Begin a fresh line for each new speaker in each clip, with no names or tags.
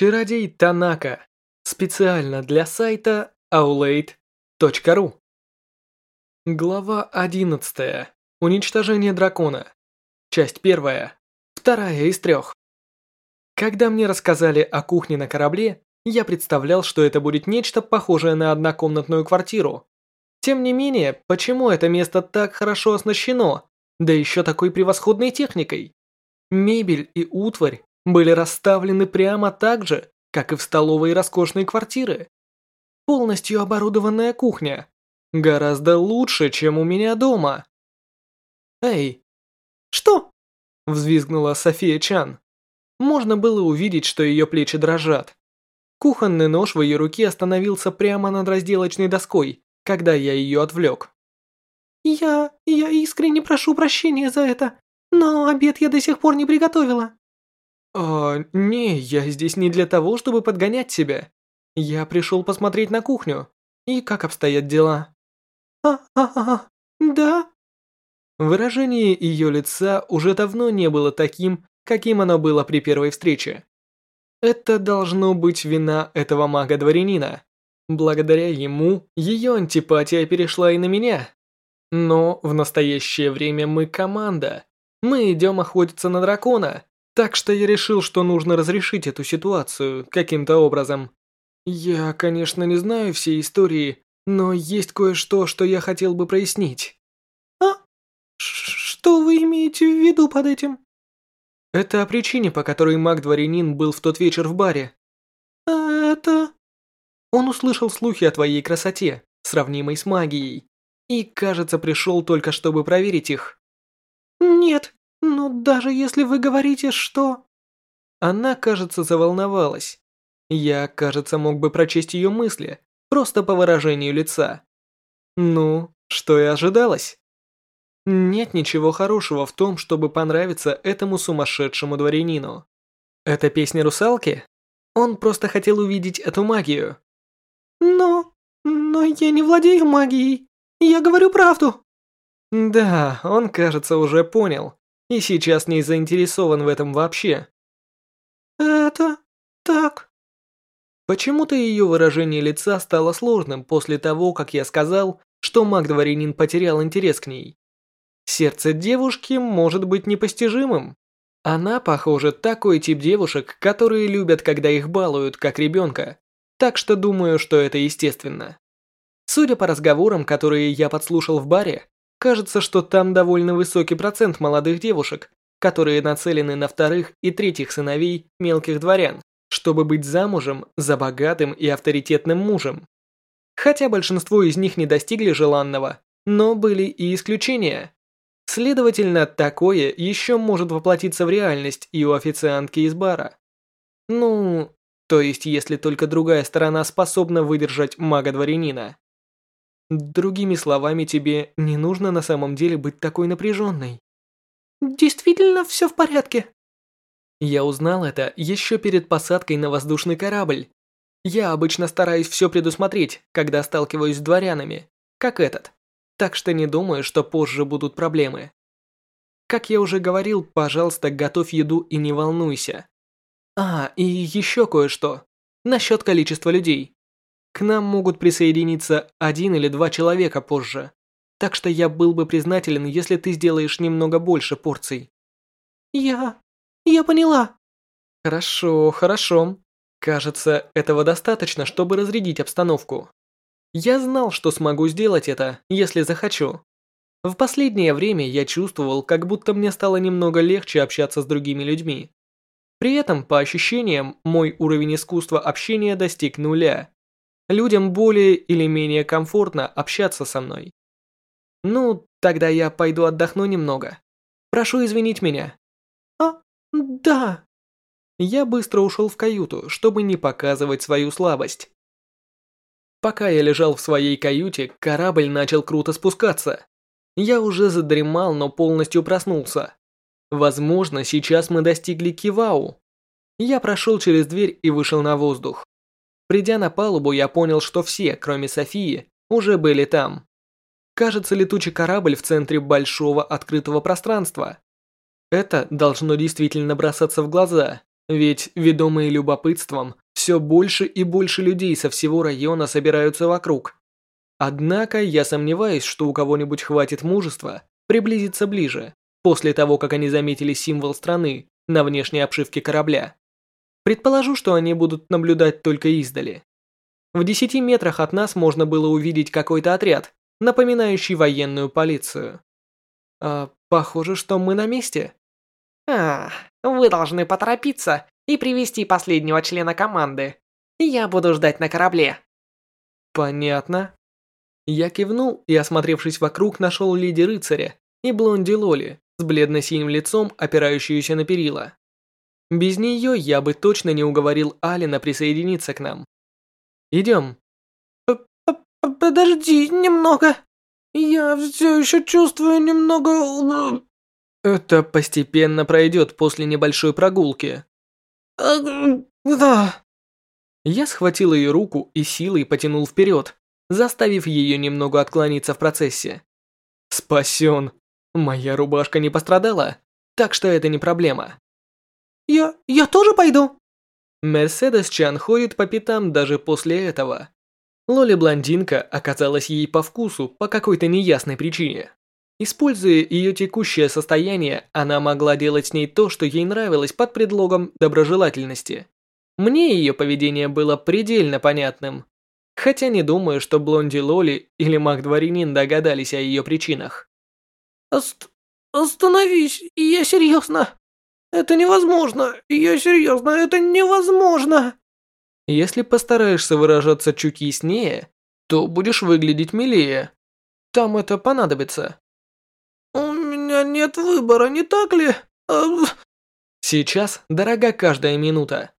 Чародей Танака. Специально для сайта aulade.ru. Глава 11. Уничтожение дракона. Часть первая. Вторая из трех. Когда мне рассказали о кухне на корабле, я представлял, что это будет нечто похожее на однокомнатную квартиру. Тем не менее, почему это место так хорошо оснащено, да еще такой превосходной техникой? Мебель и утварь были расставлены прямо так же, как и в столовой роскошной квартиры. Полностью оборудованная кухня. Гораздо лучше, чем у меня дома. «Эй!» «Что?» – взвизгнула София Чан. Можно было увидеть, что ее плечи дрожат. Кухонный нож в ее руке остановился прямо над разделочной доской, когда я ее отвлек. «Я... я искренне прошу прощения за это, но обед я до сих пор не приготовила». «А, не, я здесь не для того, чтобы подгонять тебя. Я пришел посмотреть на кухню. И как обстоят дела?» «А-а-а, да?» Выражение ее лица уже давно не было таким, каким оно было при первой встрече. Это должно быть вина этого мага-дворянина. Благодаря ему ее антипатия перешла и на меня. Но в настоящее время мы команда. Мы идем охотиться на дракона, так что я решил, что нужно разрешить эту ситуацию каким-то образом. Я, конечно, не знаю всей истории, но есть кое-что, что я хотел бы прояснить. А? Что вы имеете в виду под этим? Это о причине, по которой маг-дворянин был в тот вечер в баре. А это... Он услышал слухи о твоей красоте, сравнимой с магией, и, кажется, пришел только чтобы проверить их. Нет, но даже если вы говорите, что... Она, кажется, заволновалась. Я, кажется, мог бы прочесть ее мысли, просто по выражению лица. Ну, что и ожидалось. Нет ничего хорошего в том, чтобы понравиться этому сумасшедшему дворянину. Это песня русалки? Он просто хотел увидеть эту магию. Но... но я не владею магией. Я говорю правду. Да, он, кажется, уже понял. И сейчас не заинтересован в этом вообще. Это... так... Почему-то ее выражение лица стало сложным после того, как я сказал, что маг-дворянин потерял интерес к ней. Сердце девушки может быть непостижимым. Она, похоже, такой тип девушек, которые любят, когда их балуют, как ребенка. Так что думаю, что это естественно. Судя по разговорам, которые я подслушал в баре, кажется, что там довольно высокий процент молодых девушек, которые нацелены на вторых и третьих сыновей мелких дворян, чтобы быть замужем за богатым и авторитетным мужем. Хотя большинство из них не достигли желанного, но были и исключения. Следовательно, такое еще может воплотиться в реальность и у официантки из бара. Ну, то есть если только другая сторона способна выдержать мага-дворянина. Другими словами, тебе не нужно на самом деле быть такой напряженной. Действительно все в порядке. Я узнал это еще перед посадкой на воздушный корабль. Я обычно стараюсь все предусмотреть, когда сталкиваюсь с дворянами, как этот так что не думаю, что позже будут проблемы. Как я уже говорил, пожалуйста, готовь еду и не волнуйся. А, и еще кое-что. Насчет количества людей. К нам могут присоединиться один или два человека позже. Так что я был бы признателен, если ты сделаешь немного больше порций. Я... я поняла. Хорошо, хорошо. Кажется, этого достаточно, чтобы разрядить обстановку. Я знал, что смогу сделать это, если захочу. В последнее время я чувствовал, как будто мне стало немного легче общаться с другими людьми. При этом, по ощущениям, мой уровень искусства общения достиг нуля. Людям более или менее комфортно общаться со мной. Ну, тогда я пойду отдохну немного. Прошу извинить меня. А, да. Я быстро ушел в каюту, чтобы не показывать свою слабость. Пока я лежал в своей каюте, корабль начал круто спускаться. Я уже задремал, но полностью проснулся. Возможно, сейчас мы достигли Кивау. Я прошел через дверь и вышел на воздух. Придя на палубу, я понял, что все, кроме Софии, уже были там. Кажется, летучий корабль в центре большого открытого пространства. Это должно действительно бросаться в глаза, Ведь, ведомые любопытством, все больше и больше людей со всего района собираются вокруг. Однако я сомневаюсь, что у кого-нибудь хватит мужества приблизиться ближе, после того, как они заметили символ страны на внешней обшивке корабля. Предположу, что они будут наблюдать только издали. В десяти метрах от нас можно было увидеть какой-то отряд, напоминающий военную полицию. А, похоже, что мы на месте.
А, вы должны поторопиться и привести последнего члена команды. Я буду ждать на корабле.
Понятно. Я кивнул и, осмотревшись вокруг, нашел леди рыцаря и блонди Лоли с бледно-синим лицом, опирающуюся на перила. Без нее я бы точно не уговорил Алина присоединиться к нам. Идем.
«Подожди немного. Я все еще чувствую немного...»
Это постепенно пройдет после небольшой прогулки.
«Да».
Я схватил ее руку и силой потянул вперед, заставив ее немного отклониться в процессе. Спасен. Моя рубашка не пострадала, так что это не проблема.
Я... я тоже пойду.
Мерседес Чан ходит по пятам даже после этого. Лоли-блондинка оказалась ей по вкусу по какой-то неясной причине. Используя ее текущее состояние, она могла делать с ней то, что ей нравилось под предлогом доброжелательности. Мне ее поведение было предельно понятным. Хотя не думаю, что Блонди Лоли или Маг-дворянин догадались о ее причинах.
Ост... «Остановись, я серьезно. Это невозможно, я серьезно, это невозможно!»
Если постараешься выражаться чуть яснее, то будешь выглядеть милее. Там это понадобится.
«У меня нет выбора, не так ли?» а,
Сейчас дорога каждая минута.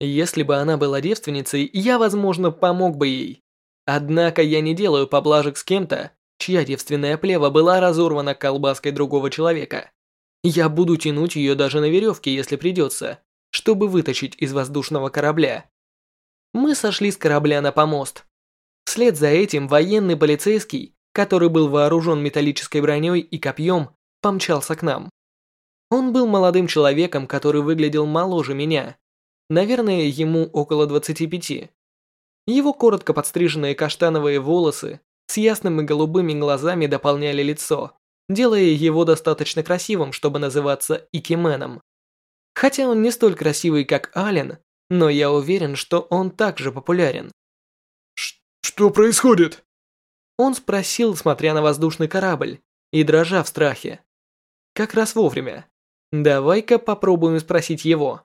Если бы она была девственницей, я, возможно, помог бы ей. Однако я не делаю поблажек с кем-то, чья девственная плева была разорвана колбаской другого человека. Я буду тянуть ее даже на веревке, если придется, чтобы вытащить из воздушного корабля. Мы сошли с корабля на помост. Вслед за этим военный полицейский, который был вооружен металлической броней и копьем, помчался к нам. Он был молодым человеком, который выглядел моложе меня. Наверное, ему около 25. Его коротко подстриженные каштановые волосы с ясными голубыми глазами дополняли лицо, делая его достаточно красивым, чтобы называться Икименом. Хотя он не столь красивый, как Ален, но я уверен, что он также популярен.
«Что происходит?»
Он спросил, смотря на воздушный корабль, и дрожа в страхе. Как раз вовремя. Давай-ка попробуем спросить его.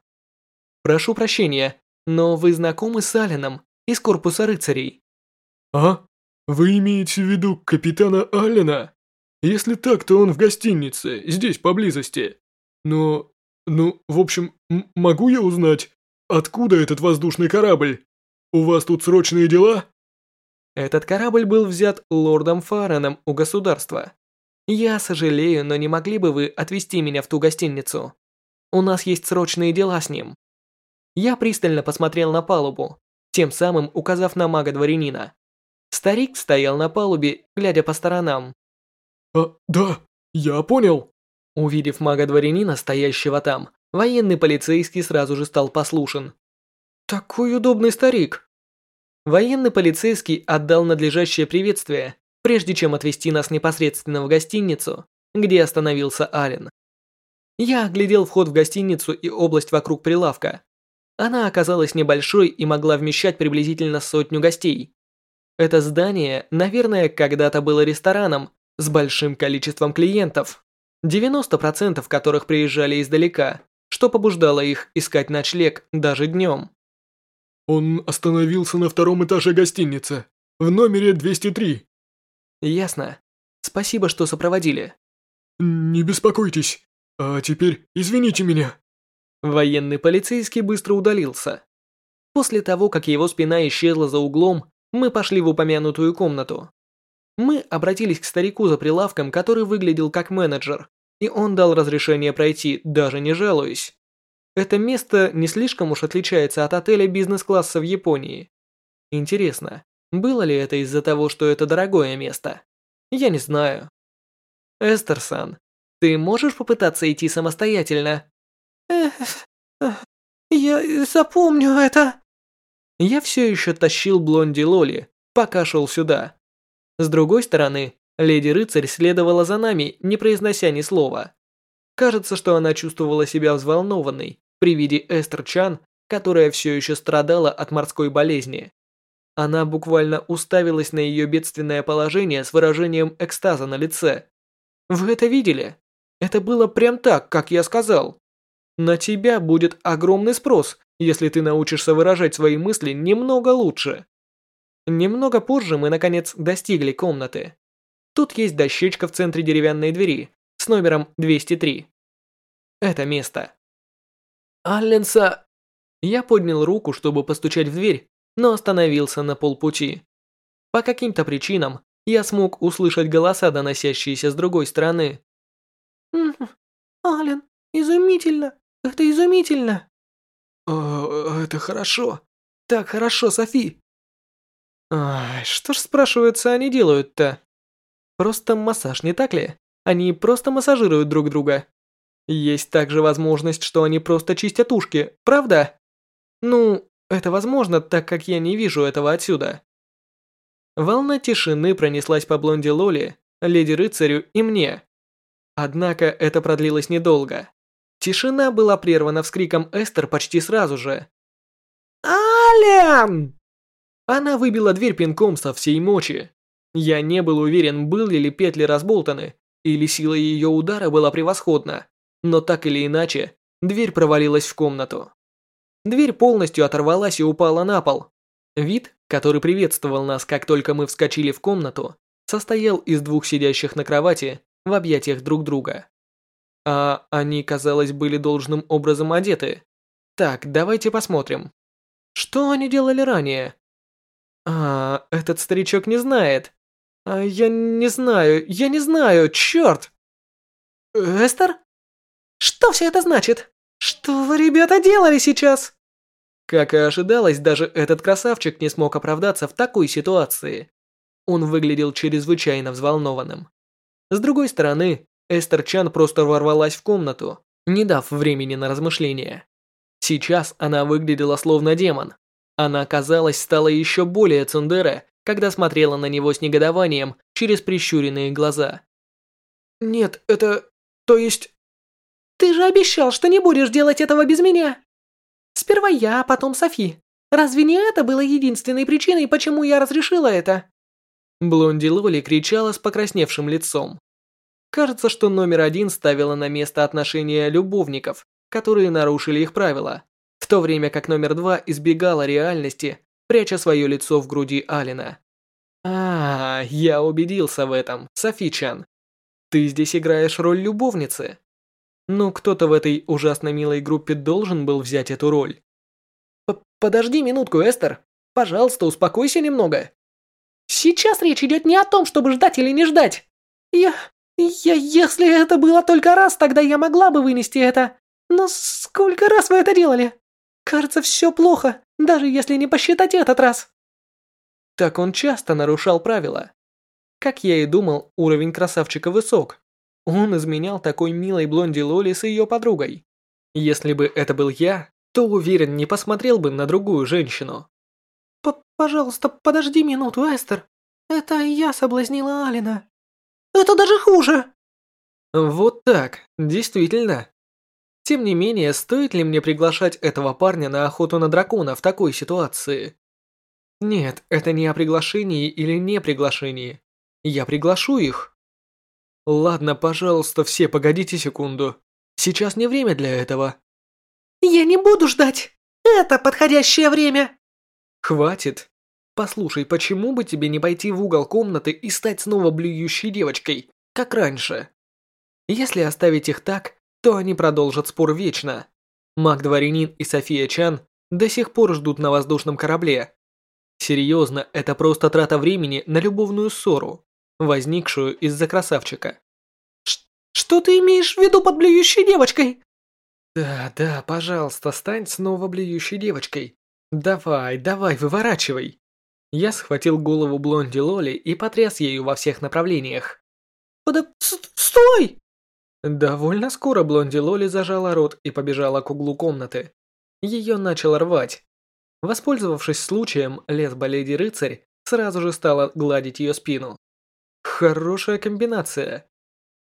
Прошу прощения, но вы знакомы с Аленом из корпуса рыцарей?
А? Вы имеете в виду капитана Аллена? Если так, то он в гостинице, здесь поблизости. Но... Ну, в общем, могу я узнать, откуда этот воздушный корабль? У вас тут срочные дела?
Этот корабль был взят лордом Фареном у государства. Я сожалею, но не могли бы вы отвезти меня в ту гостиницу? У нас есть срочные дела с ним. Я пристально посмотрел на палубу, тем самым указав на мага-дворянина. Старик стоял на палубе, глядя по сторонам.
«А, да, я понял».
Увидев мага-дворянина, стоящего там, военный полицейский сразу же стал послушен. «Такой удобный старик!» Военный полицейский отдал надлежащее приветствие, прежде чем отвезти нас непосредственно в гостиницу, где остановился Ален. Я оглядел вход в гостиницу и область вокруг прилавка. Она оказалась небольшой и могла вмещать приблизительно сотню гостей. Это здание, наверное, когда-то было рестораном, с большим количеством клиентов, 90% которых приезжали издалека, что побуждало их искать ночлег даже днем.
Он остановился на втором этаже гостиницы, в номере 203.
Ясно. Спасибо, что сопроводили.
Не беспокойтесь. А теперь извините меня.
Военный полицейский быстро удалился. После того, как его спина исчезла за углом, мы пошли в упомянутую комнату. Мы обратились к старику за прилавком, который выглядел как менеджер, и он дал разрешение пройти, даже не жалуясь. Это место не слишком уж отличается от отеля бизнес-класса в Японии. Интересно, было ли это из-за того, что это дорогое место? Я не знаю. Эстерсан, ты можешь попытаться идти самостоятельно?
Я запомню это.
Я все еще тащил блонди Лоли, пока шел сюда. С другой стороны, леди-рыцарь следовала за нами, не произнося ни слова. Кажется, что она чувствовала себя взволнованной при виде Эстер Чан, которая все еще страдала от морской болезни. Она буквально уставилась на ее бедственное положение с выражением экстаза на лице. Вы это видели? Это было прям так, как я сказал. На тебя будет огромный спрос, если ты научишься выражать свои мысли немного лучше. Немного позже мы наконец достигли комнаты. Тут есть дощечка в центре деревянной двери с номером 203. Это место. Алленса... Я поднял руку, чтобы постучать в дверь, но остановился на полпути. По каким-то причинам я смог услышать голоса, доносящиеся с другой стороны.
«Ален, изумительно! Это изумительно!»
«О, это хорошо! Так хорошо, Софи!»
Ай, что ж, спрашивается, они делают-то? Просто массаж, не так ли? Они просто массажируют друг друга. Есть также возможность, что они просто чистят ушки, правда? Ну, это возможно, так как я не вижу этого отсюда. Волна тишины пронеслась по блонде Лоли, леди-рыцарю и мне. Однако это продлилось недолго. Тишина была прервана вскриком Эстер почти сразу же.
«Ален!»
Она выбила дверь пинком со всей мочи. Я не был уверен, были ли петли разболтаны, или сила ее удара была превосходна, но так или иначе, дверь провалилась в комнату. Дверь полностью оторвалась и упала на пол. Вид, который приветствовал нас, как только мы вскочили в комнату, состоял из двух сидящих на кровати в объятиях друг друга. А они, казалось, были должным образом одеты. Так, давайте посмотрим. Что они делали ранее? А, этот старичок не знает. А я не знаю, я не знаю, черт! Эстер? Что все это значит? Что вы, ребята, делали сейчас? Как и ожидалось, даже этот красавчик не смог оправдаться в такой ситуации. Он выглядел чрезвычайно взволнованным. С другой стороны, Эстер Чан просто ворвалась в комнату, не дав времени на размышления. Сейчас она выглядела словно демон. Она, казалось, стала еще более цундере, когда смотрела на него с негодованием через прищуренные глаза. «Нет, это... то есть...» «Ты же обещал, что не будешь делать этого без меня!» «Сперва я, а потом Софи. Разве не это было единственной причиной, почему я разрешила это?» Блонди Лоли кричала с покрасневшим лицом. Кажется, что номер один ставила на место отношения любовников, которые нарушили их правила, в то время как номер два избегала реальности, пряча свое лицо в груди Алина. «А, я убедился в этом, Софичан. Ты здесь играешь роль любовницы. Ну, кто-то в этой ужасно милой группе должен был взять эту роль. П Подожди минутку, Эстер. Пожалуйста, успокойся немного. Сейчас речь идет не о том, чтобы ждать или не ждать. Я... я... если это было только раз, тогда я могла бы вынести это. Но сколько раз вы это делали? Кажется, все плохо, даже если не посчитать этот раз. Так он часто нарушал правила. Как я и думал, уровень красавчика высок. Он изменял такой милой блонди Лоли с ее подругой. Если бы это был я, то уверен, не посмотрел бы на другую женщину. П «Пожалуйста, подожди минуту, Эстер. Это я соблазнила Алина. Это даже хуже!» Вот так, действительно. Тем не менее, стоит ли мне приглашать этого парня на охоту на дракона в такой ситуации? Нет, это не о приглашении или не приглашении. Я приглашу их. Ладно, пожалуйста, все погодите секунду. Сейчас не время для этого. Я не буду ждать. Это подходящее время. Хватит. Послушай, почему бы тебе не пойти в угол комнаты и стать снова блюющей девочкой, как раньше? Если оставить их так, то они продолжат спор вечно. Маг-дворянин и София Чан до сих пор ждут на воздушном корабле. Серьезно, это просто трата времени на любовную ссору, возникшую из-за красавчика. Ш «Что ты имеешь в виду под блюющей девочкой?» «Да, да, пожалуйста, стань снова блюющей девочкой. Давай, давай, выворачивай». Я схватил голову блонди Лоли и потряс ею во всех направлениях. «Под... Стой!» Довольно скоро блонди Лоли зажала рот и побежала к углу комнаты. ее начал рвать. Воспользовавшись случаем, лесба леди рыцарь сразу же стала гладить ее спину. Хорошая комбинация.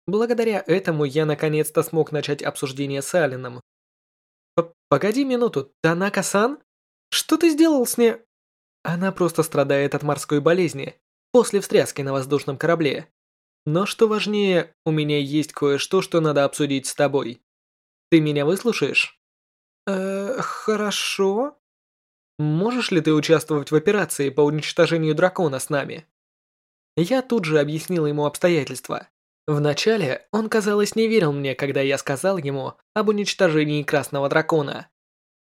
Благодаря этому я наконец-то смог начать обсуждение с Алином. «Погоди минуту, Танака-сан? Что ты сделал с ней?» Она просто страдает от морской болезни после встряски на воздушном корабле. Но что важнее, у меня есть кое-что, что надо обсудить с тобой. Ты меня выслушаешь? Э, хорошо. Можешь ли ты участвовать в операции по уничтожению дракона с нами? Я тут же объяснил ему обстоятельства. Вначале он, казалось, не верил мне, когда я сказал ему об уничтожении красного дракона.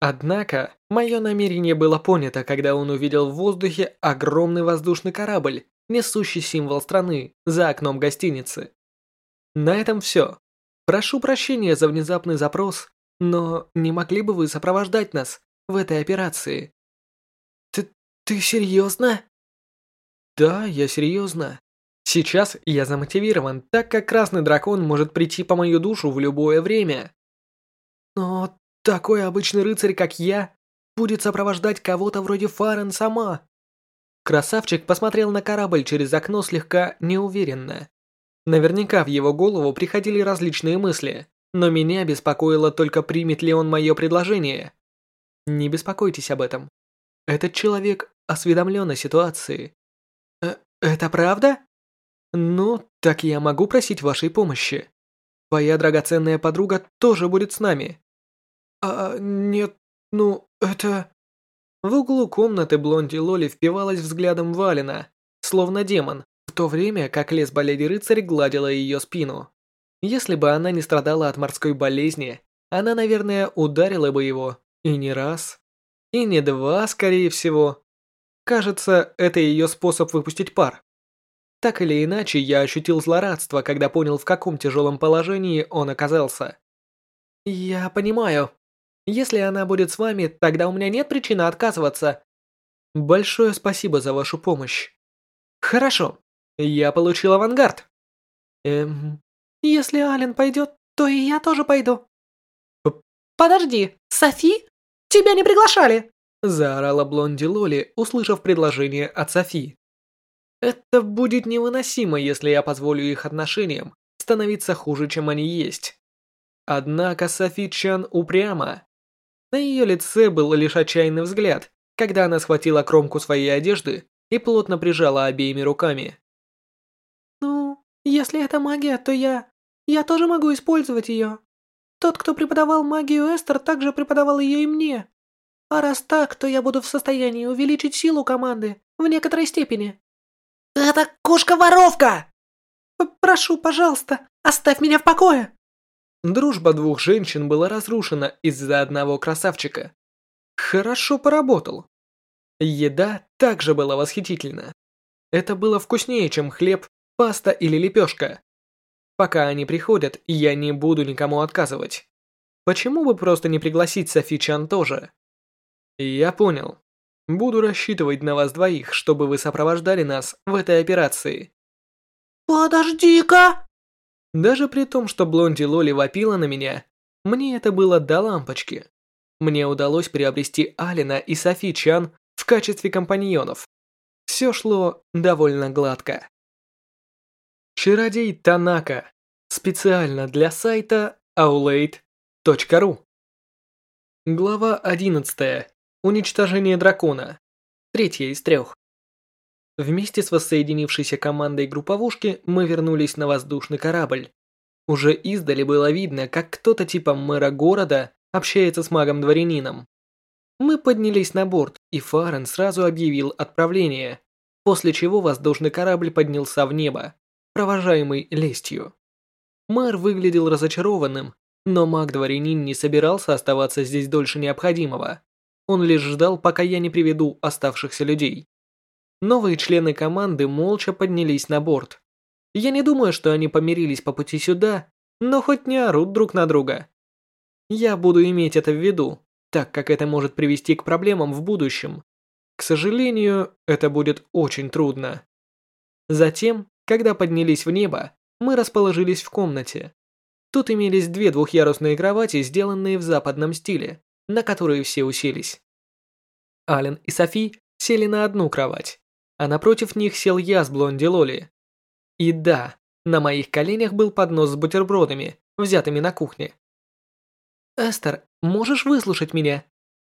Однако, мое намерение было понято, когда он увидел в воздухе огромный воздушный корабль, несущий символ страны, за окном гостиницы. На этом все. Прошу прощения за внезапный запрос, но не могли бы вы сопровождать нас в этой операции? Ты, ты серьезно? Да, я серьезно. Сейчас я замотивирован, так как Красный Дракон может прийти по мою душу в любое время. Но такой обычный рыцарь, как я, будет сопровождать кого-то вроде Фарен сама. Красавчик посмотрел на корабль через окно слегка неуверенно. Наверняка в его голову приходили различные мысли, но меня беспокоило только примет ли он мое предложение. Не беспокойтесь об этом. Этот человек осведомлен о ситуации. Э, это правда? Ну, так я могу просить вашей помощи. Твоя драгоценная подруга тоже будет с нами. А, нет, ну, это... В углу комнаты Блонди Лоли впивалась взглядом Валина, словно демон, в то время как лес Леди Рыцарь гладила ее спину. Если бы она не страдала от морской болезни, она, наверное, ударила бы его. И не раз. И не два, скорее всего. Кажется, это ее способ выпустить пар. Так или иначе, я ощутил злорадство, когда понял, в каком тяжелом положении он оказался. «Я понимаю. Если она будет с вами, тогда у меня нет причины отказываться. Большое спасибо за вашу помощь. Хорошо, я получил авангард. Эм, если Ален пойдет, то и я тоже пойду. Подожди, Софи? Тебя не приглашали! Заорала Блонди Лоли, услышав предложение от Софи. Это будет невыносимо, если я позволю их отношениям становиться хуже, чем они есть. Однако Софи Чан упряма. На ее лице был лишь отчаянный взгляд, когда она схватила кромку своей одежды и плотно прижала обеими руками. «Ну, если это магия, то я... я тоже могу использовать ее. Тот, кто преподавал магию Эстер, также преподавал ее и мне. А раз так, то я буду в состоянии увеличить силу команды в некоторой степени». «Это кошка-воровка!» «Прошу, пожалуйста, оставь меня в покое!» Дружба двух женщин была разрушена из-за одного красавчика. Хорошо поработал. Еда также была восхитительна. Это было вкуснее, чем хлеб, паста или лепешка. Пока они приходят, я не буду никому отказывать. Почему бы просто не пригласить Софи Чан тоже? Я понял. Буду рассчитывать на вас двоих, чтобы вы сопровождали нас в этой операции. Подожди-ка! Даже при том, что Блонди Лоли вопила на меня, мне это было до лампочки. Мне удалось приобрести Алина и Софи Чан в качестве компаньонов. Все шло довольно гладко. Чародей Танака. Специально для сайта aulade.ru Глава 11. Уничтожение дракона. Третья из трех. Вместе с воссоединившейся командой групповушки мы вернулись на воздушный корабль. Уже издали было видно, как кто-то типа мэра города общается с магом-дворянином. Мы поднялись на борт, и Фарен сразу объявил отправление, после чего воздушный корабль поднялся в небо, провожаемый лестью. Мэр выглядел разочарованным, но маг-дворянин не собирался оставаться здесь дольше необходимого. Он лишь ждал, пока я не приведу оставшихся людей. Новые члены команды молча поднялись на борт. Я не думаю, что они помирились по пути сюда, но хоть не орут друг на друга. Я буду иметь это в виду, так как это может привести к проблемам в будущем. К сожалению, это будет очень трудно. Затем, когда поднялись в небо, мы расположились в комнате. Тут имелись две двухъярусные кровати, сделанные в западном стиле, на которые все уселись. Ален и Софи сели на одну кровать, а напротив них сел я с Блонди Лоли. И да, на моих коленях был поднос с бутербродами, взятыми на кухне. «Эстер, можешь выслушать меня?»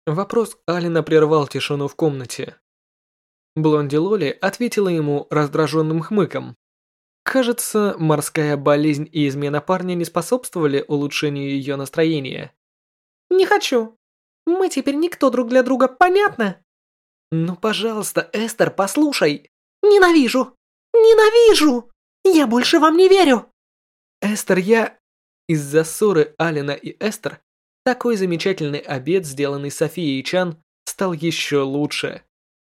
Вопрос Алина прервал тишину в комнате. Блонди Лоли ответила ему раздраженным хмыком. Кажется, морская болезнь и измена парня не способствовали улучшению ее настроения.
«Не хочу. Мы теперь никто друг для друга, понятно?»
«Ну, пожалуйста, Эстер, послушай!»
«Ненавижу! Ненавижу! Я больше вам не верю!»
«Эстер, я...» Из-за ссоры Алина и Эстер такой замечательный обед, сделанный Софией Чан, стал еще лучше.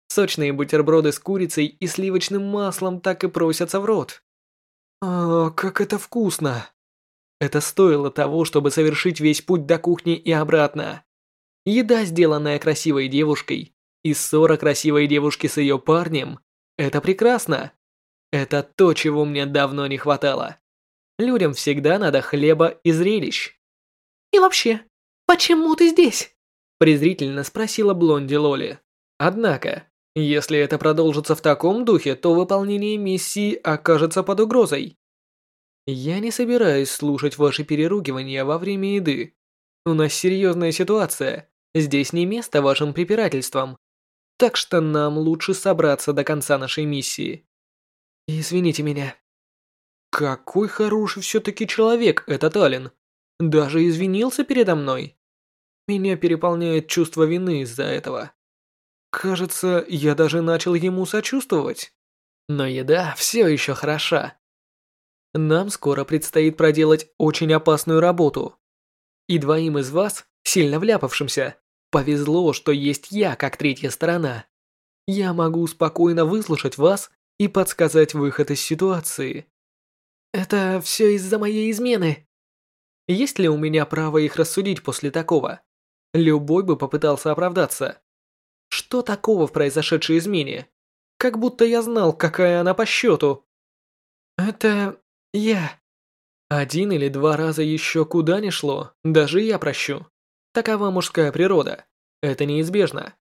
Сочные бутерброды с курицей и сливочным маслом так и просятся в рот. О, как это вкусно! Это стоило того, чтобы совершить весь путь до кухни и обратно. Еда, сделанная красивой девушкой, и ссора красивой девушки с ее парнем – это прекрасно. Это то, чего мне давно не хватало. Людям всегда надо хлеба и зрелищ.
«И вообще, почему ты здесь?»
презрительно спросила Блонди Лоли. Однако, если это продолжится в таком духе, то выполнение миссии окажется под угрозой. Я не собираюсь слушать ваши переругивания во время еды. У нас серьезная ситуация. Здесь не место вашим препирательствам. Так что нам лучше собраться до конца нашей миссии. Извините меня. Какой хороший все-таки человек этот Ален. Даже извинился передо мной. Меня переполняет чувство вины из-за этого. Кажется, я даже начал ему сочувствовать. Но еда все еще хороша. Нам скоро предстоит проделать очень опасную работу. И двоим из вас, сильно вляпавшимся, повезло, что есть я как третья сторона. Я могу спокойно выслушать вас и подсказать выход из ситуации. Это все из-за моей измены. Есть ли у меня право их рассудить после такого? Любой бы попытался оправдаться. Что такого в произошедшей измене? Как будто я знал, какая она по счету. Это я. Один или два раза еще куда ни шло, даже я прощу. Такова мужская природа. Это неизбежно.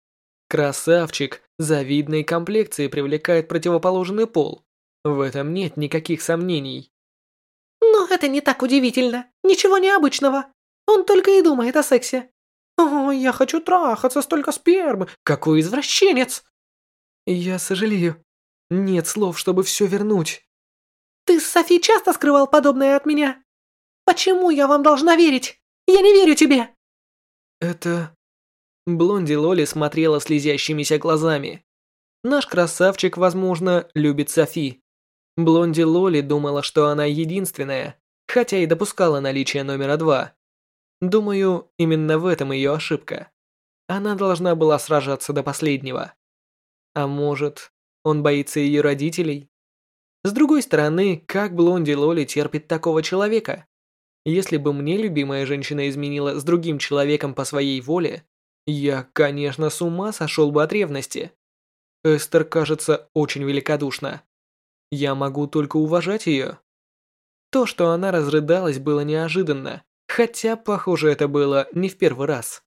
Красавчик завидной комплекции привлекает противоположный пол. В этом нет никаких сомнений.
Но это не так удивительно. Ничего необычного. Он только и думает о сексе. «О, я хочу трахаться, столько спермы! Какой извращенец!»
«Я сожалею. Нет слов, чтобы все вернуть».
«Ты с Софи часто скрывал подобное от меня? Почему я вам должна верить? Я не верю тебе!»
«Это...» Блонди Лоли смотрела слезящимися глазами. Наш красавчик, возможно, любит Софи. Блонди Лоли думала, что она единственная, хотя и допускала наличие номера два. Думаю, именно в этом ее ошибка. Она должна была сражаться до последнего. А может, он боится ее родителей? С другой стороны, как Блонди Лоли терпит такого человека? Если бы мне любимая женщина изменила с другим человеком по своей воле, я, конечно, с ума сошел бы от ревности. Эстер кажется очень великодушна. Я могу только уважать ее. То, что она разрыдалась, было неожиданно. Хотя, похоже, это было не в первый раз.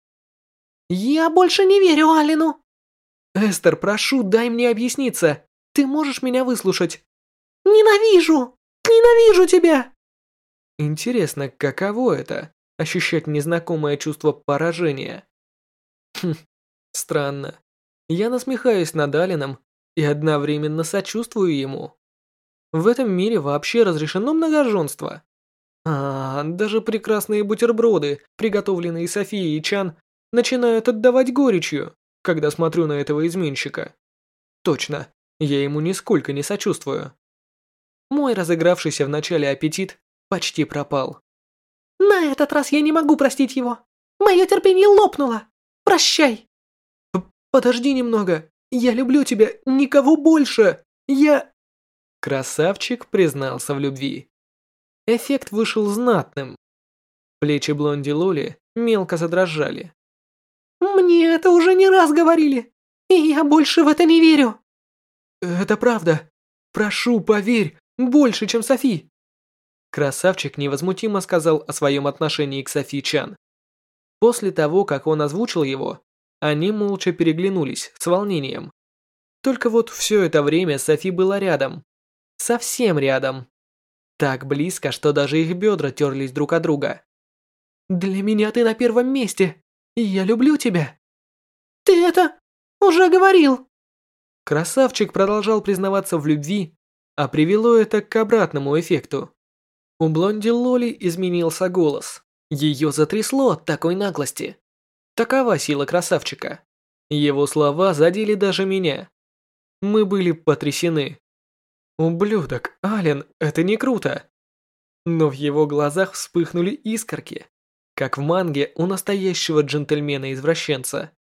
«Я больше не верю Алину!»
«Эстер, прошу, дай мне объясниться. Ты можешь меня выслушать?»
«Ненавижу! Ненавижу тебя!»
Интересно, каково это – ощущать незнакомое чувство поражения? Хм, странно. Я насмехаюсь над Алином и одновременно сочувствую ему. В этом мире вообще разрешено многоженство. А, даже прекрасные бутерброды, приготовленные Софией и Чан, начинают отдавать горечью, когда смотрю на этого изменщика. Точно, я ему нисколько не сочувствую. Мой разыгравшийся в начале аппетит почти пропал.
На этот раз я не могу простить его. Мое терпение лопнуло. Прощай.
П Подожди немного. Я люблю тебя, никого больше. Я... Красавчик признался в любви. Эффект вышел знатным. Плечи Блонди Лоли мелко задрожали.
«Мне это уже не раз говорили, и я больше в это не верю».
«Это правда. Прошу, поверь, больше, чем Софи». Красавчик невозмутимо сказал о своем отношении к Софи Чан. После того, как он озвучил его, они молча переглянулись с волнением. Только вот все это время Софи была рядом. Совсем рядом. Так близко, что даже их бедра терлись друг от друга.
«Для меня ты на первом месте, я люблю тебя». «Ты это уже говорил!»
Красавчик продолжал признаваться в любви, а привело это к обратному эффекту. У блонди Лоли изменился голос. Ее затрясло от такой наглости. Такова сила красавчика. Его слова задели даже меня. Мы были потрясены. Ублюдок, Ален, это не круто. Но в его глазах вспыхнули искорки, как в манге у настоящего джентльмена-извращенца.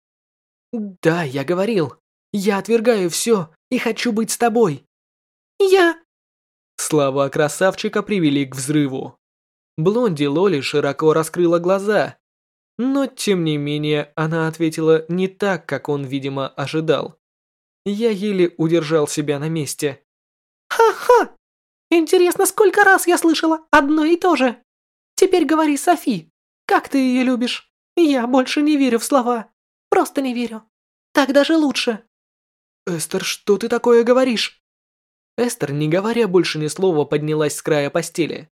Да, я говорил. Я отвергаю все и хочу быть с тобой. Я...
Слова красавчика привели к взрыву. Блонди Лоли широко раскрыла глаза, но тем не менее она ответила не так, как он, видимо, ожидал. Я еле удержал себя на месте.
«Ха-ха! Интересно, сколько раз я слышала одно и то же. Теперь говори, Софи, как ты ее любишь? Я больше не верю в слова. Просто не верю. Так даже лучше».
«Эстер, что ты такое говоришь?» Эстер, не говоря больше ни слова, поднялась с края постели.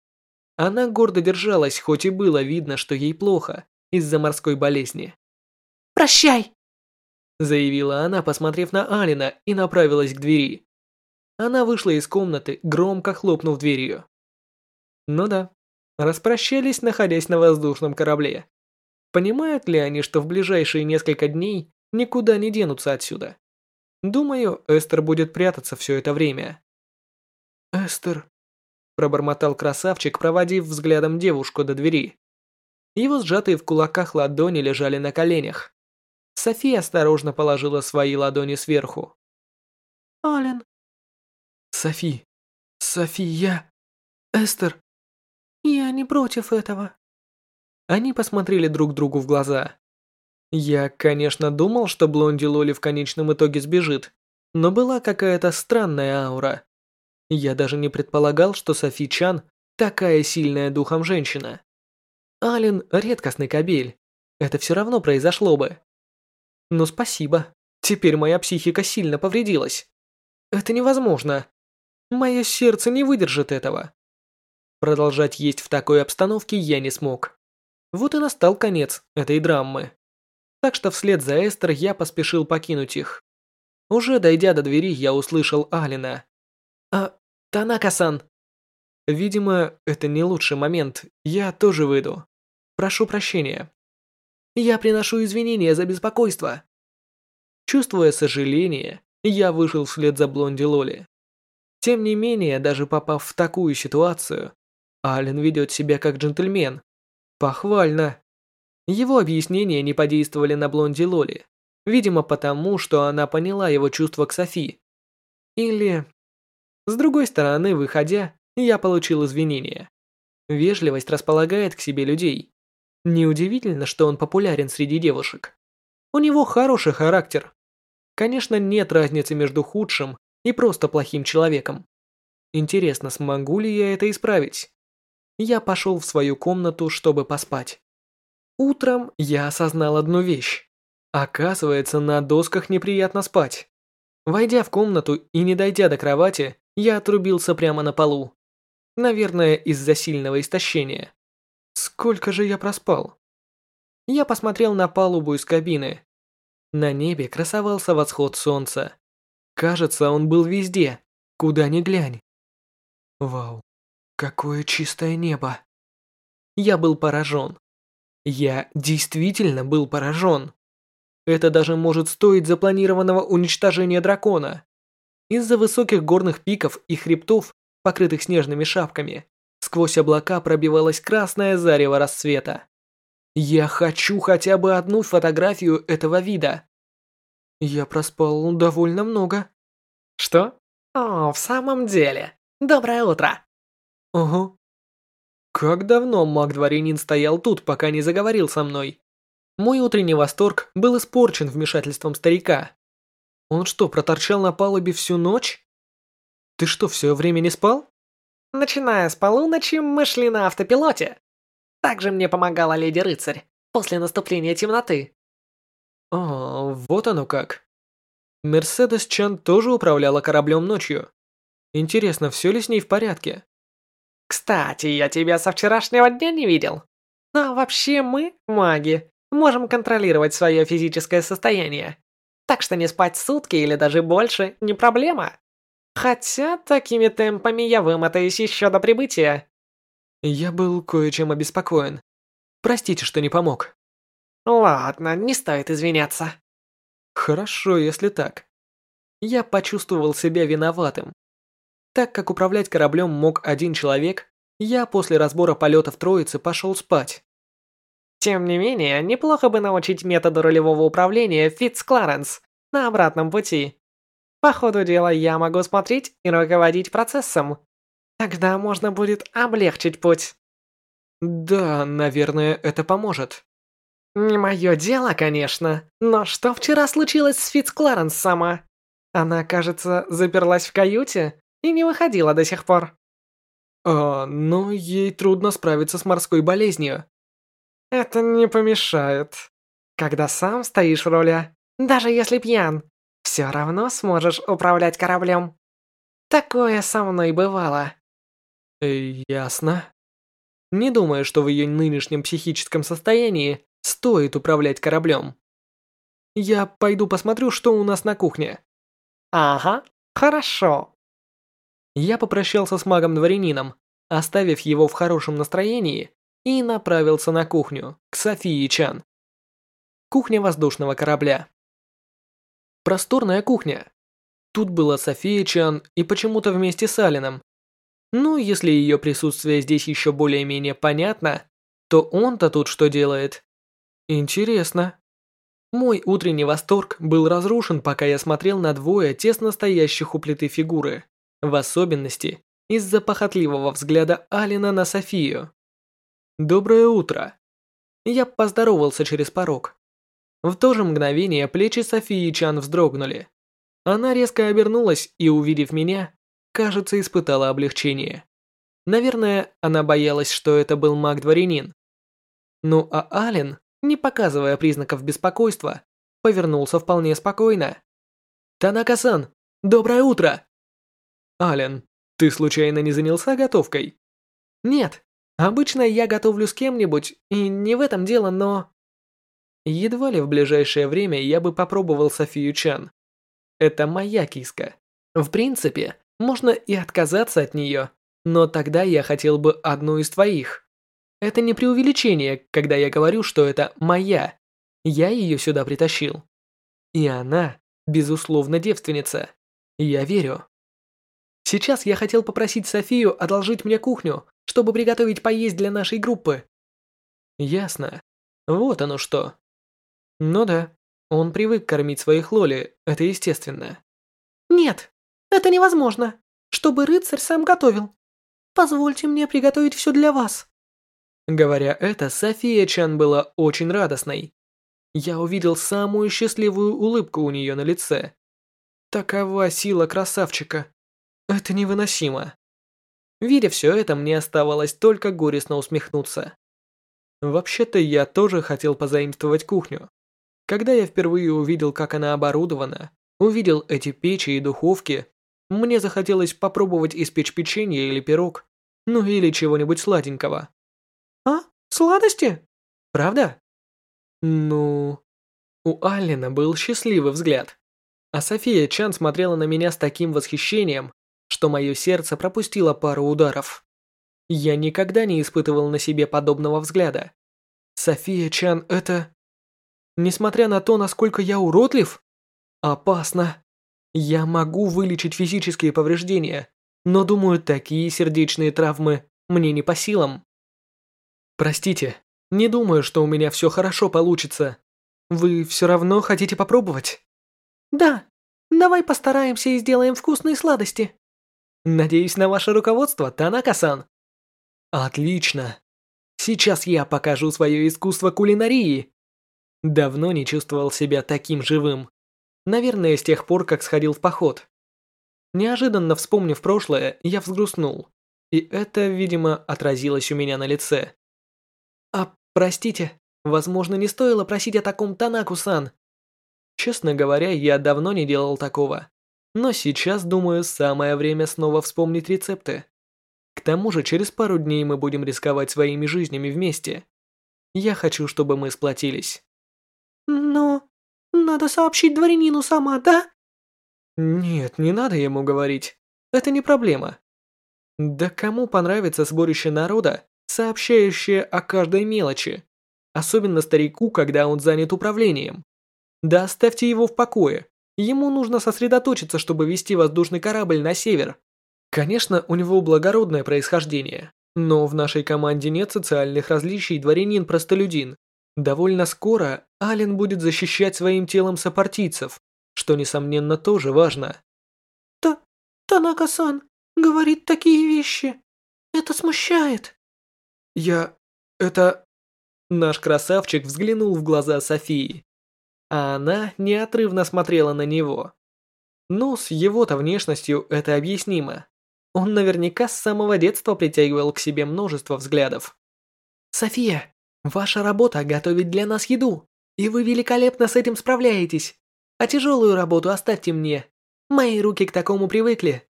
Она гордо держалась, хоть и было видно, что ей плохо из-за морской болезни.
«Прощай!»
заявила она, посмотрев на Алина и направилась к двери. Она вышла из комнаты, громко хлопнув дверью. Ну да, распрощались, находясь на воздушном корабле. Понимают ли они, что в ближайшие несколько дней никуда не денутся отсюда? Думаю, Эстер будет прятаться все это время. «Эстер», – пробормотал красавчик, проводив взглядом девушку до двери. Его сжатые в кулаках ладони лежали на коленях. София осторожно положила свои ладони сверху.
«Ален».
«Софи, София, Эстер».
«Я не против этого».
Они посмотрели друг другу в глаза. Я, конечно, думал, что Блонди Лоли в конечном итоге сбежит, но была какая-то странная аура. Я даже не предполагал, что Софи Чан такая сильная духом женщина. Ален – редкостный кобель. Это все равно произошло бы. Но спасибо. Теперь моя психика сильно повредилась. Это невозможно. Мое сердце не выдержит этого. Продолжать есть в такой обстановке я не смог. Вот и настал конец этой драмы. Так что вслед за Эстер я поспешил покинуть их. Уже дойдя до двери, я услышал Алина. «А, Танака-сан!» Видимо, это не лучший момент, я тоже выйду. Прошу прощения. Я приношу извинения за беспокойство. Чувствуя сожаление, я вышел вслед за Блонди Лоли. Тем не менее, даже попав в такую ситуацию, Ален ведет себя как джентльмен. Похвально. Его объяснения не подействовали на Блонди Лоли, видимо потому, что она поняла его чувства к Софи. Или... С другой стороны, выходя, я получил извинения. Вежливость располагает к себе людей. Неудивительно, что он популярен среди девушек. У него хороший характер. Конечно, нет разницы между худшим и просто плохим человеком. Интересно, смогу ли я это исправить? Я пошел в свою комнату, чтобы поспать. Утром я осознал одну вещь. Оказывается, на досках неприятно спать. Войдя в комнату и не дойдя до кровати, я отрубился прямо на полу. Наверное, из-за сильного истощения. Сколько же я проспал? Я посмотрел на палубу из кабины. На небе красовался восход солнца. Кажется, он был везде, куда ни глянь. Вау, какое чистое небо. Я был поражен. Я действительно был поражен. Это даже может стоить запланированного уничтожения дракона. Из-за высоких горных пиков и хребтов, покрытых снежными шапками, Сквозь облака пробивалось красное зарево рассвета. Я хочу хотя бы одну фотографию этого вида. Я проспал довольно много. Что?
О, в самом деле. Доброе утро.
Ого. Как давно маг-дворянин стоял тут, пока не заговорил со мной? Мой утренний восторг был испорчен вмешательством старика. Он что, проторчал на палубе всю ночь? Ты что, все время не спал?
Начиная с полуночи, мы шли на автопилоте. Также мне помогала леди-рыцарь. после наступления темноты.
О, вот оно как. Мерседес Чан тоже управляла кораблем ночью. Интересно, все ли с ней в порядке?
Кстати, я тебя со вчерашнего дня не видел. Но вообще мы, маги, можем контролировать свое физическое состояние. Так что не спать сутки или даже больше не проблема. Хотя такими темпами я вымотаюсь еще до прибытия.
Я был кое-чем обеспокоен. Простите, что не помог.
Ладно, не стоит извиняться.
Хорошо, если так. Я почувствовал себя виноватым. Так как управлять кораблем мог один человек, я после разбора полетов Троицы пошел спать.
Тем не менее, неплохо бы научить методу рулевого управления Фитц Кларенс на обратном пути. По ходу дела я могу смотреть и руководить процессом. Тогда можно будет облегчить путь.
Да, наверное, это поможет.
Не мое дело, конечно, но что вчера случилось с Фитц Кларенс сама? Она, кажется, заперлась в каюте и не выходила до сих пор.
А, но ей трудно справиться с морской болезнью.
Это не помешает. Когда сам стоишь в роли, даже если пьян, все равно сможешь управлять кораблем. Такое со мной бывало.
Э, ясно. Не думаю, что в ее нынешнем психическом состоянии стоит управлять кораблем. Я пойду посмотрю, что у нас на кухне.
Ага, хорошо.
Я попрощался с магом-дворянином, оставив его в хорошем настроении, и направился на кухню, к Софии Чан. Кухня воздушного корабля. Просторная кухня. Тут была София Чан и почему-то вместе с Алином. Ну, если ее присутствие здесь еще более-менее понятно, то он-то тут что делает? Интересно. Мой утренний восторг был разрушен, пока я смотрел на двое тесно стоящих у плиты фигуры. В особенности из-за похотливого взгляда Алина на Софию. «Доброе утро!» Я поздоровался через порог. В то же мгновение плечи Софии Чан вздрогнули. Она резко обернулась и, увидев меня, кажется, испытала облегчение. Наверное, она боялась, что это был маг-дворянин. Ну а Ален, не показывая признаков беспокойства, повернулся вполне спокойно. «Танака-сан, доброе утро!» «Ален, ты случайно не занялся готовкой?» «Нет, обычно я готовлю с кем-нибудь, и не в этом дело, но...» Едва ли в ближайшее время я бы попробовал Софию Чан. Это моя киска. В принципе, можно и отказаться от нее, но тогда я хотел бы одну из твоих. Это не преувеличение, когда я говорю, что это моя. Я ее сюда притащил. И она, безусловно, девственница. Я верю. Сейчас я хотел попросить Софию одолжить мне кухню, чтобы приготовить поесть для нашей группы. Ясно. Вот оно что. Ну да, он привык кормить своих лоли, это естественно.
Нет, это невозможно, чтобы рыцарь сам готовил. Позвольте мне приготовить все для вас.
Говоря это, София Чан была очень радостной. Я увидел самую счастливую улыбку у нее на лице. Такова сила красавчика. Это невыносимо. Видя все это, мне оставалось только горестно усмехнуться. Вообще-то я тоже хотел позаимствовать кухню. Когда я впервые увидел, как она оборудована, увидел эти печи и духовки, мне захотелось попробовать испечь печенье или пирог, ну или чего-нибудь сладенького.
А? Сладости?
Правда? Ну... У Аллена был счастливый взгляд. А София Чан смотрела на меня с таким восхищением, что мое сердце пропустило пару ударов. Я никогда не испытывал на себе подобного взгляда. София Чан это... Несмотря на то, насколько я уродлив, опасно. Я могу вылечить физические повреждения, но думаю, такие сердечные травмы мне не по силам. Простите, не думаю, что у меня все хорошо получится. Вы все равно хотите попробовать?
Да, давай постараемся и сделаем вкусные сладости.
Надеюсь на ваше руководство, Танака-сан. Отлично. Сейчас я покажу свое искусство кулинарии. Давно не чувствовал себя таким живым. Наверное, с тех пор, как сходил в поход. Неожиданно вспомнив прошлое, я взгрустнул. И это, видимо, отразилось у меня на лице. А, простите, Возможно, не стоило просить о таком Танаку-сан. Честно говоря, я давно не делал такого. Но сейчас, думаю, самое время снова вспомнить рецепты. К тому же, через пару дней мы будем рисковать своими жизнями вместе. Я хочу, чтобы мы сплотились.
Но надо сообщить дворянину сама, да?
Нет, не надо ему говорить. Это не проблема. Да кому понравится сборище народа, сообщающее о каждой мелочи? Особенно старику, когда он занят управлением. Да оставьте его в покое. Ему нужно сосредоточиться, чтобы вести воздушный корабль на север. Конечно, у него благородное происхождение, но в нашей команде нет социальных различий дворянин-простолюдин. Довольно скоро Ален будет защищать своим телом сопартийцев, что, несомненно, тоже важно.
Та Танака-сан говорит такие вещи. Это смущает.
Я... это... Наш красавчик взглянул в глаза Софии а она неотрывно смотрела на него. Ну, с его-то внешностью это объяснимо. Он наверняка с самого детства притягивал к себе множество взглядов. «София, ваша работа готовить для нас еду, и вы великолепно с этим справляетесь. А тяжелую работу оставьте мне. Мои руки к такому привыкли».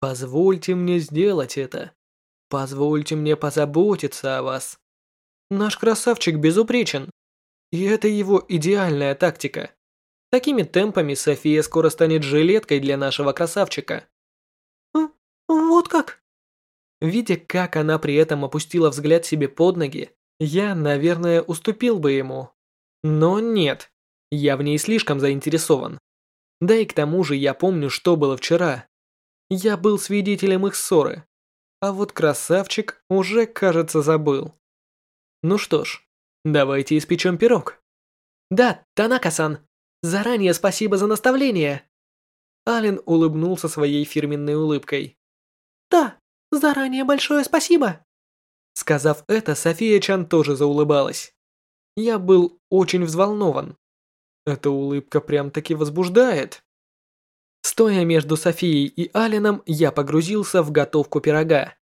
«Позвольте мне сделать это. Позвольте мне позаботиться о вас. Наш красавчик безупречен. И это его идеальная тактика. Такими темпами София скоро станет жилеткой для нашего красавчика.
Вот как?
Видя, как она при этом опустила взгляд себе под ноги, я, наверное, уступил бы ему. Но нет, я в ней слишком заинтересован. Да и к тому же я помню, что было вчера. Я был свидетелем их ссоры. А вот красавчик уже, кажется, забыл. Ну что ж, Давайте испечем пирог. Да, Танака-сан, заранее спасибо за наставление. Ален улыбнулся своей фирменной улыбкой.
Да, заранее большое спасибо.
Сказав это, София Чан тоже заулыбалась. Я был очень взволнован. Эта улыбка прям-таки возбуждает. Стоя между Софией и Аленом, я погрузился в готовку пирога.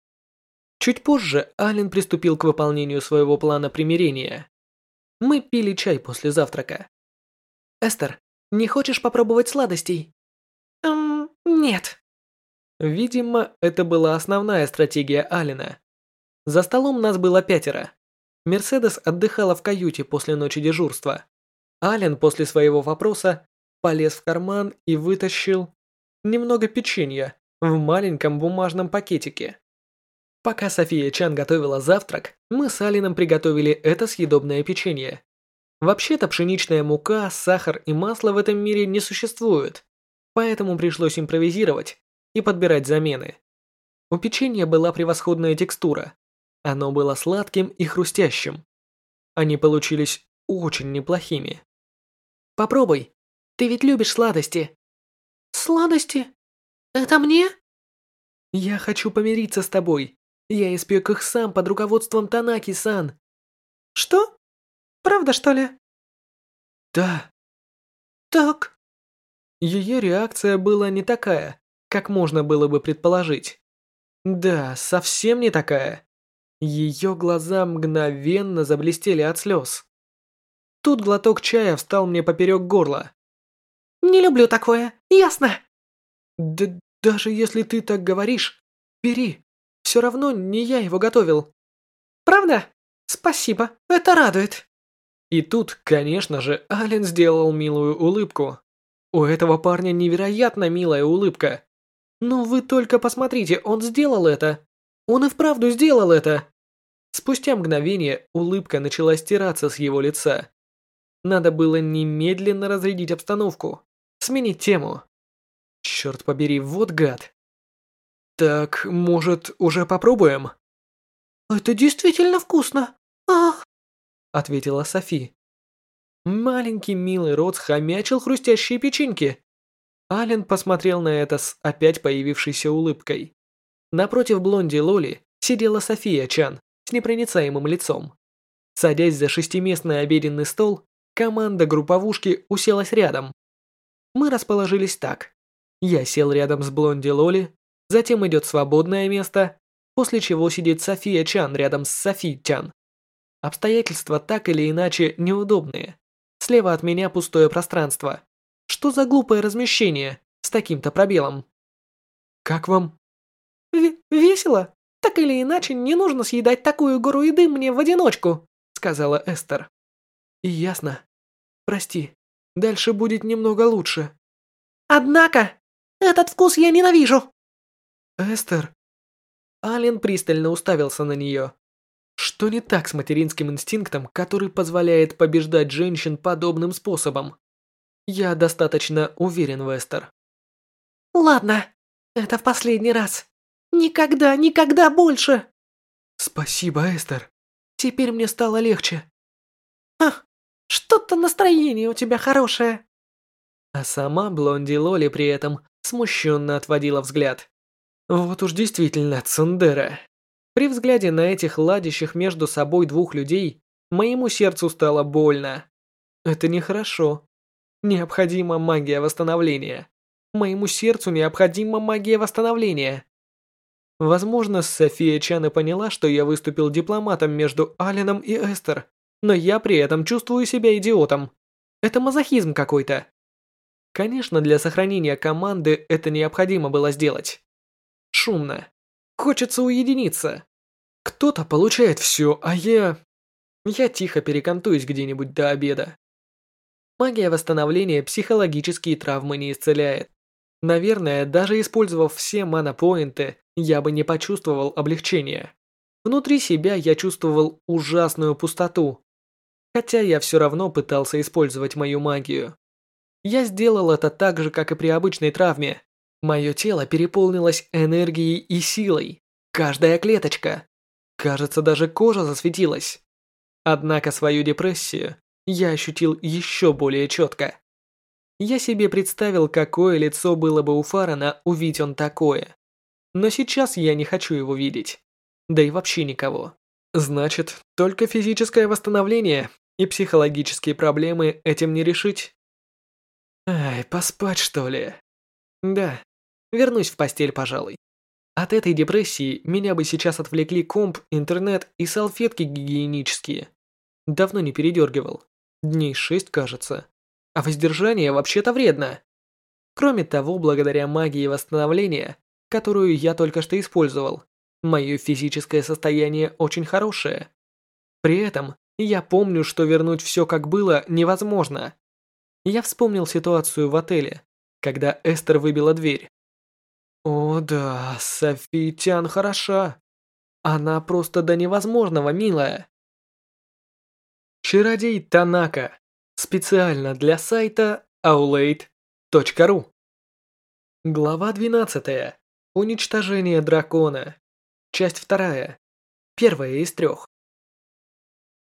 Чуть позже Ален приступил к выполнению своего плана примирения. Мы пили чай после завтрака. «Эстер, не хочешь попробовать сладостей?»
«Эм, нет».
Видимо, это была основная стратегия Алина. За столом нас было пятеро. Мерседес отдыхала в каюте после ночи дежурства. Ален после своего вопроса полез в карман и вытащил немного печенья в маленьком бумажном пакетике. Пока София Чан готовила завтрак, мы с Алином приготовили это съедобное печенье. Вообще-то пшеничная мука, сахар и масло в этом мире не существуют, поэтому пришлось импровизировать и подбирать замены. У печенья была превосходная текстура. Оно было сладким и хрустящим. Они получились очень неплохими. Попробуй. Ты ведь любишь сладости.
Сладости? Это мне?
Я хочу помириться с тобой я испек их сам под руководством Танаки-сан.
Что? Правда, что ли?
Да.
Так.
Ее реакция была не такая, как можно было бы предположить. Да, совсем не такая. Ее глаза мгновенно заблестели от слез. Тут глоток чая встал мне поперек горла.
Не люблю такое, ясно?
Да даже если ты так говоришь, бери. Все равно не я его готовил.
Правда? Спасибо, это радует.
И тут, конечно же, Ален сделал милую улыбку. У этого парня невероятно милая улыбка. Но вы только посмотрите, он сделал это. Он и вправду сделал это. Спустя мгновение улыбка начала стираться с его лица. Надо было немедленно разрядить обстановку, сменить тему. Черт побери, вот гад. «Так, может, уже попробуем?»
«Это действительно вкусно! Ах!»
Ответила Софи. Маленький милый рот схомячил хрустящие печеньки. Ален посмотрел на это с опять появившейся улыбкой. Напротив блонди Лоли сидела София Чан с непроницаемым лицом. Садясь за шестиместный обеденный стол, команда групповушки уселась рядом. Мы расположились так. Я сел рядом с блонди Лоли, Затем идет свободное место, после чего сидит София Чан рядом с Софи Чан. Обстоятельства так или иначе неудобные. Слева от меня пустое пространство. Что за глупое размещение с таким-то пробелом? Как вам?
В весело. Так или иначе, не нужно съедать такую гору еды мне в одиночку, сказала Эстер.
Ясно. Прости. Дальше будет немного лучше.
Однако, этот вкус я ненавижу.
Эстер. Ален пристально уставился на нее. Что не так с материнским инстинктом, который позволяет побеждать женщин подобным способом? Я достаточно уверен в Эстер.
Ладно, это в последний раз. Никогда, никогда больше.
Спасибо, Эстер. Теперь мне стало легче.
Ах, что-то настроение у тебя хорошее.
А сама Блонди Лоли при этом смущенно отводила взгляд. Вот уж действительно Цундера. При взгляде на этих ладящих между собой двух людей, моему сердцу стало больно. Это нехорошо. Необходима магия восстановления. Моему сердцу необходима магия восстановления. Возможно, София Чан и поняла, что я выступил дипломатом между Алленом и Эстер, но я при этом чувствую себя идиотом. Это мазохизм какой-то. Конечно, для сохранения команды это необходимо было сделать. Шумно. Хочется уединиться. Кто-то получает все, а я... Я тихо перекантуюсь где-нибудь до обеда. Магия восстановления психологические травмы не исцеляет. Наверное, даже использовав все мана-поинты, я бы не почувствовал облегчения. Внутри себя я чувствовал ужасную пустоту. Хотя я все равно пытался использовать мою магию. Я сделал это так же, как и при обычной травме. Мое тело переполнилось энергией и силой. Каждая клеточка. Кажется, даже кожа засветилась. Однако свою депрессию я ощутил еще более четко. Я себе представил, какое лицо было бы у Фарана, увидеть он такое. Но сейчас я не хочу его видеть. Да и вообще никого. Значит, только физическое восстановление и психологические проблемы этим не решить? Ай, поспать что ли? Да, Вернусь в постель, пожалуй. От этой депрессии меня бы сейчас отвлекли комп, интернет и салфетки гигиенические. Давно не передергивал. Дней шесть, кажется. А воздержание вообще-то вредно. Кроме того, благодаря магии восстановления, которую я только что использовал, мое физическое состояние очень хорошее. При этом я помню, что вернуть все как было невозможно. Я вспомнил ситуацию в отеле, когда Эстер выбила дверь. О да, Софи Тян хороша. Она просто до невозможного милая. Чародей Танака. Специально для сайта aulade.ru Глава 12. Уничтожение дракона. Часть 2. Первая из трех.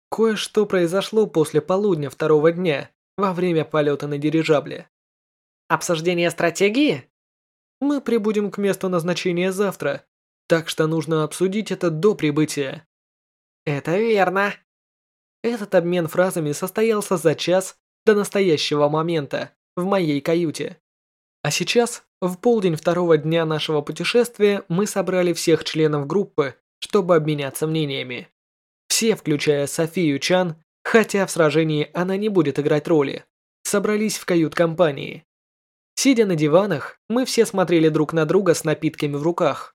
Кое-что произошло после полудня второго дня, во время полета на дирижабле.
Обсуждение стратегии?
Мы прибудем к месту назначения завтра, так что нужно обсудить это до прибытия.
Это верно.
Этот обмен фразами состоялся за час до настоящего момента в моей каюте. А сейчас, в полдень второго дня нашего путешествия, мы собрали всех членов группы, чтобы обменяться мнениями. Все, включая Софию Чан, хотя в сражении она не будет играть роли, собрались в кают-компании. Сидя на диванах, мы все смотрели друг на друга с напитками в руках.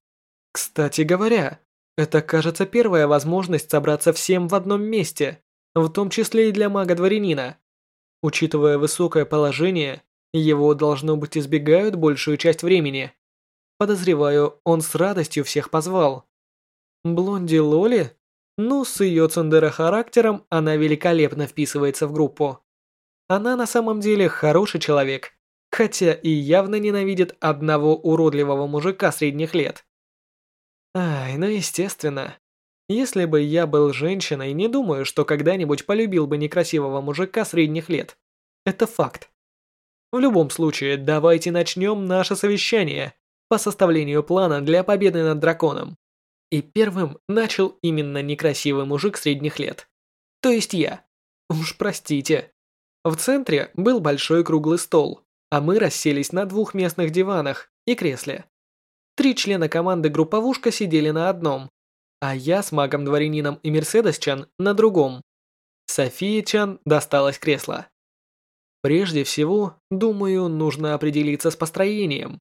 Кстати говоря, это, кажется, первая возможность собраться всем в одном месте, в том числе и для мага-дворянина. Учитывая высокое положение, его, должно быть, избегают большую часть времени. Подозреваю, он с радостью всех позвал. Блонди Лоли? Ну, с ее цундера характером она великолепно вписывается в группу. Она на самом деле хороший человек хотя и явно ненавидит одного уродливого мужика средних лет. Ай, ну естественно. Если бы я был женщиной, не думаю, что когда-нибудь полюбил бы некрасивого мужика средних лет. Это факт. В любом случае, давайте начнем наше совещание по составлению плана для победы над драконом. И первым начал именно некрасивый мужик средних лет. То есть я. Уж простите. В центре был большой круглый стол, а мы расселись на двух местных диванах и кресле. Три члена команды групповушка сидели на одном. а я с магом-дворянином и Мерседес-чан на другом. София Чан досталось кресло. Прежде всего, думаю, нужно определиться с построением.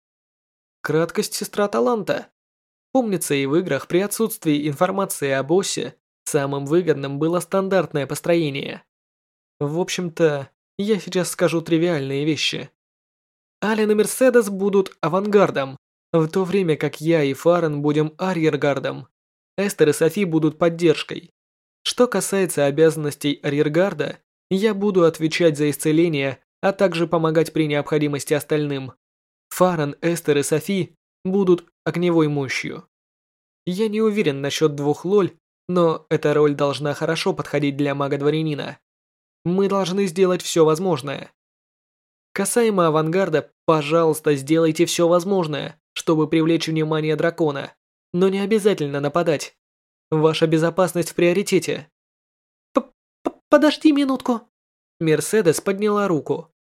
Краткость сестра таланта. Помнится и в играх при отсутствии информации о боссе самым выгодным было стандартное построение. В общем-то, я сейчас скажу тривиальные вещи. Ален и Мерседес будут авангардом, в то время как я и Фарен будем арьергардом. Эстер и Софи будут поддержкой. Что касается обязанностей арьергарда, я буду отвечать за исцеление, а также помогать при необходимости остальным. Фарен, Эстер и Софи будут огневой мощью. Я не уверен насчет двух лоль, но эта роль должна хорошо подходить для мага-дворянина. Мы должны сделать все возможное. Касаемо авангарда, пожалуйста, сделайте все возможное, чтобы привлечь внимание дракона, но не обязательно нападать. Ваша безопасность в приоритете.
П -п Подожди минутку.
Мерседес подняла руку.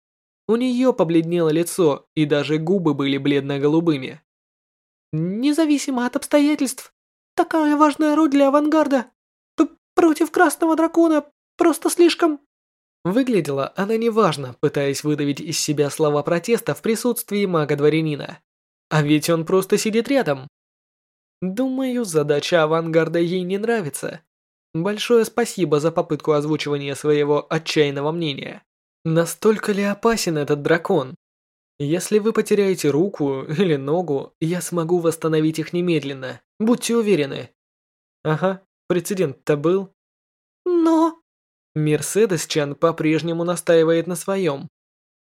У нее побледнело лицо, и даже губы были бледно-голубыми.
Независимо от обстоятельств, такая важная роль для авангарда. П против Красного Дракона просто слишком...
Выглядела она неважно, пытаясь выдавить из себя слова протеста в присутствии мага-дворянина. А ведь он просто сидит рядом. Думаю, задача авангарда ей не нравится. Большое спасибо за попытку озвучивания своего отчаянного мнения. Настолько ли опасен этот дракон? Если вы потеряете руку или ногу, я смогу восстановить их немедленно. Будьте уверены. Ага, прецедент-то был.
Но...
Мерседес Чан по-прежнему настаивает на своем.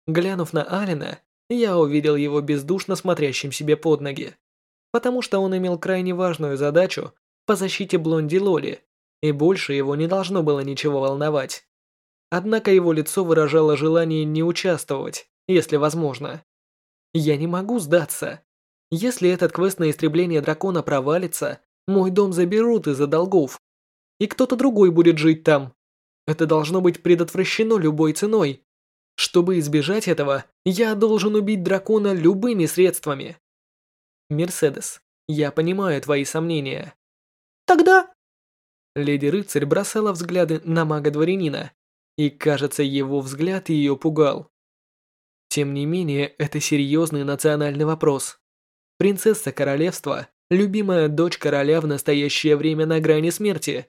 Глянув на Алина, я увидел его бездушно смотрящим себе под ноги потому что он имел крайне важную задачу по защите Блонди Лоли, и больше его не должно было ничего волновать. Однако его лицо выражало желание не участвовать, если возможно. Я не могу сдаться. Если этот квест на истребление дракона провалится, мой дом заберут из-за долгов, и кто-то другой будет жить там. Это должно быть предотвращено любой ценой. Чтобы избежать этого, я должен убить дракона любыми средствами. Мерседес, я понимаю твои сомнения.
Тогда...
Леди-рыцарь бросала взгляды на мага-дворянина, и, кажется, его взгляд ее пугал. Тем не менее, это серьезный национальный вопрос. Принцесса королевства, любимая дочь короля в настоящее время на грани смерти.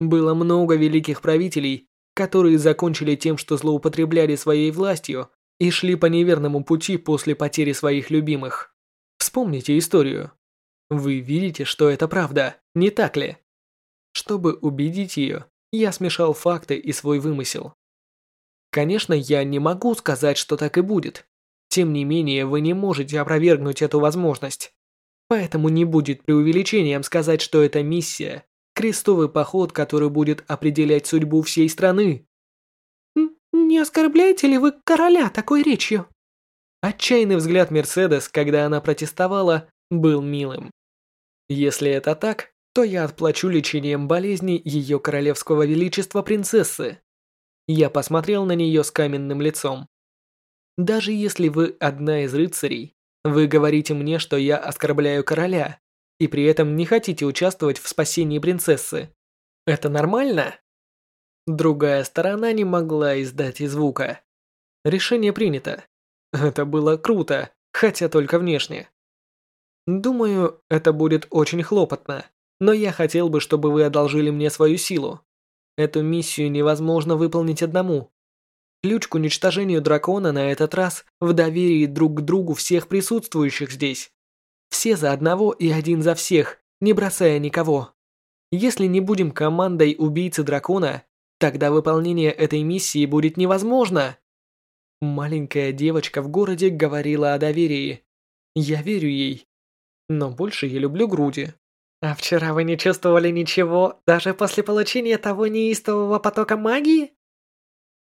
Было много великих правителей, которые закончили тем, что злоупотребляли своей властью и шли по неверному пути после потери своих любимых. Вспомните историю. Вы видите, что это правда, не так ли? Чтобы убедить ее, я смешал факты и свой вымысел. Конечно, я не могу сказать, что так и будет. Тем не менее, вы не можете опровергнуть эту возможность. Поэтому не будет преувеличением сказать, что это миссия, крестовый поход, который будет определять судьбу всей страны.
«Не оскорбляете ли вы короля такой речью?»
Отчаянный взгляд Мерседес, когда она протестовала, был милым. Если это так, то я отплачу лечением болезни ее королевского величества принцессы. Я посмотрел на нее с каменным лицом. Даже если вы одна из рыцарей, вы говорите мне, что я оскорбляю короля, и при этом не хотите участвовать в спасении принцессы. Это нормально? Другая сторона не могла издать и звука. Решение принято. Это было круто, хотя только внешне. Думаю, это будет очень хлопотно, но я хотел бы, чтобы вы одолжили мне свою силу. Эту миссию невозможно выполнить одному. Ключ к уничтожению дракона на этот раз в доверии друг к другу всех присутствующих здесь. Все за одного и один за всех, не бросая никого. Если не будем командой убийцы дракона, тогда выполнение этой миссии будет невозможно. Маленькая девочка в городе говорила о доверии. Я верю ей. Но больше я люблю груди.
А вчера вы не чувствовали ничего, даже после получения того неистового потока магии?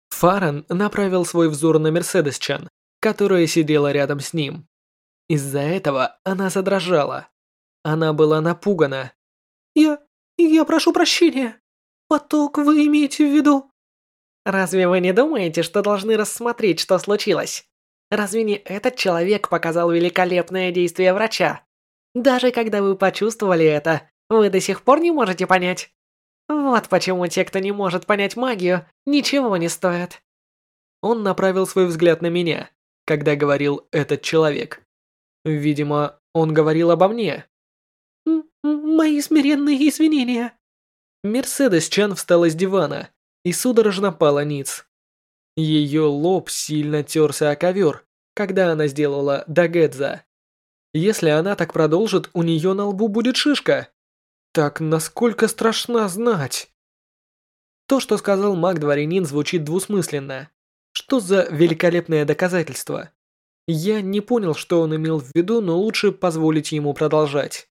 Фаран направил свой взор на Мерседес-чан, которая сидела рядом с ним. Из-за этого она задрожала. Она была напугана.
«Я... я прошу прощения. Поток вы имеете в виду?»
Разве вы не думаете, что должны рассмотреть, что случилось? Разве не этот человек показал великолепное действие врача? Даже когда вы почувствовали это, Вы до сих пор не можете понять? Вот почему те, кто не может понять магию, ничего не стоят.
Он направил свой взгляд на меня, когда говорил этот человек. Видимо, он говорил обо мне.
«Мои смиренные извинения».
Мерседес Чан встала с дивана и судорожно пала ниц. Ее лоб сильно терся о ковер, когда она сделала дагедза. Если она так продолжит, у нее на лбу будет шишка. Так насколько страшна знать? То, что сказал маг-дворянин, звучит двусмысленно. Что за великолепное доказательство? Я не понял, что он имел в виду, но лучше позволить ему продолжать.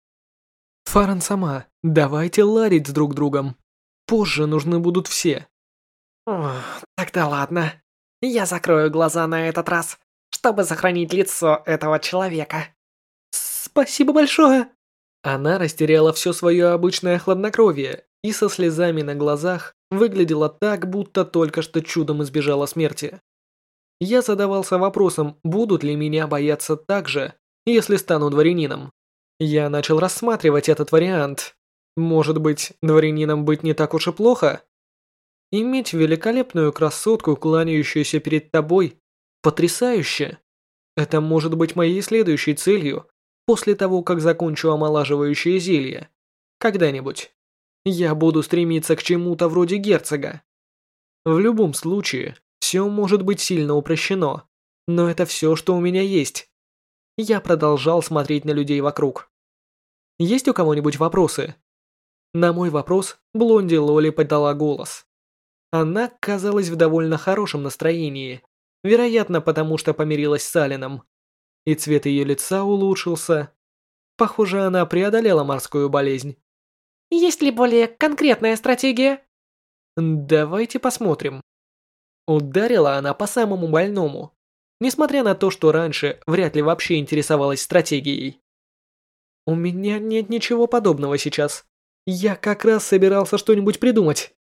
Фаран сама, давайте ладить с друг другом. Позже нужны будут все.
тогда ладно. Я закрою глаза на этот раз, чтобы сохранить лицо этого человека.
Спасибо большое.
Она растеряла все свое обычное хладнокровие и со слезами на глазах выглядела так, будто только что чудом избежала смерти. Я задавался вопросом, будут ли меня бояться так же, если стану дворянином. Я начал рассматривать этот вариант. Может быть, дворянином быть не так уж и плохо? Иметь великолепную красотку, кланяющуюся перед тобой, потрясающе. Это может быть моей следующей целью, после того, как закончу омолаживающее зелье. Когда-нибудь. Я буду стремиться к чему-то вроде герцога. В любом случае, все может быть сильно упрощено, но это все, что у меня есть. Я продолжал смотреть на людей вокруг. Есть у кого-нибудь вопросы? На мой вопрос Блонди Лоли подала голос. Она казалась в довольно хорошем настроении, вероятно, потому что помирилась с Алином и цвет ее лица улучшился. Похоже, она преодолела морскую болезнь.
Есть ли более конкретная стратегия?
Давайте посмотрим. Ударила она по самому больному, несмотря на то, что раньше вряд ли вообще интересовалась стратегией. У меня нет ничего подобного сейчас. Я как раз собирался что-нибудь придумать.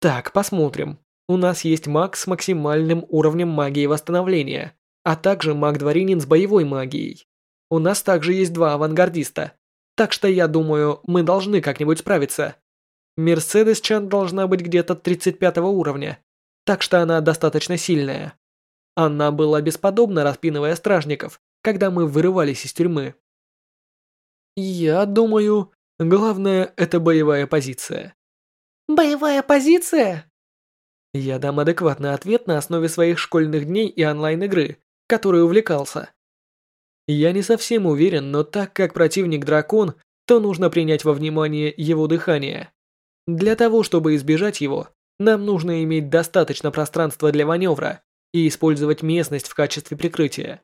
Так, посмотрим. У нас есть маг с максимальным уровнем магии восстановления а также маг-дворянин с боевой магией. У нас также есть два авангардиста, так что я думаю, мы должны как-нибудь справиться. Мерседес Чан должна быть где-то 35 уровня, так что она достаточно сильная. Она была бесподобна, распинывая стражников, когда мы вырывались из тюрьмы. Я думаю, главное это боевая позиция.
Боевая позиция?
Я дам адекватный ответ на основе своих школьных дней и онлайн-игры, которой увлекался. Я не совсем уверен, но так как противник дракон, то нужно принять во внимание его дыхание. Для того, чтобы избежать его, нам нужно иметь достаточно пространства для маневра и использовать местность в качестве прикрытия.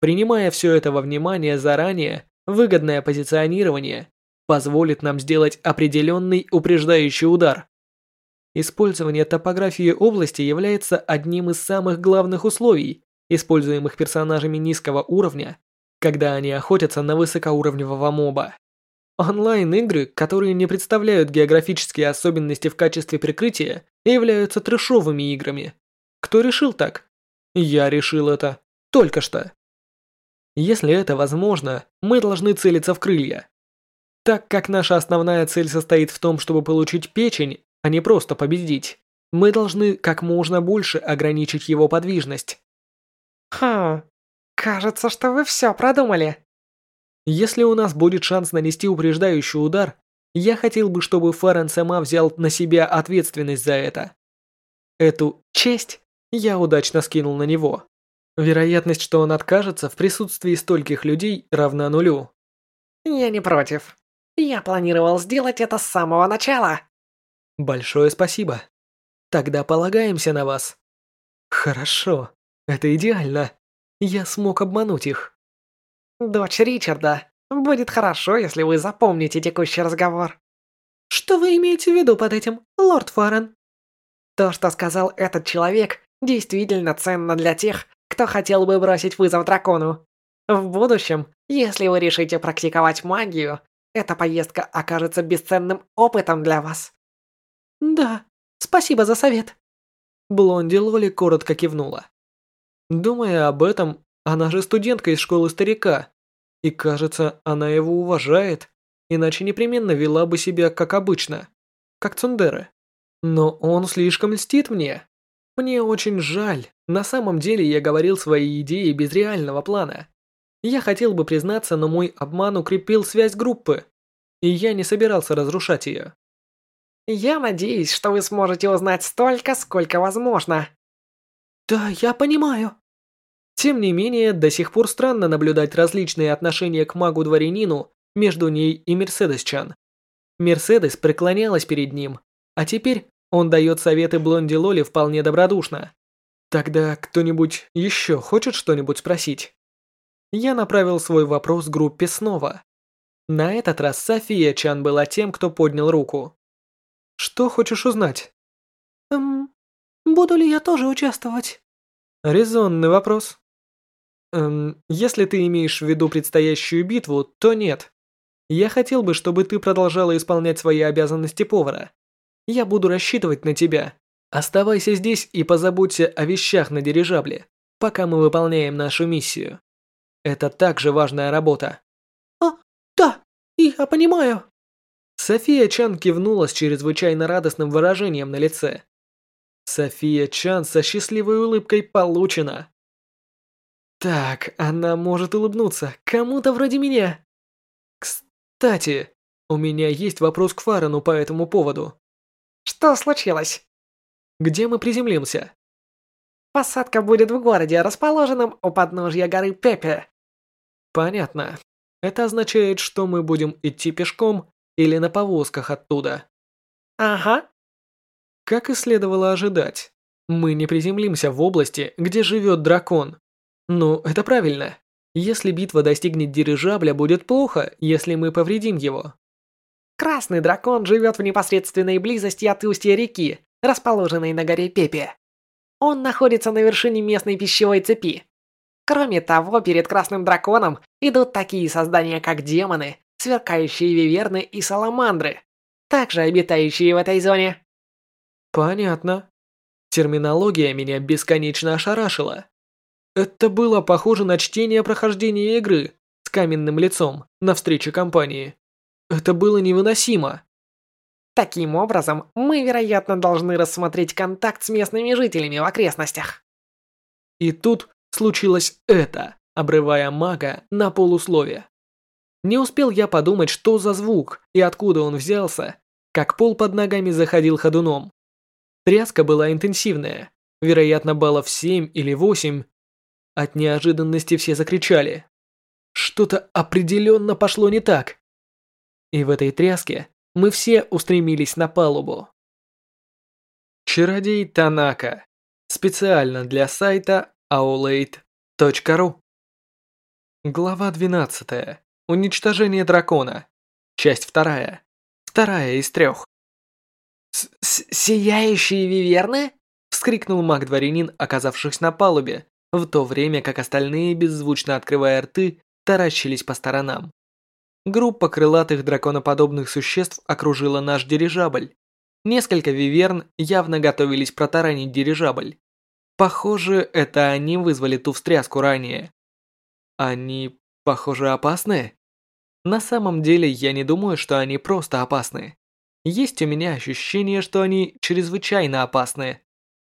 Принимая все это во внимание заранее, выгодное позиционирование позволит нам сделать определенный упреждающий удар. Использование топографии области является одним из самых главных условий используемых персонажами низкого уровня, когда они охотятся на высокоуровневого моба. Онлайн-игры, которые не представляют географические особенности в качестве прикрытия, являются трешовыми играми. Кто решил так? Я решил это. Только что. Если это возможно, мы должны целиться в крылья. Так как наша основная цель состоит в том, чтобы получить печень, а не просто победить, мы должны как можно больше ограничить его подвижность.
Хм, кажется, что вы все продумали.
Если у нас будет шанс нанести упреждающий удар, я хотел бы, чтобы Фарен сама взял на себя ответственность за это. Эту честь я удачно скинул на него. Вероятность, что он откажется в присутствии стольких людей, равна нулю.
Я не против. Я планировал сделать это с самого начала.
Большое спасибо. Тогда полагаемся на вас. Хорошо. Это идеально. Я смог обмануть их.
Дочь Ричарда, будет хорошо, если вы запомните текущий разговор.
Что вы имеете в виду под этим, лорд Фарен?
То, что сказал этот человек, действительно ценно для тех, кто хотел бы бросить вызов дракону. В будущем, если вы решите практиковать магию, эта поездка окажется бесценным опытом для вас.
Да, спасибо за совет.
Блонди Лоли коротко кивнула. Думая об этом, она же студентка из школы старика. И кажется, она его уважает. иначе непременно вела бы себя как обычно, как Цундеры. Но он слишком льстит мне. Мне очень жаль, на самом деле я говорил свои идеи без реального плана. Я хотел бы признаться, но мой обман укрепил связь группы, и я не собирался разрушать ее.
Я надеюсь, что вы сможете узнать столько, сколько возможно.
Да, я понимаю.
Тем не менее, до сих пор странно наблюдать различные отношения к магу-дворянину между ней и Мерседес-чан. Мерседес преклонялась перед ним, а теперь он дает советы Блонди Лоли вполне добродушно. Тогда кто-нибудь еще хочет что-нибудь спросить? Я направил свой вопрос группе снова. На этот раз София Чан была тем, кто поднял руку. Что хочешь узнать?
Эм, буду ли я тоже участвовать?
Резонный вопрос. Эм, если ты имеешь в виду предстоящую битву, то нет. Я хотел бы, чтобы ты продолжала исполнять свои обязанности повара. Я буду рассчитывать на тебя. Оставайся здесь и позаботься о вещах на дирижабле, пока мы выполняем нашу миссию. Это также важная работа.
А, да, я понимаю.
София Чан кивнула с чрезвычайно радостным выражением на лице. София Чан со счастливой улыбкой получена. Так, она может улыбнуться кому-то вроде меня. Кстати, у меня есть вопрос к Фарану по этому поводу.
Что случилось?
Где мы приземлимся?
Посадка будет в городе, расположенном у подножья горы Пепе.
Понятно. Это означает, что мы будем идти пешком или на повозках оттуда.
Ага.
Как и следовало ожидать, мы не приземлимся в области, где живет дракон. Ну, это правильно. Если битва достигнет дирижабля, будет плохо, если мы повредим его.
Красный дракон живет в непосредственной близости от устья реки, расположенной на горе Пепе. Он находится на вершине местной пищевой цепи. Кроме того, перед красным драконом идут такие создания, как демоны, сверкающие виверны и саламандры, также обитающие в этой зоне.
Понятно. Терминология меня бесконечно ошарашила. Это было похоже на чтение прохождения игры с каменным лицом на встрече компании. Это было невыносимо.
Таким образом, мы, вероятно, должны рассмотреть контакт с местными жителями в окрестностях.
И тут случилось это, обрывая мага на полусловие. Не успел я подумать, что за звук и откуда он взялся, как пол под ногами заходил ходуном. Тряска была интенсивная, вероятно, баллов 7 или 8. От неожиданности все закричали. Что-то определенно пошло не так. И в этой тряске мы все устремились на палубу. Чародей Танака. Специально для сайта aulade.ru Глава 12. Уничтожение дракона. Часть вторая. Вторая из трех.
С -с «Сияющие виверны?» – вскрикнул маг-дворянин, оказавшись на палубе, в то время как остальные, беззвучно открывая рты, таращились по сторонам.
Группа крылатых драконоподобных существ окружила наш дирижабль. Несколько виверн явно готовились протаранить дирижабль. Похоже, это они вызвали ту встряску ранее. Они, похоже, опасны? На самом деле, я не думаю, что они просто опасны. Есть у меня ощущение, что они чрезвычайно опасны.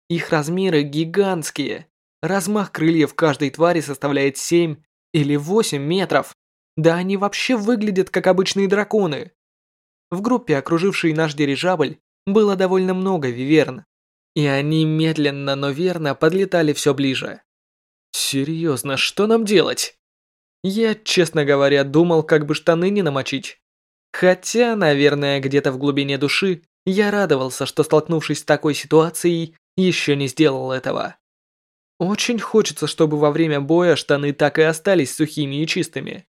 Их размеры гигантские. Размах крыльев каждой твари составляет 7 или 8 метров. Да они вообще выглядят как обычные драконы. В группе, окружившей наш дирижабль, было довольно много виверн. И они медленно, но верно подлетали все ближе. Серьезно, что нам делать? Я, честно говоря, думал, как бы штаны не намочить. Хотя, наверное, где-то в глубине души я радовался, что столкнувшись с такой ситуацией, еще не сделал этого. Очень хочется, чтобы во время боя штаны так и остались сухими и чистыми.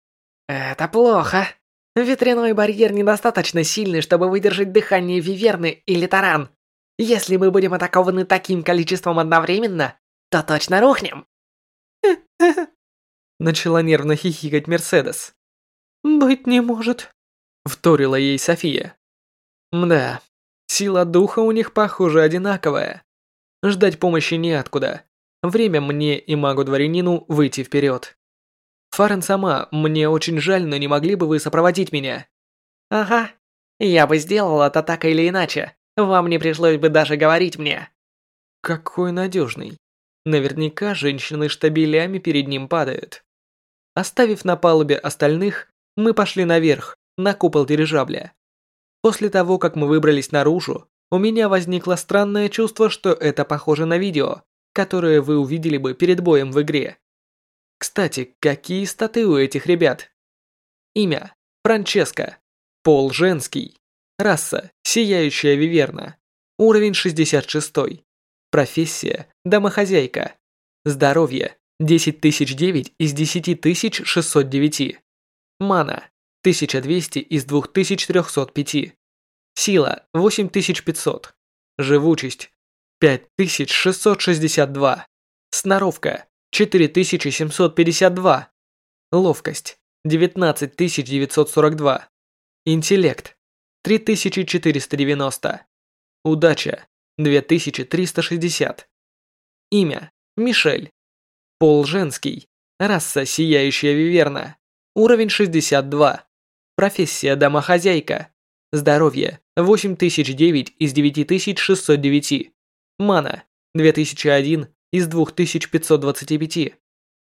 Это плохо. Ветряной барьер недостаточно сильный, чтобы выдержать дыхание Виверны или Таран. Если мы будем атакованы таким количеством одновременно, то точно рухнем.
Начала нервно хихикать Мерседес.
«Быть не может»,
Вторила ей София. Мда, сила духа у них, похоже, одинаковая. Ждать помощи неоткуда. Время мне и магу-дворянину выйти вперед. Фарен сама, мне очень жаль, но не могли бы вы сопроводить меня?
Ага. Я бы сделал это так или иначе. Вам не пришлось бы даже говорить мне.
Какой надежный. Наверняка женщины штабелями перед ним падают. Оставив на палубе остальных, мы пошли наверх, на купол дирижабля. После того, как мы выбрались наружу, у меня возникло странное чувство, что это похоже на видео, которое вы увидели бы перед боем в игре. Кстати, какие статы у этих ребят? Имя – Франческо. Пол – женский. Раса – сияющая виверна. Уровень 66. Профессия – домохозяйка. Здоровье – 10009 из 10609. Мана – 1200 из 2305. Сила – 8500. Живучесть – 5662. Сноровка – 4752. Ловкость – 19942. Интеллект – 3490. Удача – 2360. Имя – Мишель. Пол женский. Раса сияющая виверна. Уровень 62. Профессия домохозяйка. Здоровье 8009 из 9609. Мана 2001 из 2525.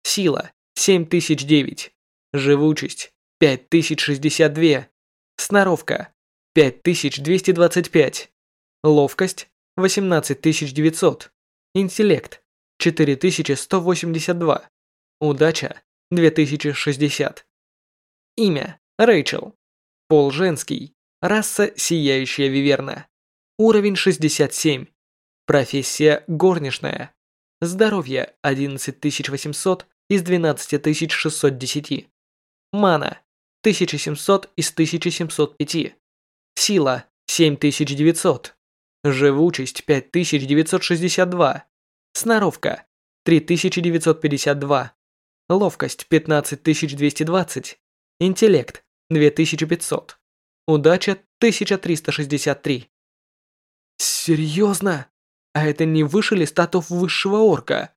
Сила 7009. Живучесть 5062. Сноровка 5225. Ловкость 18900. Интеллект 4182. Удача 2060. Имя Рэйчел. Пол женский. Раса сияющая виверна. Уровень 67. Профессия горничная. Здоровье 11800 из 12610. Мана 1700 из 1705. Сила 7900. Живучесть 5962. Сноровка 3952. Ловкость 15220. Интеллект 2500. Удача 1363. Серьезно? А это не выше ли статов высшего орка?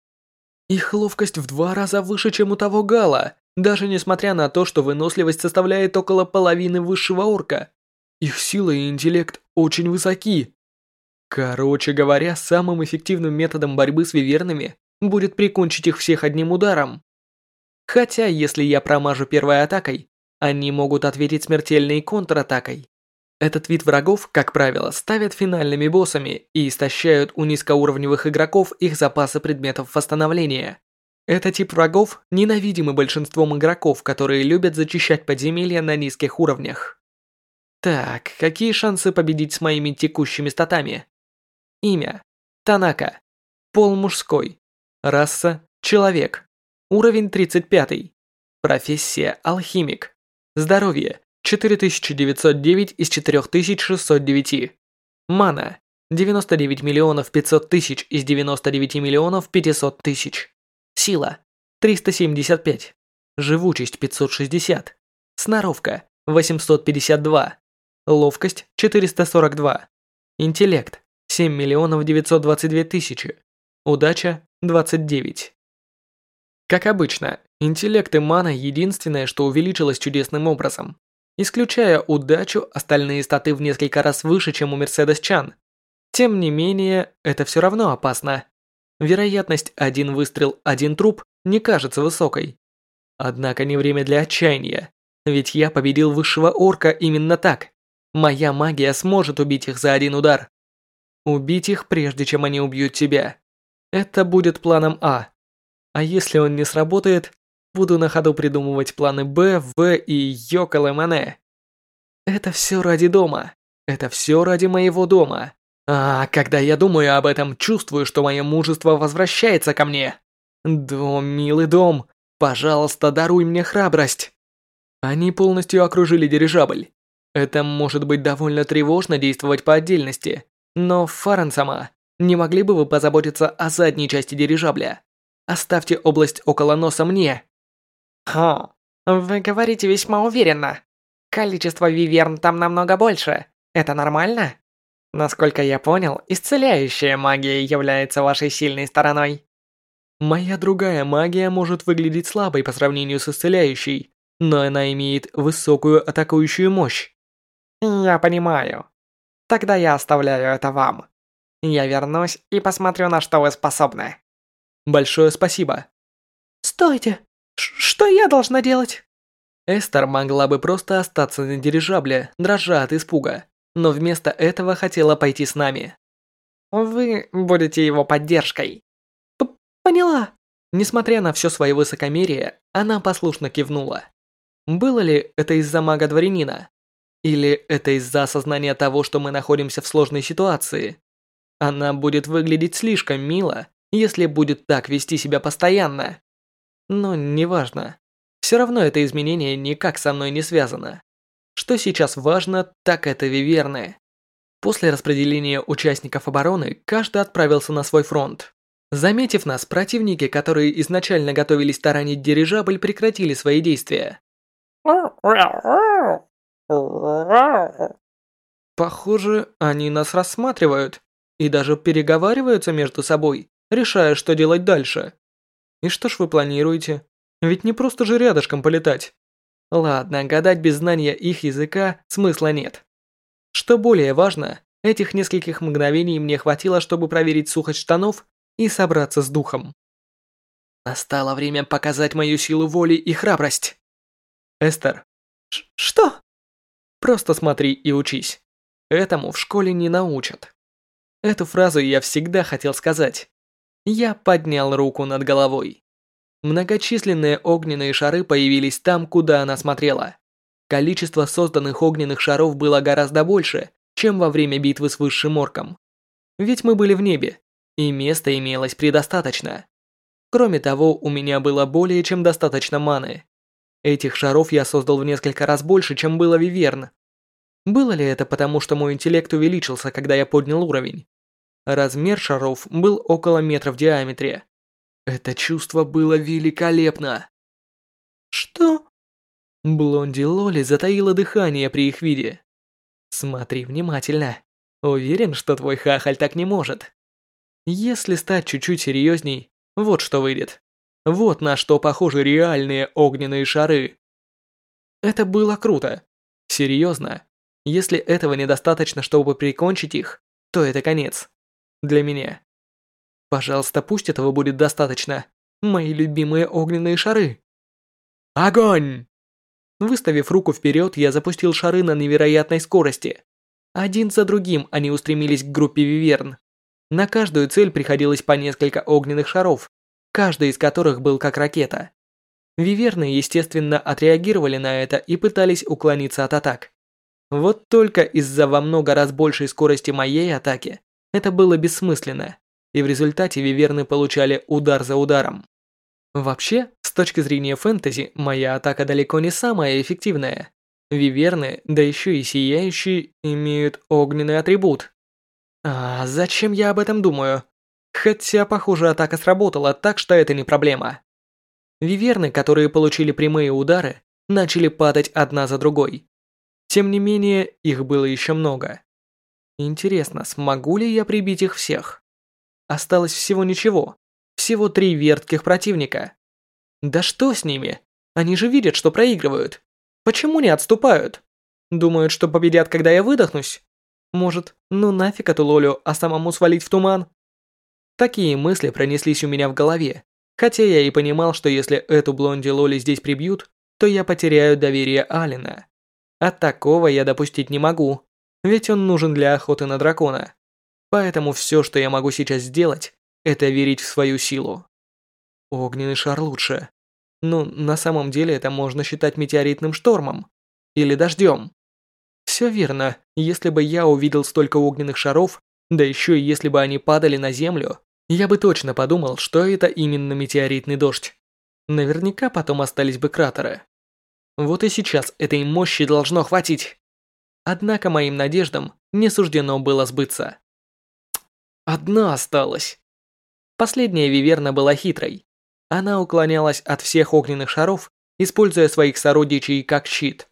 Их ловкость в два раза выше, чем у того Гала, даже несмотря на то, что выносливость составляет около половины высшего орка. Их сила и интеллект очень высоки. Короче говоря, самым эффективным методом борьбы с вивернами будет прикончить их всех одним ударом. Хотя, если я промажу первой атакой, они могут ответить смертельной контратакой. Этот вид врагов, как правило, ставят финальными боссами и истощают у низкоуровневых игроков их запасы предметов восстановления. Этот тип врагов ненавидимы большинством игроков, которые любят зачищать подземелья на низких уровнях. Так, какие шансы победить с моими текущими статами? Имя. Танака. Пол мужской. Раса. Человек. Уровень 35. Профессия. Алхимик. Здоровье 4909 из 4609. Мана 99 миллионов 500 тысяч из 99 миллионов 500 тысяч. Сила 375. Живучесть 560. Сноровка 852. Ловкость 442. Интеллект 7 миллионов 922 тысячи. Удача 29. Как обычно, интеллект и мана единственное, что увеличилось чудесным образом. Исключая удачу, остальные статы в несколько раз выше, чем у Мерседес Чан. Тем не менее, это все равно опасно. Вероятность один выстрел, один труп не кажется высокой. Однако не время для отчаяния, ведь я победил высшего орка именно так. Моя магия сможет убить их за один удар. Убить их, прежде чем они убьют тебя. Это будет планом А. А если он не сработает, буду на ходу придумывать планы Б, В и Йоколэмэне. Это все ради дома. Это все ради моего дома. А когда я думаю об этом, чувствую, что мое мужество возвращается ко мне. Дом, милый дом, пожалуйста, даруй мне храбрость. Они полностью окружили дирижабль. Это может быть довольно тревожно действовать по отдельности, но Фарен сама, не могли бы вы позаботиться о задней части дирижабля? Оставьте область около носа мне.
Ха, вы говорите весьма уверенно. Количество виверн там намного больше. Это нормально? Насколько я понял, исцеляющая магия является вашей сильной стороной.
Моя другая магия может выглядеть слабой по сравнению с исцеляющей, но она имеет высокую атакующую мощь.
Я понимаю. Тогда я оставляю это вам. Я вернусь и посмотрю, на что вы способны.
Большое спасибо.
Стойте! Что я должна делать?
Эстер могла бы просто остаться на дирижабле, дрожа от испуга, но вместо этого хотела пойти с нами.
Вы будете его поддержкой.
П Поняла.
Несмотря на все свое высокомерие, она послушно кивнула. Было ли это из-за мага-дворянина? Или это из-за осознания того, что мы находимся в сложной ситуации? Она будет выглядеть слишком мило, если будет так вести себя постоянно. Но неважно. Все равно это изменение никак со мной не связано. Что сейчас важно, так это виверны. После распределения участников обороны, каждый отправился на свой фронт. Заметив нас, противники, которые изначально готовились таранить дирижабль, прекратили свои действия. Похоже, они нас рассматривают и даже переговариваются между собой, решая, что делать дальше. И что ж вы планируете? Ведь не просто же рядышком полетать. Ладно, гадать без знания их языка смысла нет. Что более важно, этих нескольких мгновений мне хватило, чтобы проверить сухость штанов и собраться с духом. Настало время показать мою силу воли и храбрость. Эстер.
Что?
Просто смотри и учись. Этому в школе не научат. Эту фразу я всегда хотел сказать. Я поднял руку над головой. Многочисленные огненные шары появились там, куда она смотрела. Количество созданных огненных шаров было гораздо больше, чем во время битвы с высшим орком. Ведь мы были в небе, и места имелось предостаточно. Кроме того, у меня было более чем достаточно маны. Этих шаров я создал в несколько раз больше, чем было Виверн. Было ли это потому, что мой интеллект увеличился, когда я поднял уровень? Размер шаров был около метра в диаметре. Это чувство было великолепно.
Что?
Блонди Лоли затаила дыхание при их виде. Смотри внимательно. Уверен, что твой хахаль так не может. Если стать чуть-чуть серьезней, вот что выйдет. Вот на что похожи реальные огненные шары. Это было круто. Серьезно. Если этого недостаточно, чтобы прикончить их, то это конец. Для меня. Пожалуйста, пусть этого будет достаточно. Мои любимые огненные шары. Огонь! Выставив руку вперед, я запустил шары на невероятной скорости. Один за другим они устремились к группе Виверн. На каждую цель приходилось по несколько огненных шаров, каждый из которых был как ракета. Виверны, естественно, отреагировали на это и пытались уклониться от атак. Вот только из-за во много раз большей скорости моей атаки это было бессмысленно, и в результате виверны получали удар за ударом. Вообще, с точки зрения фэнтези, моя атака далеко не самая эффективная. Виверны, да еще и сияющие, имеют огненный атрибут. А зачем я об этом думаю? Хотя, похоже, атака сработала, так что это не проблема. Виверны, которые получили прямые удары, начали падать одна за другой. Тем не менее, их было еще много. Интересно, смогу ли я прибить их всех? Осталось всего ничего. Всего три вертких противника. Да что с ними? Они же видят, что проигрывают. Почему не отступают? Думают, что победят, когда я выдохнусь? Может, ну нафиг эту Лолю, а самому свалить в туман? Такие мысли пронеслись у меня в голове, хотя я и понимал, что если эту блонди Лоли здесь прибьют, то я потеряю доверие Алина. А такого я допустить не могу, ведь он нужен для охоты на дракона. Поэтому все, что я могу сейчас сделать, это верить в свою силу. Огненный шар лучше. Ну, на самом деле это можно считать метеоритным штормом. Или дождем. Все верно, если бы я увидел столько огненных шаров, да еще и если бы они падали на землю, я бы точно подумал, что это именно метеоритный дождь. Наверняка потом остались бы кратеры. Вот и сейчас этой мощи должно хватить. Однако моим надеждам не суждено было сбыться. Одна осталась. Последняя Виверна была хитрой. Она уклонялась от всех огненных шаров, используя своих сородичей как щит.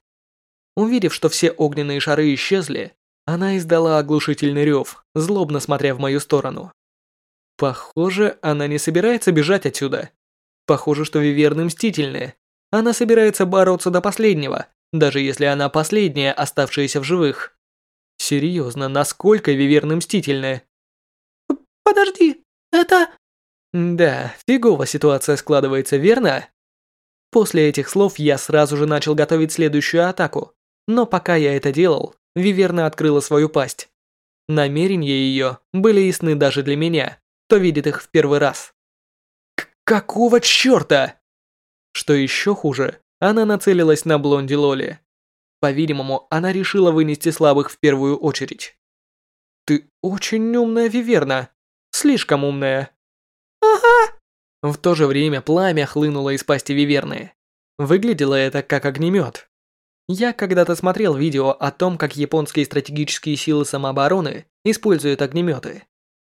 Увидев, что все огненные шары исчезли, она издала оглушительный рев, злобно смотря в мою сторону. Похоже, она не собирается бежать отсюда. Похоже, что Виверны мстительные. Она собирается бороться до последнего, даже если она последняя, оставшаяся в живых. Серьезно, насколько Виверны мстительны?
Подожди, это...
Да, фигово ситуация складывается, верно? После этих слов я сразу же начал готовить следующую атаку. Но пока я это делал, Виверна открыла свою пасть. Намерения ее были ясны даже для меня, кто видит их в первый раз. К какого черта? Что еще хуже, она нацелилась на блонди Лоли. По-видимому, она решила вынести слабых в первую очередь. Ты очень умная, Виверна. Слишком умная.
Ага.
В то же время пламя хлынуло из пасти Виверны. Выглядело это как огнемет. Я когда-то смотрел видео о том, как японские стратегические силы самообороны используют огнеметы.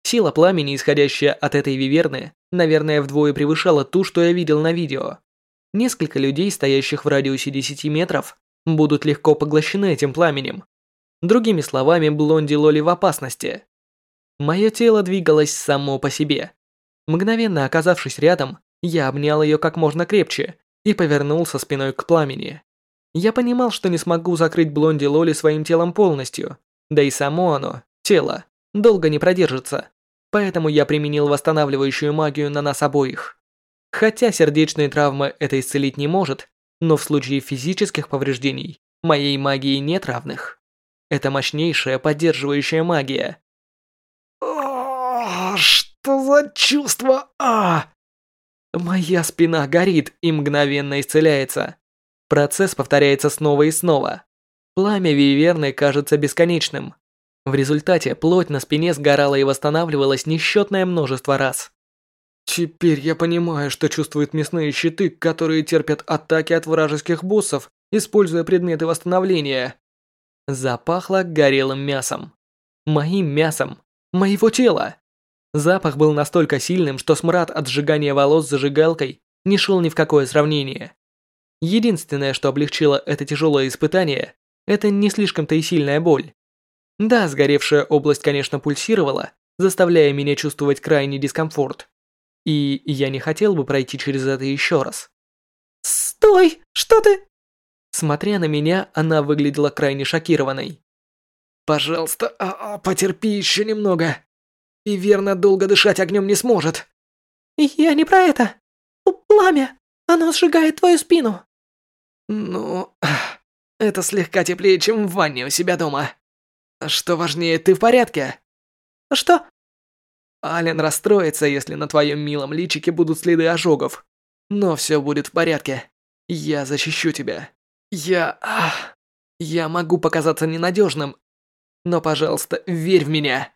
Сила пламени, исходящая от этой виверны, наверное, вдвое превышала ту, что я видел на видео. Несколько людей, стоящих в радиусе 10 метров, будут легко поглощены этим пламенем. Другими словами, Блонди Лоли в опасности. Мое тело двигалось само по себе. Мгновенно оказавшись рядом, я обнял ее как можно крепче и повернулся спиной к пламени. Я понимал, что не смогу закрыть Блонди Лоли своим телом полностью, да и само оно, тело, долго не продержится. Поэтому я применил восстанавливающую магию на нас обоих. Хотя сердечные травмы это исцелить не может, но в случае физических повреждений моей магии нет равных. Это мощнейшая поддерживающая магия.
О, что за чувство? А!
Моя спина горит и мгновенно исцеляется. Процесс повторяется снова и снова. Пламя Виверны кажется бесконечным. В результате плоть на спине сгорала и восстанавливалась несчетное множество раз. Теперь я понимаю, что чувствуют мясные щиты, которые терпят атаки от вражеских боссов, используя предметы восстановления. Запахло горелым мясом. Моим мясом. Моего тела. Запах был настолько сильным, что смрад от сжигания волос зажигалкой не шел ни в какое сравнение. Единственное, что облегчило это тяжелое испытание, это не слишком-то и сильная боль. Да, сгоревшая область, конечно, пульсировала, заставляя меня чувствовать крайний дискомфорт. И я не хотел бы пройти через это еще раз.
«Стой! Что ты?»
Смотря на меня, она выглядела крайне шокированной.
«Пожалуйста, а -а, потерпи еще немного. И верно, долго дышать огнем не сможет».
«Я не про это. Пламя, оно сжигает твою спину».
Ну, это слегка теплее, чем в ванне у себя дома. Что важнее, ты в порядке?
Что?
Ален расстроится, если на твоем милом личике будут следы ожогов. Но все будет в порядке. Я защищу тебя. Я... Ах, я могу показаться ненадежным, но, пожалуйста, верь в меня.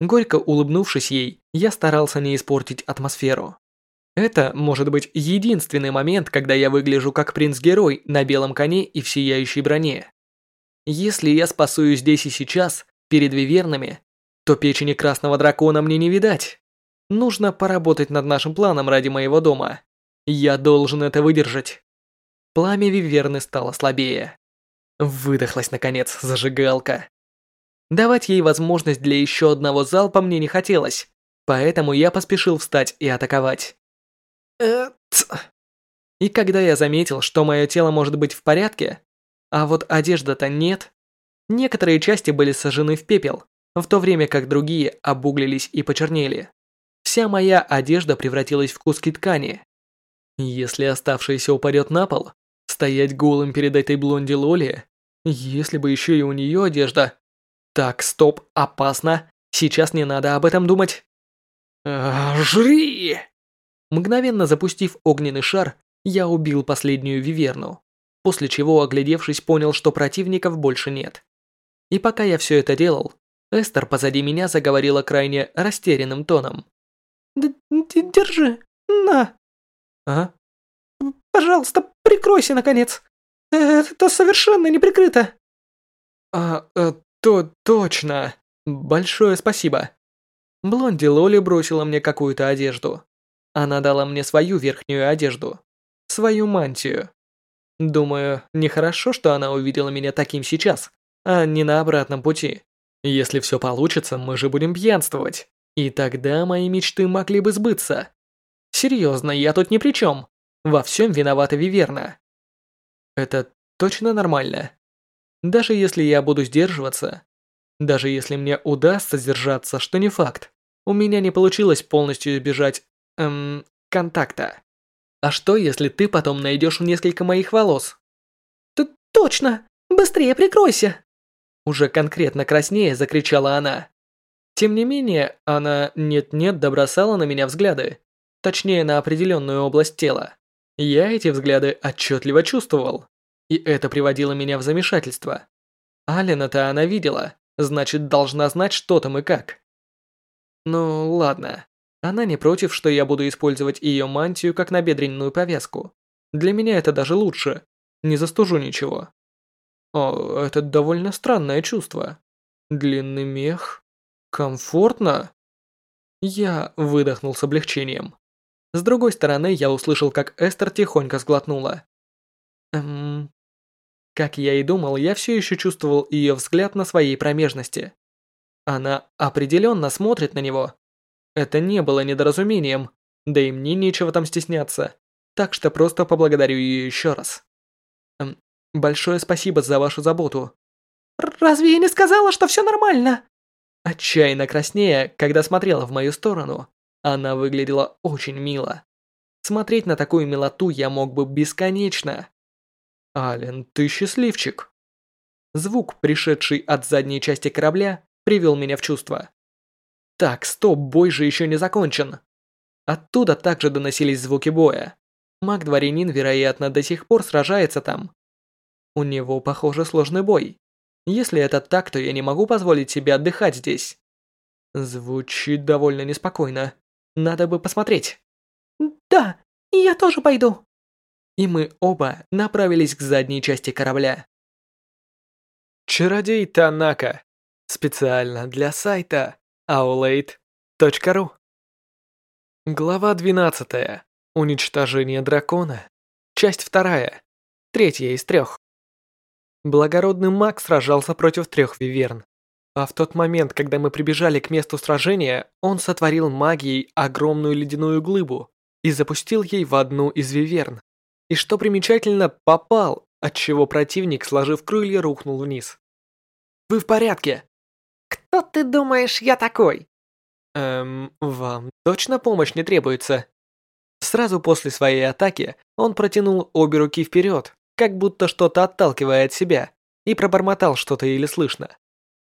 Горько улыбнувшись ей, я старался не испортить атмосферу. Это может быть единственный момент, когда я выгляжу как принц-герой на белом коне и в сияющей броне. Если я спасу ее здесь и сейчас, перед вивернами, то печени красного дракона мне не видать. Нужно поработать над нашим планом ради моего дома. Я должен это выдержать. Пламя виверны стало слабее. Выдохлась, наконец, зажигалка. Давать ей возможность для еще одного залпа мне не хотелось, поэтому я поспешил встать и атаковать. Эт. И когда я заметил, что мое тело может быть в порядке, а вот одежда-то нет, некоторые части были сожжены в пепел, в то время как другие обуглились и почернели. Вся моя одежда превратилась в куски ткани. Если оставшаяся упадет на пол, стоять голым перед этой блонди Лоли, если бы еще и у нее одежда... Так, стоп, опасно, сейчас не надо об этом думать.
А, жри!
Мгновенно запустив огненный шар, я убил последнюю виверну, после чего, оглядевшись, понял, что противников больше нет. И пока я все это делал, Эстер позади меня заговорила крайне растерянным тоном.
Д «Держи, на».
«А?»
«Пожалуйста, прикройся, наконец. Это совершенно не прикрыто».
«А, э, то точно. Большое спасибо». Блонди Лоли бросила мне какую-то одежду. Она дала мне свою верхнюю одежду, свою мантию. Думаю, нехорошо, что она увидела меня таким сейчас, а не на обратном пути. Если все получится, мы же будем пьянствовать, и тогда мои мечты могли бы сбыться. Серьезно, я тут ни при чем. Во всем виновата Виверна. Это точно нормально. Даже если я буду сдерживаться, даже если мне удастся сдержаться, что не факт, у меня не получилось полностью избежать, эм, контакта. А что, если ты потом найдешь несколько моих волос?
Т точно! Быстрее прикройся!
Уже конкретно краснее закричала она. Тем не менее, она нет-нет добросала на меня взгляды, точнее на определенную область тела. Я эти взгляды отчетливо чувствовал, и это приводило меня в замешательство. Алина-то она видела, значит должна знать, что там и как. Ну ладно, она не против, что я буду использовать ее мантию как набедренную повязку. Для меня это даже лучше, не застужу ничего. О, это довольно странное чувство. Длинный мех. Комфортно. Я выдохнул с облегчением. С другой стороны, я услышал, как Эстер тихонько сглотнула. Эм... Как я и думал, я все еще чувствовал ее взгляд на своей промежности. Она определенно смотрит на него. Это не было недоразумением, да и мне нечего там стесняться, так что просто поблагодарю ее еще раз. Эм, большое спасибо за вашу заботу.
Разве я не сказала, что все нормально?
Отчаянно краснея, когда смотрела в мою сторону, она выглядела очень мило. Смотреть на такую милоту я мог бы бесконечно. Ален, ты счастливчик. Звук, пришедший от задней части корабля, привел меня в чувство. Так, стоп, бой же еще не закончен. Оттуда также доносились звуки боя. Маг-дворянин, вероятно, до сих пор сражается там. У него, похоже, сложный бой. Если это так, то я не могу позволить себе отдыхать здесь. Звучит довольно неспокойно. Надо бы посмотреть.
Да, я тоже пойду.
И мы оба направились к задней части корабля. Чародей Танака. Специально для сайта aulade.ru Глава 12. Уничтожение дракона. Часть 2. Третья из трех. Благородный маг сражался против трех виверн. А в тот момент, когда мы прибежали к месту сражения, он сотворил магией огромную ледяную глыбу и запустил ей в одну из виверн. И что примечательно, попал, отчего противник, сложив крылья, рухнул вниз. «Вы в порядке?»
«Кто ты думаешь, я такой?»
«Эм, вам точно помощь не требуется?» Сразу после своей атаки он протянул обе руки вперед, как будто что-то отталкивая от себя, и пробормотал что-то еле слышно.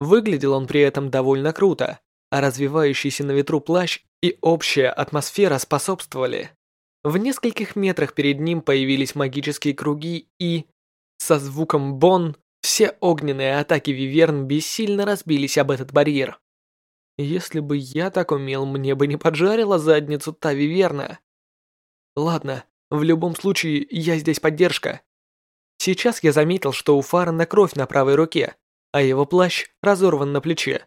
Выглядел он при этом довольно круто, а развивающийся на ветру плащ и общая атмосфера способствовали. В нескольких метрах перед ним появились магические круги и... Со звуком «бон» все огненные атаки Виверн бессильно разбились об этот барьер. Если бы я так умел, мне бы не поджарила задницу та Виверна. Ладно, в любом случае, я здесь поддержка. Сейчас я заметил, что у Фарана кровь на правой руке, а его плащ разорван на плече.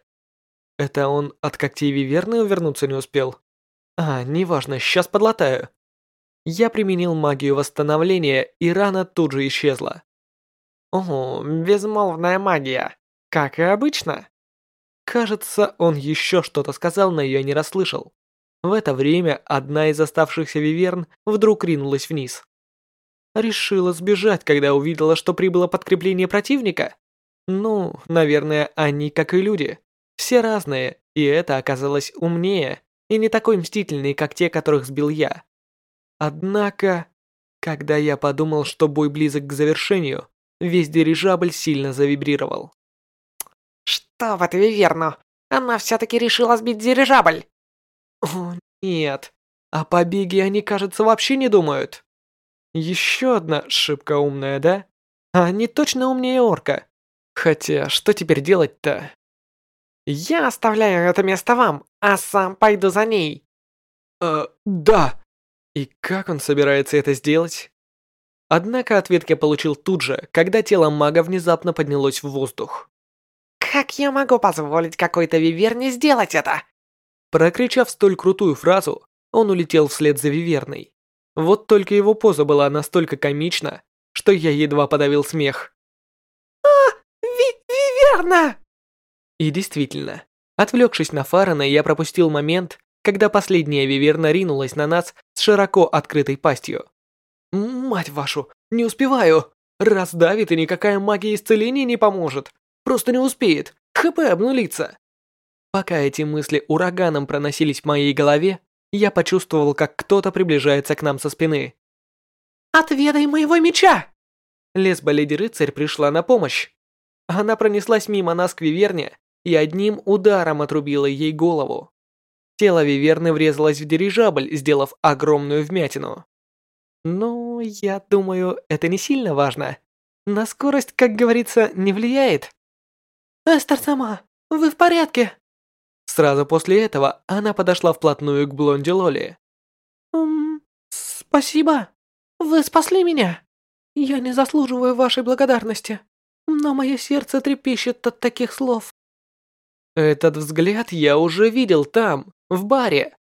Это он от когтей Виверны увернуться не успел? А, неважно, сейчас подлатаю. Я применил магию восстановления, и рана тут же исчезла.
Ого, безмолвная магия, как и обычно.
Кажется, он еще что-то сказал, но я не расслышал. В это время одна из оставшихся виверн вдруг ринулась вниз. Решила сбежать, когда увидела, что прибыло подкрепление противника? Ну, наверное, они, как и люди, все разные, и это оказалось умнее и не такой мстительный, как те, которых сбил я. Однако, когда я подумал, что бой близок к завершению, весь дирижабль сильно завибрировал.
«Что в это верно? Она все-таки решила сбить дирижабль!»
«О, нет. О побеге они, кажется, вообще не думают. Еще одна шибко умная, да? А они точно умнее орка. Хотя, что теперь делать-то?
Я оставляю это место вам, а сам пойду за ней.
Э, да. И как он собирается это сделать? Однако ответ я получил тут же, когда тело мага внезапно поднялось в воздух.
«Как я могу позволить какой-то виверне сделать это?»
Прокричав столь крутую фразу, он улетел вслед за виверной. Вот только его поза была настолько комична, что я едва подавил смех.
«А, ви виверна!»
И действительно, отвлекшись на Фарана, я пропустил момент, когда последняя виверна ринулась на нас с широко открытой пастью. «Мать вашу, не успеваю!» Раздавит и никакая магия исцеления не поможет. Просто не успеет. ХП обнулится. Пока эти мысли ураганом проносились в моей голове, я почувствовал, как кто-то приближается к нам со спины.
«Отведай моего меча!»
Лесба Леди Рыцарь пришла на помощь. Она пронеслась мимо нас к Виверне и одним ударом отрубила ей голову. Тело Виверны врезалось в дирижабль, сделав огромную вмятину. Ну, я думаю, это не сильно важно. На скорость, как говорится, не влияет.
«Эстер сама, вы в порядке?»
Сразу после этого она подошла вплотную к блонди Лоли.
«М спасибо. Вы спасли меня. Я не заслуживаю вашей благодарности, но мое сердце трепещет от таких слов».
Этот взгляд я уже видел там, в баре.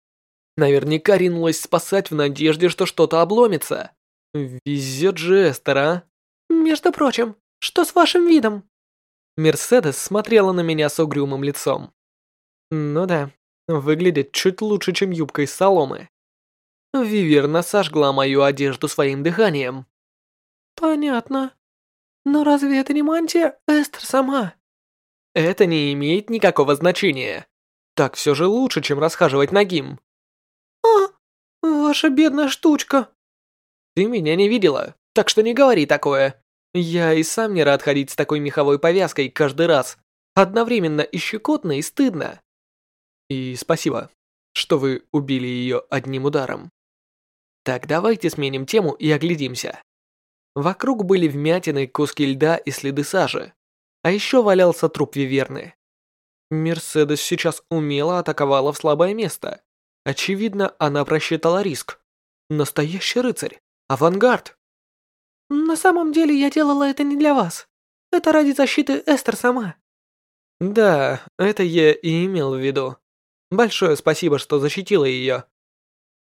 Наверняка ринулась спасать в надежде, что что-то обломится. Везет же Эстер, а?
«Между прочим, что с вашим видом?»
Мерседес смотрела на меня с угрюмым лицом. Ну да, выглядит чуть лучше, чем юбка из соломы. Виверна сожгла мою одежду своим дыханием.
Понятно. Но разве это не мантия Эстер сама?
Это не имеет никакого значения. Так все же лучше, чем расхаживать нагим.
А, ваша бедная штучка.
Ты меня не видела, так что не говори такое. Я и сам не рад ходить с такой меховой повязкой каждый раз. Одновременно и щекотно, и стыдно. И спасибо, что вы убили ее одним ударом. Так давайте сменим тему и оглядимся. Вокруг были вмятины, куски льда и следы сажи. А еще валялся труп Виверны. Мерседес сейчас умело атаковала в слабое место. Очевидно, она просчитала риск. Настоящий рыцарь. Авангард.
На самом деле я делала это не для вас. Это ради защиты Эстер сама.
Да, это я и имел в виду. Большое спасибо, что защитила ее.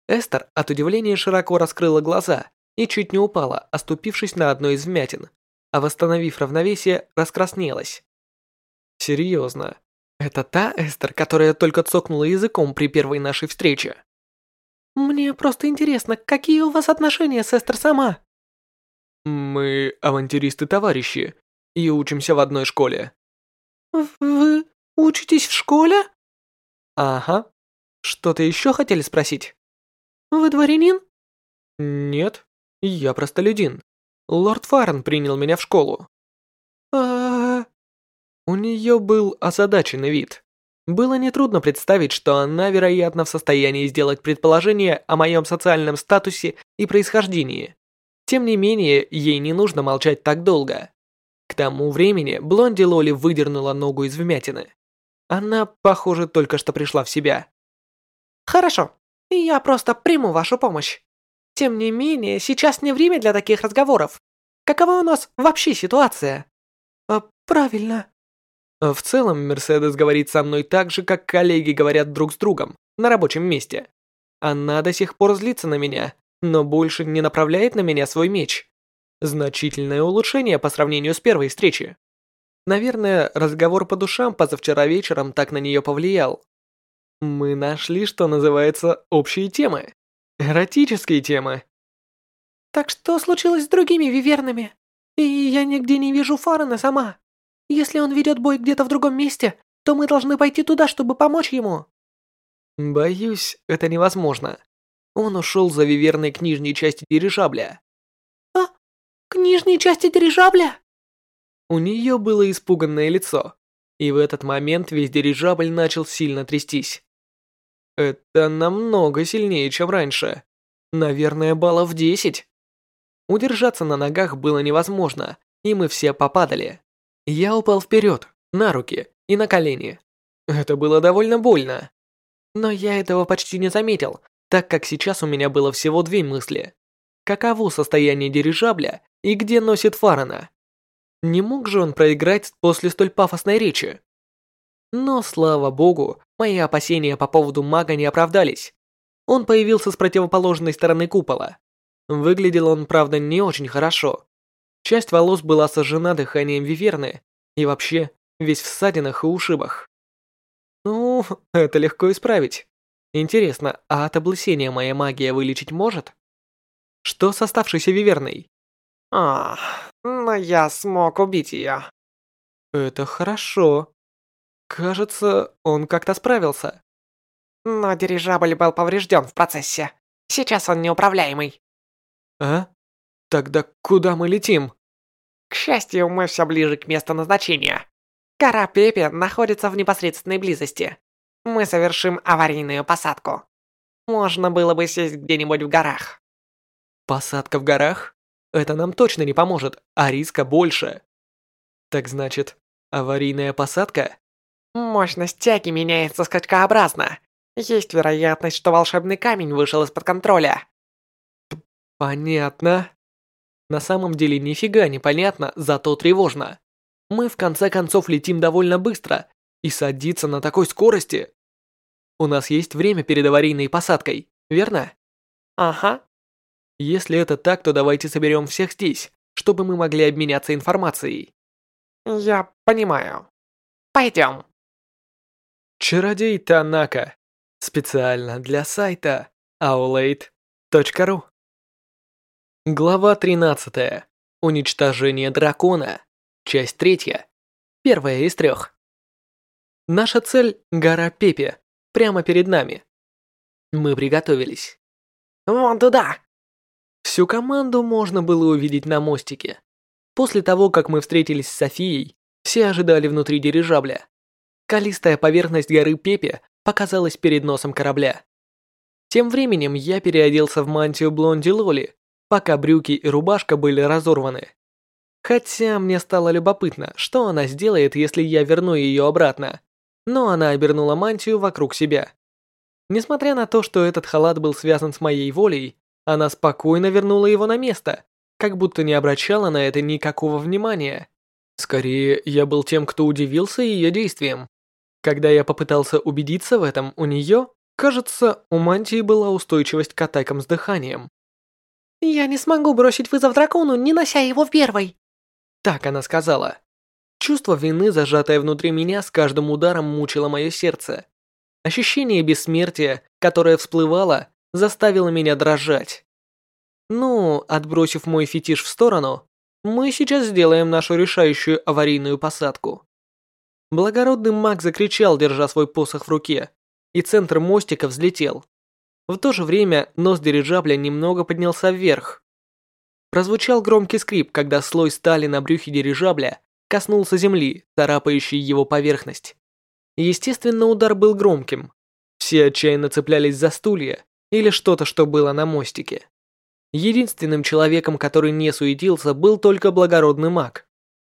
Эстер от удивления широко раскрыла глаза и чуть не упала, оступившись на одной из вмятин, а восстановив равновесие, раскраснелась. Серьезно, это та Эстер, которая только цокнула языком при первой нашей встрече?
Мне просто интересно, какие у вас отношения с Эстер сама?
Мы авантюристы-товарищи и учимся в одной школе.
Вы учитесь в школе?
Ага. Что-то еще хотели спросить?
Вы дворянин?
Нет, я простолюдин. Лорд Фарн принял меня в школу.
А,
У нее был озадаченный вид. Было нетрудно представить, что она, вероятно, в состоянии сделать предположение о моем социальном статусе и происхождении. Тем не менее, ей не нужно молчать так долго. К тому времени Блонди Лоли выдернула ногу из вмятины. Она, похоже, только что пришла в себя.
Хорошо, я просто приму вашу помощь. Тем не менее, сейчас не время для таких разговоров. Какова у нас вообще ситуация? А, правильно.
В целом, Мерседес говорит со мной так же, как коллеги говорят друг с другом, на рабочем месте. Она до сих пор злится на меня, но больше не направляет на меня свой меч. Значительное улучшение по сравнению с первой встречей. Наверное, разговор по душам позавчера вечером так на нее повлиял. Мы нашли, что называется, общие темы. Эротические темы.
Так что случилось с другими вивернами? И я нигде не вижу Фарена сама. Если он ведет бой где-то в другом месте, то мы должны пойти туда, чтобы помочь ему.
Боюсь, это невозможно. Он ушел за виверной к нижней части дирижабля.
А? К нижней части дирижабля?
У нее было испуганное лицо, и в этот момент весь дирижабль начал сильно трястись. Это намного сильнее, чем раньше. Наверное, баллов 10. Удержаться на ногах было невозможно, и мы все попадали. Я упал вперед, на руки и на колени. Это было довольно больно. Но я этого почти не заметил, так как сейчас у меня было всего две мысли. Каково состояние дирижабля и где носит Фарана? Не мог же он проиграть после столь пафосной речи? Но, слава богу, мои опасения по поводу мага не оправдались. Он появился с противоположной стороны купола. Выглядел он, правда, не очень хорошо. Часть волос была сожжена дыханием виверны, и вообще, весь в ссадинах и ушибах. Ну, это легко исправить. Интересно, а от облысения моя магия вылечить может? Что с оставшейся виверной?
А, но я смог убить ее.
Это хорошо. Кажется, он как-то справился.
Но дирижабль был поврежден в процессе. Сейчас он неуправляемый.
А? Тогда куда мы летим?
К счастью, мы все ближе к месту назначения. Гора Пепе находится в непосредственной близости. Мы совершим аварийную посадку. Можно было бы сесть где-нибудь в горах.
Посадка в горах? Это нам точно не поможет, а риска больше. Так значит, аварийная посадка?
Мощность тяги меняется скачкообразно. Есть вероятность, что волшебный камень вышел из-под контроля.
Понятно. На самом деле нифига не понятно, зато тревожно. Мы в конце концов летим довольно быстро, и садиться на такой скорости. У нас есть время перед аварийной посадкой, верно?
Ага.
Если это так, то давайте соберем всех здесь, чтобы мы могли обменяться информацией.
Я понимаю. Пойдем.
Чародей Танака. Специально для сайта aulade.ru Глава 13. Уничтожение дракона. Часть 3. Первая из трех. Наша цель – гора Пепе, прямо перед нами. Мы приготовились.
Вон туда.
Всю команду можно было увидеть на мостике. После того, как мы встретились с Софией, все ожидали внутри дирижабля. Калистая поверхность горы Пепе показалась перед носом корабля. Тем временем я переоделся в мантию Блонди Лоли, пока брюки и рубашка были разорваны. Хотя мне стало любопытно, что она сделает, если я верну ее обратно. Но она обернула мантию вокруг себя. Несмотря на то, что этот халат был связан с моей волей, она спокойно вернула его на место, как будто не обращала на это никакого внимания. Скорее, я был тем, кто удивился ее действиям. Когда я попытался убедиться в этом у нее, кажется, у мантии была устойчивость к атакам с дыханием.
«Я не смогу бросить вызов дракону, не нося его первой!»
Так она сказала. Чувство вины, зажатое внутри меня, с каждым ударом мучило мое сердце. Ощущение бессмертия, которое всплывало, заставило меня дрожать. Ну, отбросив мой фетиш в сторону, мы сейчас сделаем нашу решающую аварийную посадку. Благородный маг закричал, держа свой посох в руке, и центр мостика взлетел. В то же время нос дирижабля немного поднялся вверх. Прозвучал громкий скрип, когда слой стали на брюхе дирижабля коснулся земли, царапающей его поверхность. Естественно, удар был громким. Все отчаянно цеплялись за стулья или что-то, что было на мостике. Единственным человеком, который не суетился, был только благородный маг.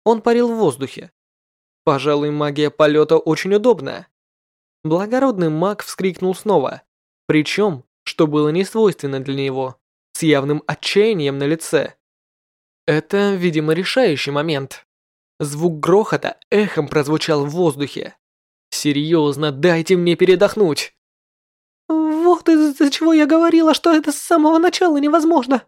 Он парил в воздухе, Пожалуй, магия полета очень удобна. Благородный маг вскрикнул снова, причем, что было не свойственно для него, с явным отчаянием на лице. Это, видимо, решающий момент. Звук грохота эхом прозвучал в воздухе. Серьезно, дайте мне передохнуть.
Вот из-за чего я говорила, что это с самого начала невозможно.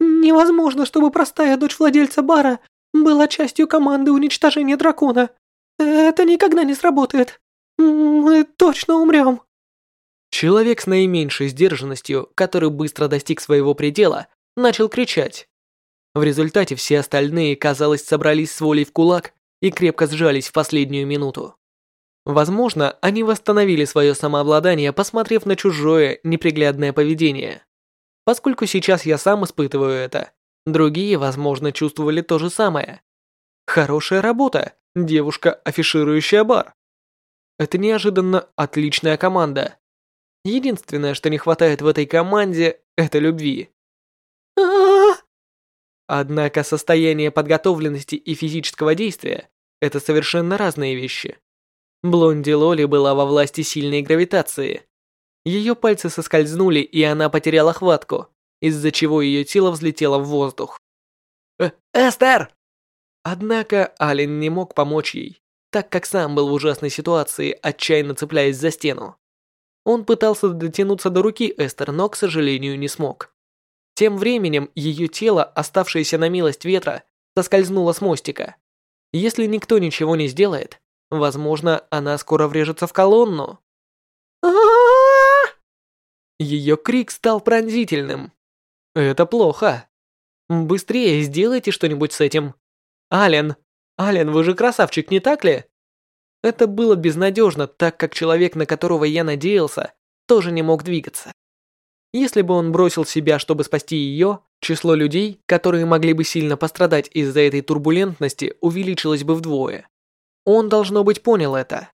Невозможно, чтобы простая дочь владельца бара была частью команды уничтожения дракона. Это никогда не сработает. Мы точно умрем.
Человек с наименьшей сдержанностью, который быстро достиг своего предела, начал кричать. В результате все остальные, казалось, собрались с волей в кулак и крепко сжались в последнюю минуту. Возможно, они восстановили свое самообладание, посмотрев на чужое, неприглядное поведение. Поскольку сейчас я сам испытываю это, другие, возможно, чувствовали то же самое. Хорошая работа, девушка, афиширующая бар. Это неожиданно отличная команда. Единственное, что не хватает в этой команде, это любви. Однако состояние подготовленности и физического действия – это совершенно разные вещи. Блонди Лоли была во власти сильной гравитации. Ее пальцы соскользнули, и она потеряла хватку, из-за чего ее тело взлетело в воздух.
«Э, «Эстер!»
Однако Ален не мог помочь ей, так как сам был в ужасной ситуации, отчаянно цепляясь за стену. Он пытался дотянуться до руки Эстер, но, к сожалению, не смог. Тем временем ее тело, оставшееся на милость ветра, соскользнуло с мостика. Если никто ничего не сделает, возможно, она скоро врежется в колонну. Ее крик стал пронзительным. Это плохо. Быстрее сделайте что-нибудь с этим. Ален, Ален, вы же красавчик, не так ли? Это было безнадежно, так как человек, на которого я надеялся, тоже не мог двигаться. Если бы он бросил себя, чтобы спасти ее, число людей, которые могли бы сильно пострадать из-за этой турбулентности, увеличилось бы вдвое. Он, должно быть, понял это.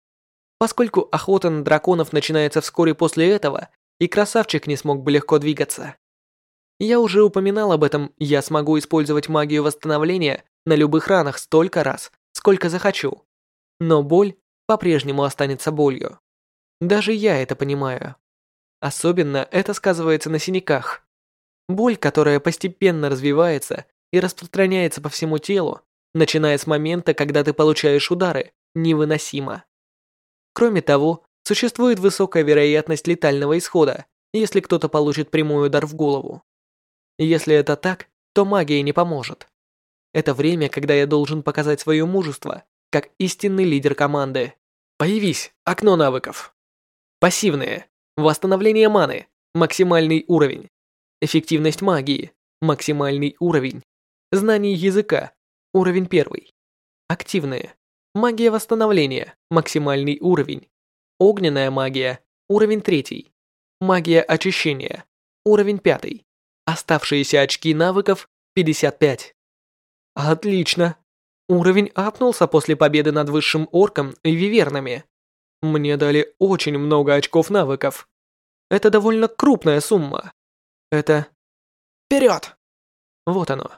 Поскольку охота на драконов начинается вскоре после этого, и красавчик не смог бы легко двигаться. Я уже упоминал об этом, я смогу использовать магию восстановления на любых ранах столько раз, сколько захочу. Но боль по-прежнему останется болью. Даже я это понимаю. Особенно это сказывается на синяках. Боль, которая постепенно развивается и распространяется по всему телу, начиная с момента, когда ты получаешь удары, невыносима. Кроме того, существует высокая вероятность летального исхода, если кто-то получит прямой удар в голову. Если это так, то магия не поможет. Это время, когда я должен показать свое мужество, как истинный лидер команды. Появись, окно навыков. Пассивные. Восстановление маны. Максимальный уровень. Эффективность магии. Максимальный уровень. Знание языка. Уровень первый. Активные. Магия восстановления. Максимальный уровень. Огненная магия. Уровень третий. Магия очищения. Уровень пятый. Оставшиеся очки навыков 55. Отлично. Уровень апнулся после победы над высшим орком и вивернами. Мне дали очень много очков навыков. Это довольно крупная сумма. Это... Вперед! Вот оно.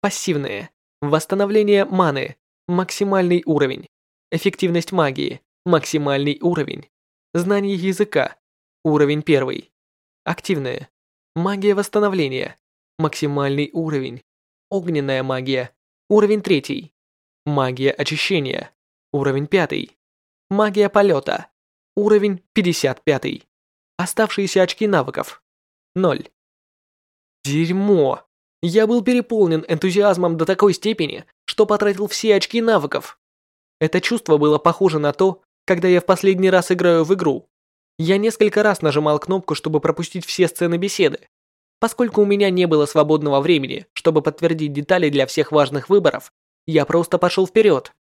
Пассивные. Восстановление маны. Максимальный уровень. Эффективность магии. Максимальный уровень. Знание языка. Уровень первый. Активные. Магия восстановления. Максимальный уровень. Огненная магия. Уровень третий. Магия очищения. Уровень пятый. Магия полета. Уровень 55. Оставшиеся очки навыков. 0. Дерьмо. Я был переполнен энтузиазмом до такой степени, что потратил все очки навыков. Это чувство было похоже на то, когда я в последний раз играю в игру. Я несколько раз нажимал кнопку, чтобы пропустить все сцены беседы. Поскольку у меня не было свободного времени, чтобы подтвердить детали для всех важных выборов, я просто пошел вперед.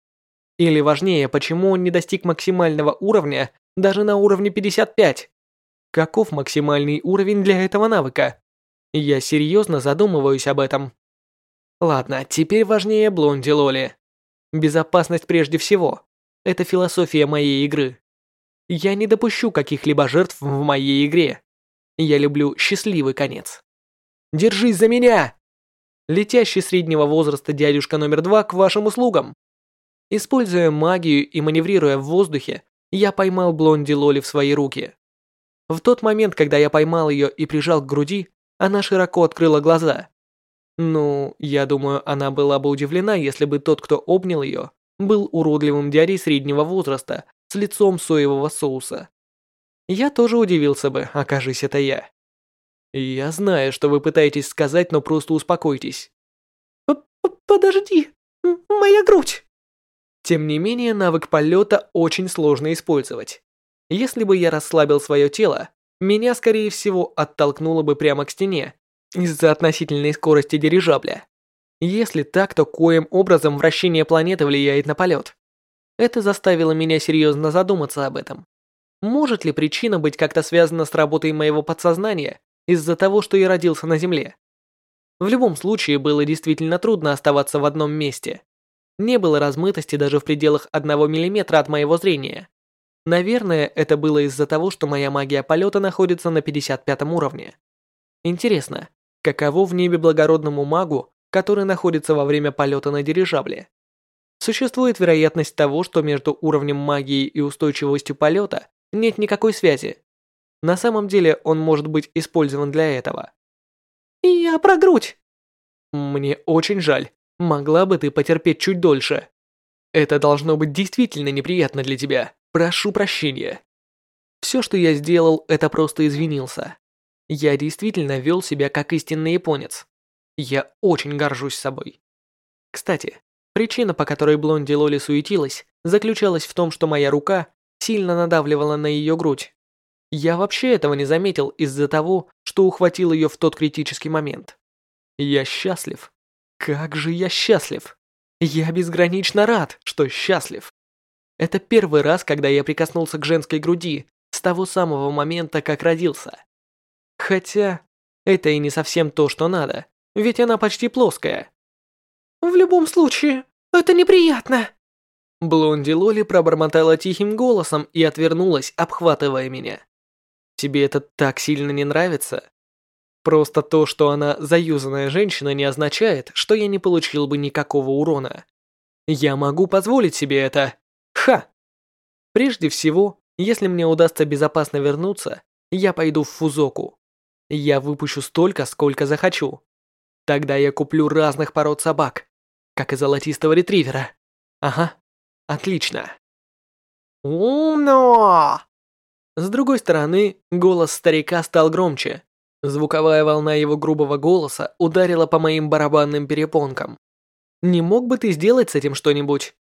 Или важнее, почему он не достиг максимального уровня даже на уровне 55? Каков максимальный уровень для этого навыка? Я серьезно задумываюсь об этом. Ладно, теперь важнее Блонди Лоли. Безопасность прежде всего. Это философия моей игры. Я не допущу каких-либо жертв в моей игре. Я люблю счастливый конец. Держись за меня! Летящий среднего возраста дядюшка номер два к вашим услугам. Используя магию и маневрируя в воздухе, я поймал Блонди Лоли в свои руки. В тот момент, когда я поймал ее и прижал к груди, она широко открыла глаза. Ну, я думаю, она была бы удивлена, если бы тот, кто обнял ее, был уродливым дядей среднего возраста с лицом соевого соуса. Я тоже удивился бы, окажись это я. Я знаю, что вы пытаетесь сказать, но просто успокойтесь.
Подожди, моя грудь.
Тем не менее, навык полета очень сложно использовать. Если бы я расслабил свое тело, меня, скорее всего, оттолкнуло бы прямо к стене из-за относительной скорости дирижабля. Если так, то коим образом вращение планеты влияет на полет? Это заставило меня серьезно задуматься об этом. Может ли причина быть как-то связана с работой моего подсознания из-за того, что я родился на Земле? В любом случае, было действительно трудно оставаться в одном месте. Не было размытости даже в пределах одного миллиметра от моего зрения. Наверное, это было из-за того, что моя магия полета находится на 55 уровне. Интересно, каково в небе благородному магу, который находится во время полета на дирижабле? Существует вероятность того, что между уровнем магии и устойчивостью полета нет никакой связи. На самом деле он может быть использован для этого.
«Я про грудь!»
Мне очень жаль. Могла бы ты потерпеть чуть дольше. Это должно быть действительно неприятно для тебя. Прошу прощения. Все, что я сделал, это просто извинился. Я действительно вел себя как истинный японец. Я очень горжусь собой. Кстати, причина, по которой Блонди Лоли суетилась, заключалась в том, что моя рука сильно надавливала на ее грудь. Я вообще этого не заметил из-за того, что ухватил ее в тот критический момент. Я счастлив. Как же я счастлив. Я безгранично рад, что счастлив. Это первый раз, когда я прикоснулся к женской груди с того самого момента, как родился. Хотя, это и не совсем то, что надо, ведь она почти плоская.
В любом случае, это неприятно.
Блонди Лоли пробормотала тихим голосом и отвернулась, обхватывая меня. Тебе это так сильно не нравится? Просто то, что она заюзанная женщина, не означает, что я не получил бы никакого урона. Я могу позволить себе это. Ха! Прежде всего, если мне удастся безопасно вернуться, я пойду в Фузоку. Я выпущу столько, сколько захочу. Тогда я куплю разных пород собак, как и золотистого ретривера. Ага, отлично.
Умно!
С другой стороны, голос старика стал громче. Звуковая волна его грубого голоса ударила по моим барабанным перепонкам. Не мог бы ты сделать с этим что-нибудь?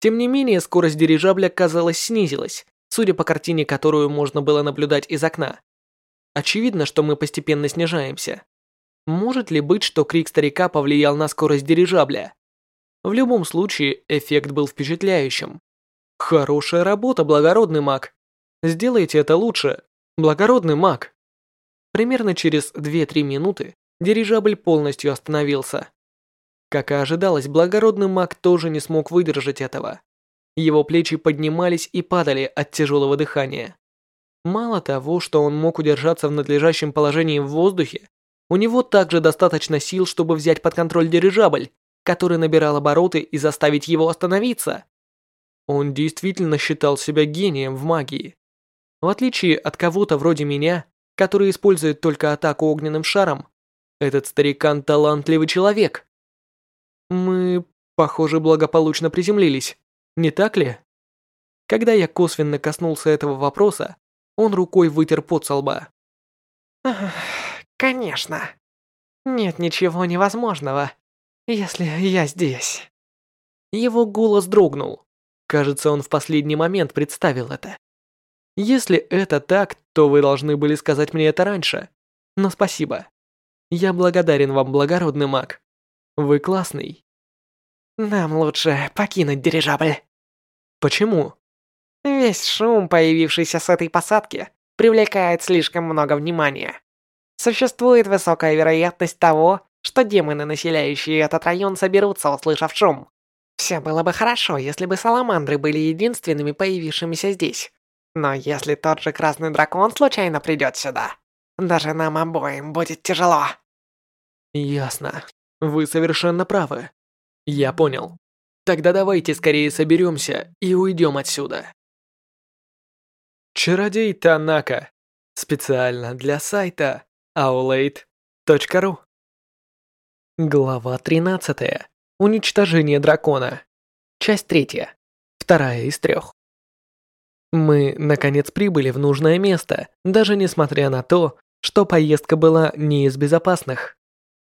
Тем не менее, скорость дирижабля, казалось, снизилась, судя по картине, которую можно было наблюдать из окна. Очевидно, что мы постепенно снижаемся. Может ли быть, что крик старика повлиял на скорость дирижабля? В любом случае, эффект был впечатляющим. Хорошая работа, благородный маг. Сделайте это лучше, благородный маг. Примерно через 2-3 минуты дирижабль полностью остановился. Как и ожидалось, благородный маг тоже не смог выдержать этого. Его плечи поднимались и падали от тяжелого дыхания. Мало того, что он мог удержаться в надлежащем положении в воздухе, у него также достаточно сил, чтобы взять под контроль дирижабль, который набирал обороты и заставить его остановиться. Он действительно считал себя гением в магии. В отличие от кого-то вроде меня, который использует только атаку огненным шаром, этот старикан талантливый человек. Мы, похоже, благополучно приземлились, не так ли? Когда я косвенно коснулся этого вопроса, он рукой вытер пот со лба.
«Конечно. Нет ничего невозможного, если я здесь».
Его голос дрогнул. Кажется, он в последний момент представил это. Если это так, то вы должны были сказать мне это раньше. Но спасибо. Я благодарен вам, благородный маг. Вы классный.
Нам лучше покинуть дирижабль.
Почему?
Весь шум, появившийся с этой посадки, привлекает слишком много внимания. Существует высокая вероятность того, что демоны, населяющие этот район, соберутся, услышав шум. Все было бы хорошо, если бы саламандры были единственными появившимися здесь. Но если тот же красный дракон случайно придет сюда, даже нам обоим будет тяжело.
Ясно. Вы совершенно правы. Я понял. Тогда давайте скорее соберемся и уйдем отсюда. Чародей Танака. Специально для сайта aulade.ru Глава 13. Уничтожение дракона. Часть третья. Вторая из трех. Мы, наконец, прибыли в нужное место, даже несмотря на то, что поездка была не из безопасных.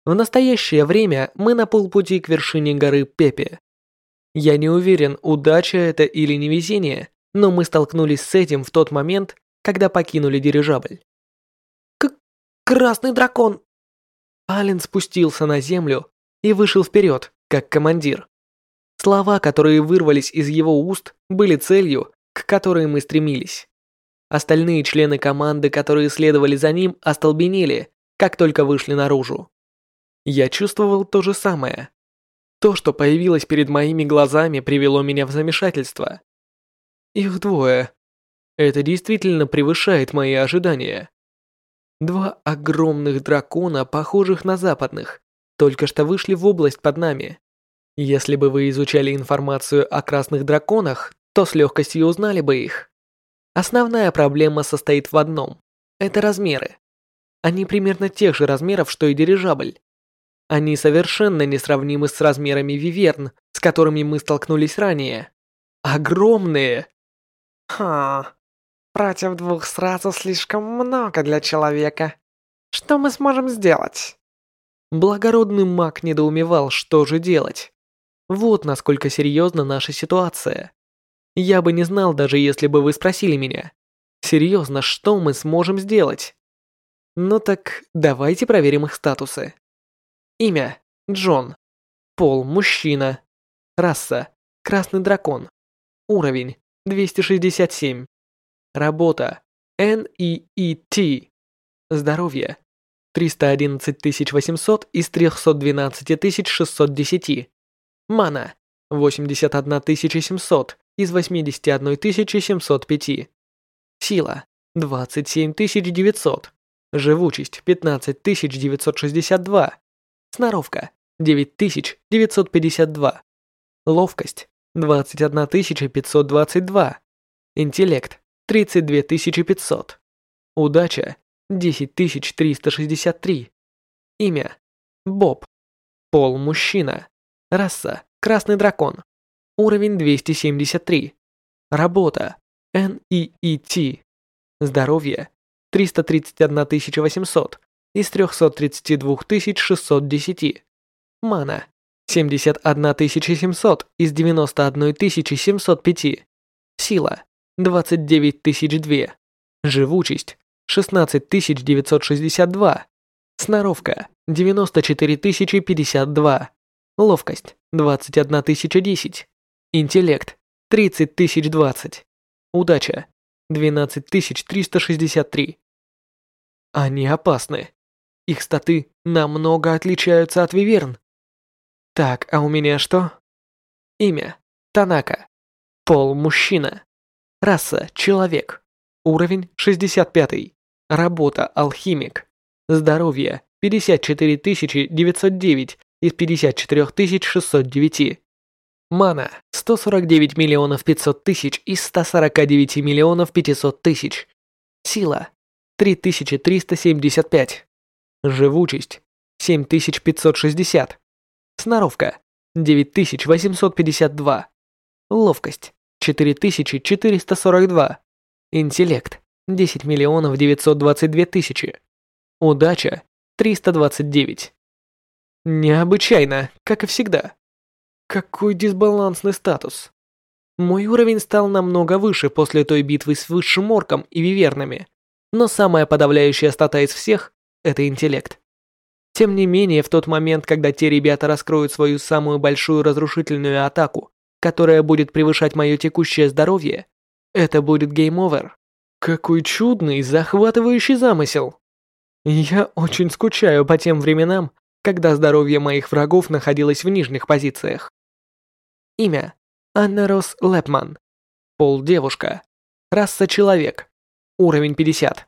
В настоящее время мы на полпути к вершине горы Пепе. Я не уверен, удача это или невезение, но мы столкнулись с этим в тот момент, когда покинули дирижабль.
К «Красный дракон!»
Ален спустился на землю и вышел вперед, как командир. Слова, которые вырвались из его уст, были целью, к которой мы стремились. Остальные члены команды, которые следовали за ним, остолбенели, как только вышли наружу. Я чувствовал то же самое. То, что появилось перед моими глазами, привело меня в замешательство. Их двое. Это действительно превышает мои ожидания. Два огромных дракона, похожих на западных, только что вышли в область под нами. Если бы вы изучали информацию о красных драконах, то с легкостью узнали бы их. Основная проблема состоит в одном – это размеры. Они примерно тех же размеров, что и дирижабль. Они совершенно несравнимы с размерами виверн, с которыми мы столкнулись ранее. Огромные!
Ха, против двух сразу слишком много для человека. Что мы сможем сделать?
Благородный маг недоумевал, что же делать. Вот насколько серьезна наша ситуация. Я бы не знал, даже если бы вы спросили меня. Серьезно, что мы сможем сделать? Ну так, давайте проверим их статусы. Имя – Джон. Пол – мужчина. Раса – красный дракон. Уровень – 267. Работа – NEET. Здоровье – 311 800 из 312 610. Мана – 81 700 из 81 705. Сила – 27 900. Живучесть – 15 962. Сноровка – 9952. Ловкость – 21 522. Интеллект – 32 500. Удача – 10 363. Имя – Боб. Пол – мужчина. Раса – красный дракон. Уровень 273. Работа – NEET. Здоровье – 331 800 из 332 610. Мана – 71 700 из 91 705. Сила – 29 002. Живучесть – 16 962. Сноровка – 94 052. Ловкость – 21 010. Интеллект – 30 020. Удача – 12 363. Они опасны. Их статы намного отличаются от виверн. Так, а у меня что? Имя – Танака. Пол – мужчина. Раса – человек. Уровень – 65. Работа – алхимик. Здоровье – 54 909 из 54 609. Мана – 149 миллионов 500 тысяч из 149 миллионов 500 тысяч. Сила – 3375. Живучесть – 7560. Сноровка – 9852. Ловкость – 4442. Интеллект – 10 миллионов 922 тысячи. Удача – 329. Необычайно, как и всегда. Какой дисбалансный статус. Мой уровень стал намного выше после той битвы с высшим орком и вивернами, но самая подавляющая стата из всех это интеллект. Тем не менее, в тот момент, когда те ребята раскроют свою самую большую разрушительную атаку, которая будет превышать мое текущее здоровье, это будет game over. Какой чудный, захватывающий замысел. Я очень скучаю по тем временам, когда здоровье моих врагов находилось в нижних позициях. Имя – Анна Рос Лепман. Пол – девушка. Раса – человек. Уровень 50.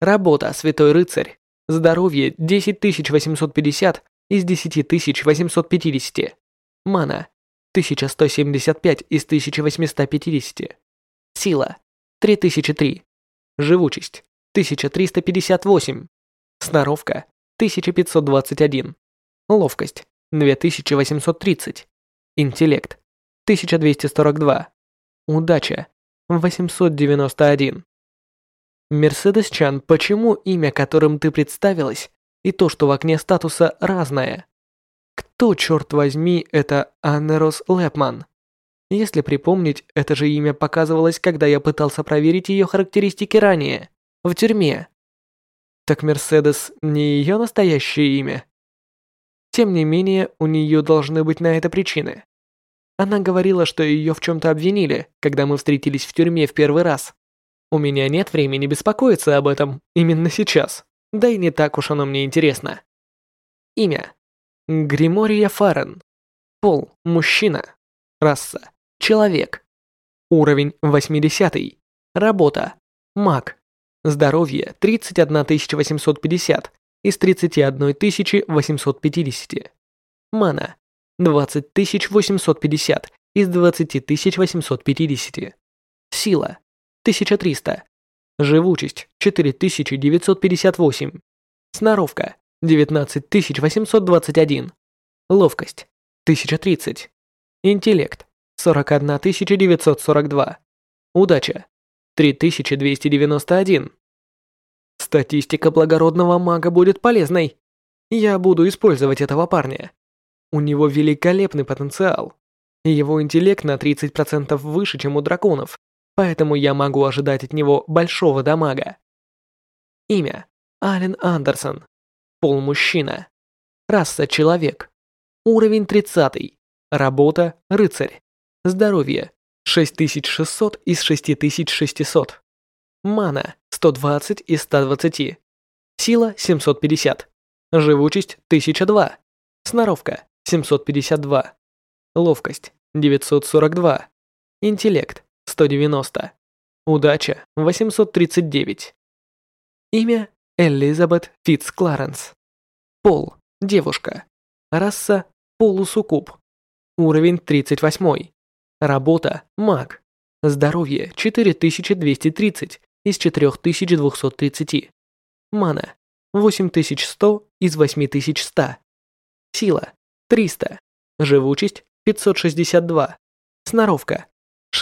Работа – святой рыцарь. Здоровье 10850 из 10850. Мана 1175 из 1850. Сила 3003. Живучесть 1358. Сноровка 1521. Ловкость 2830. Интеллект 1242. Удача 891. Мерседес Чан, почему имя, которым ты представилась, и то, что в окне статуса, разное? Кто, черт возьми, это Аннерос Лепман? Если припомнить, это же имя показывалось, когда я пытался проверить ее характеристики ранее, в тюрьме. Так Мерседес не ее настоящее имя? Тем не менее, у нее должны быть на это причины. Она говорила, что ее в чем-то обвинили, когда мы встретились в тюрьме в первый раз. У меня нет времени беспокоиться об этом именно сейчас. Да и не так уж оно мне интересно. Имя. Гримория Фарен. Пол. Мужчина. Раса. Человек. Уровень 80. Работа. Маг. Здоровье 31 850 из 31 850. Мана 20 850 из 20 850. Сила 1300. Живучесть 4958. Сноровка 19821. Ловкость 1030. Интеллект 41942. Удача 3291. Статистика благородного мага будет полезной. Я буду использовать этого парня. У него великолепный потенциал. Его интеллект на 30% выше, чем у драконов, поэтому я могу ожидать от него большого дамага. Имя – Ален Андерсон. Пол мужчина. Раса человек. Уровень 30. Работа рыцарь. Здоровье 6600 из 6600. Мана 120 из 120. Сила 750. Живучесть 1002. Сноровка 752. Ловкость 942. Интеллект 190. Удача 839. Имя Элизабет Фитц Кларенс. Пол девушка. Раса полусуккуб. Уровень 38. Работа маг. Здоровье 4230 из 4230. Мана 8100 из 8100. Сила 300. Живучесть 562. Сноровка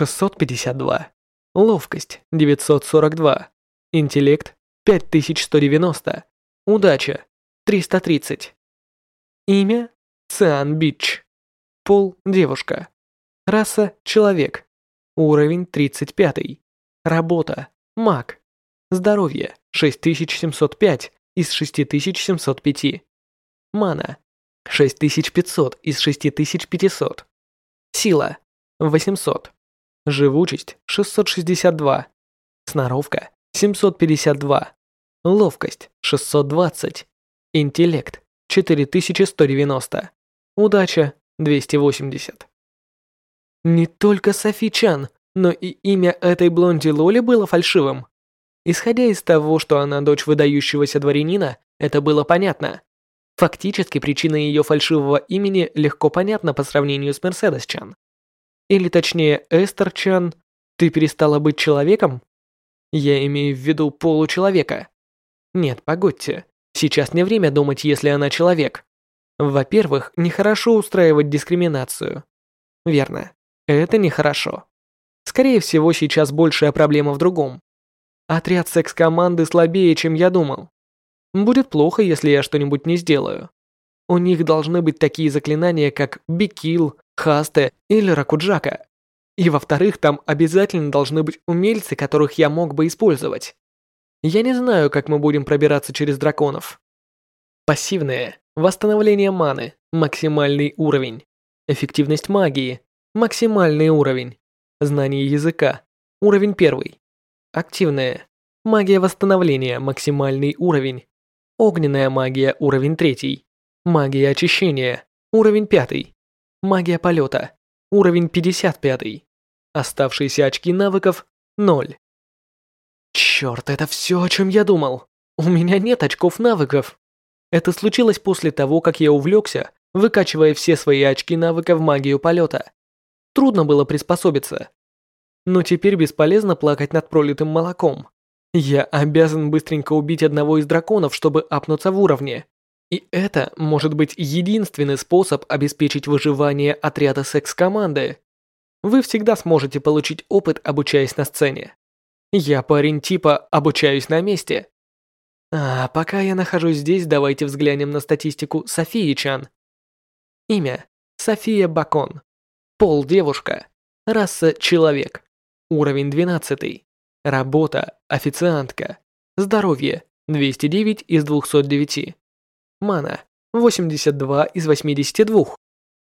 652. Ловкость 942. Интеллект 5190. Удача 330. Имя Циан Бич. Пол девушка. Раса человек. Уровень 35. Работа маг. Здоровье 6705 из 6705. Мана 6500 из 6500. Сила 800. Живучесть 662. Сноровка 752. Ловкость 620. Интеллект 4190. Удача 280. Не только Софи Чан, но и имя этой блонди Лоли было фальшивым. Исходя из того, что она дочь выдающегося дворянина, это было понятно. Фактически причина ее фальшивого имени легко понятна по сравнению с Мерседес Чан. Или точнее, Эстер Чан, ты перестала быть человеком? Я имею в виду получеловека. Нет, погодьте. Сейчас не время думать, если она человек. Во-первых, нехорошо устраивать дискриминацию. Верно. Это нехорошо. Скорее всего, сейчас большая проблема в другом. Отряд секс-команды слабее, чем я думал. Будет плохо, если я что-нибудь не сделаю. У них должны быть такие заклинания, как Бикил, Хасте или Ракуджака. И во-вторых, там обязательно должны быть умельцы, которых я мог бы использовать. Я не знаю, как мы будем пробираться через драконов. Пассивное. Восстановление маны. Максимальный уровень. Эффективность магии. Максимальный уровень. Знание языка. Уровень первый. Активная. Магия восстановления. Максимальный уровень. Огненная магия. Уровень третий. Магия очищения. Уровень пятый. Магия полета. Уровень 55. Оставшиеся очки навыков – 0. Черт, это все, о чем я думал. У меня нет очков навыков. Это случилось после того, как я увлекся, выкачивая все свои очки навыка в магию полета. Трудно было приспособиться. Но теперь бесполезно плакать над пролитым молоком. Я обязан быстренько убить одного из драконов, чтобы апнуться в уровне. И это может быть единственный способ обеспечить выживание отряда секс-команды. Вы всегда сможете получить опыт, обучаясь на сцене. Я парень типа «обучаюсь на месте». А пока я нахожусь здесь, давайте взглянем на статистику Софии Чан. Имя – София Бакон. Пол – девушка. Раса – человек. Уровень 12. Работа – официантка. Здоровье – 209 из 209. Мана – 82 из 82.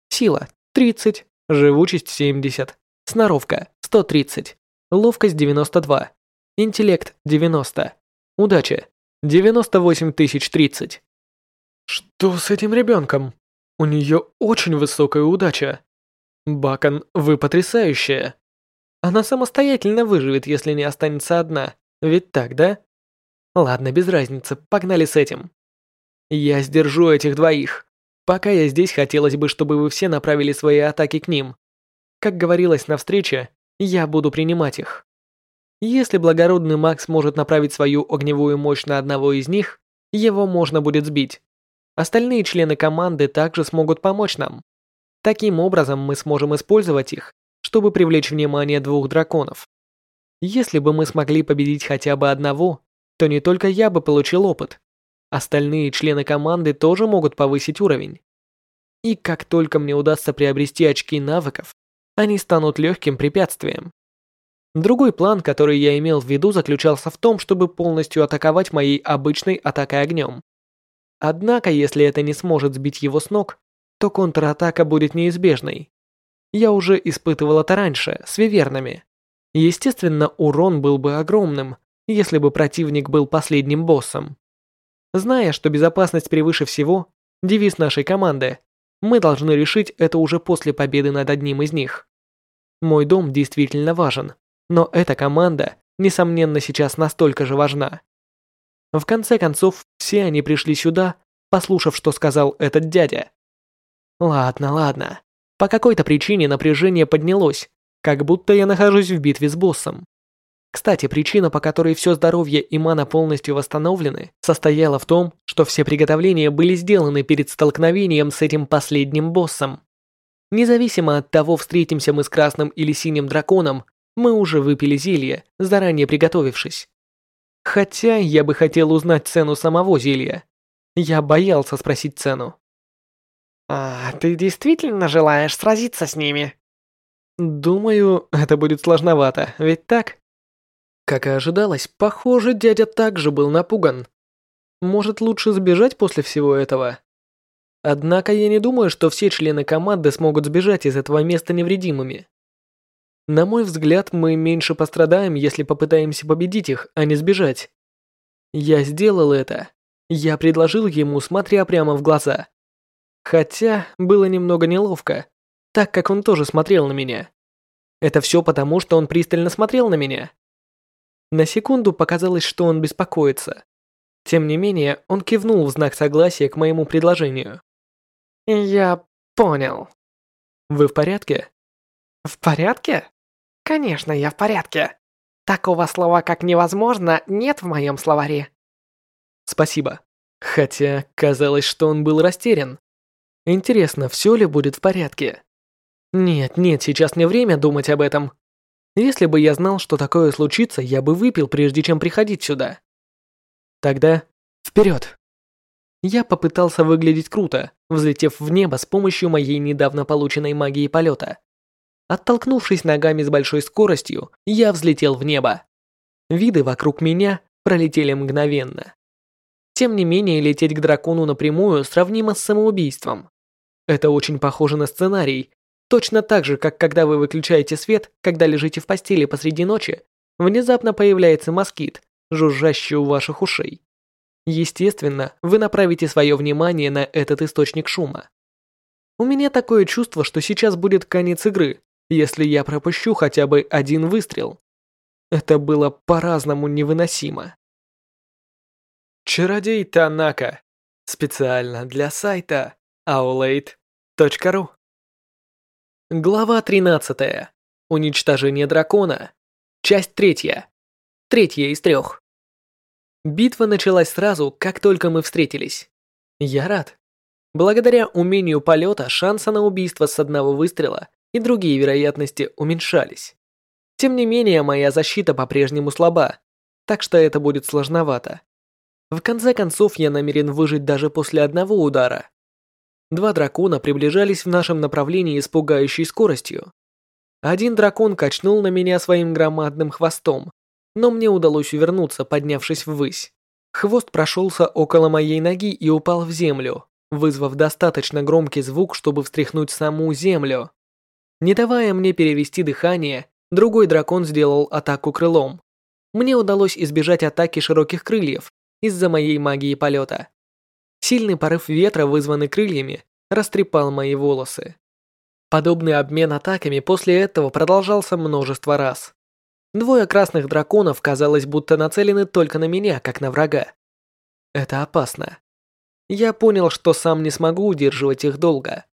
Сила – 30. Живучесть 70. Сноровка 130. Ловкость 92. Интеллект 90. Удача 98 тысяч 30. Что с этим ребенком? У нее очень высокая удача. Бакон, вы потрясающая. Она самостоятельно выживет, если не останется одна. Ведь так, да? Ладно, без разницы, погнали с этим. Я сдержу этих двоих. Пока я здесь, хотелось бы, чтобы вы все направили свои атаки к ним. Как говорилось на встрече, я буду принимать их. Если благородный маг сможет направить свою огневую мощь на одного из них, его можно будет сбить. Остальные члены команды также смогут помочь нам. Таким образом мы сможем использовать их, чтобы привлечь внимание двух драконов. Если бы мы смогли победить хотя бы одного, то не только я бы получил опыт, Остальные члены команды тоже могут повысить уровень. И как только мне удастся приобрести очки навыков, они станут легким препятствием. Другой план, который я имел в виду, заключался в том, чтобы полностью атаковать моей обычной атакой огнем. Однако, если это не сможет сбить его с ног, то контратака будет неизбежной. Я уже испытывал это раньше, с вивернами. Естественно, урон был бы огромным, если бы противник был последним боссом. Зная, что безопасность превыше всего, девиз нашей команды, мы должны решить это уже после победы над одним из них. Мой дом действительно важен, но эта команда, несомненно, сейчас настолько же важна. В конце концов, все они пришли сюда, послушав, что сказал этот дядя. Ладно, ладно. По какой-то причине напряжение поднялось, как будто я нахожусь в битве с боссом. Кстати, причина, по которой все здоровье и мана полностью восстановлены, состояла в том, что все приготовления были сделаны перед столкновением с этим последним боссом. Независимо от того, встретимся мы с красным или синим драконом, мы уже выпили зелье, заранее приготовившись. Хотя я бы хотел узнать цену самого зелья. Я боялся спросить цену.
«А, ты действительно желаешь сразиться с ними?»
Думаю, это будет сложновато, ведь так? Как и ожидалось, похоже, дядя также был напуган. Может, лучше сбежать после всего этого? Однако я не думаю, что все члены команды смогут сбежать из этого места невредимыми. На мой взгляд, мы меньше пострадаем, если попытаемся победить их, а не сбежать. Я сделал это. Я предложил ему, смотря прямо в глаза. Хотя было немного неловко, так как он тоже смотрел на меня. Это все потому, что он пристально смотрел на меня. На секунду показалось, что он беспокоится. Тем не менее, он кивнул в знак согласия к моему предложению.
«Я понял».
«Вы в порядке?»
«В порядке? Конечно, я в порядке. Такого слова, как «невозможно», нет в моем словаре».
«Спасибо. Хотя казалось, что он был растерян. Интересно, все ли будет в порядке?» Нет, нет, сейчас не время думать об этом. Если бы я знал, что такое случится, я бы выпил, прежде чем приходить сюда. Тогда вперед. Я попытался выглядеть круто, взлетев в небо с помощью моей недавно полученной магии полета. Оттолкнувшись ногами с большой скоростью, я взлетел в небо. Виды вокруг меня пролетели мгновенно. Тем не менее, лететь к дракону напрямую сравнимо с самоубийством. Это очень похоже на сценарий, Точно так же, как когда вы выключаете свет, когда лежите в постели посреди ночи, внезапно появляется москит, жужжащий у ваших ушей. Естественно, вы направите свое внимание на этот источник шума. У меня такое чувство, что сейчас будет конец игры, если я пропущу хотя бы один выстрел. Это было по-разному невыносимо. Чародей Танака. Специально для сайта aulade.ru Глава 13. Уничтожение дракона. Часть третья. Третья из трех. Битва началась сразу, как только мы встретились. Я рад. Благодаря умению полета шансы на убийство с одного выстрела и другие вероятности уменьшались. Тем не менее, моя защита по-прежнему слаба, так что это будет сложновато. В конце концов, я намерен выжить даже после одного удара. Два дракона приближались в нашем направлении с пугающей скоростью. Один дракон качнул на меня своим громадным хвостом, но мне удалось увернуться, поднявшись ввысь. Хвост прошелся около моей ноги и упал в землю, вызвав достаточно громкий звук, чтобы встряхнуть саму землю. Не давая мне перевести дыхание, другой дракон сделал атаку крылом. Мне удалось избежать атаки широких крыльев из-за моей магии полета. Сильный порыв ветра, вызванный крыльями, растрепал мои волосы. Подобный обмен атаками после этого продолжался множество раз. Двое красных драконов, казалось, будто нацелены только на меня, как на врага. Это опасно. Я понял, что сам не смогу удерживать их долго.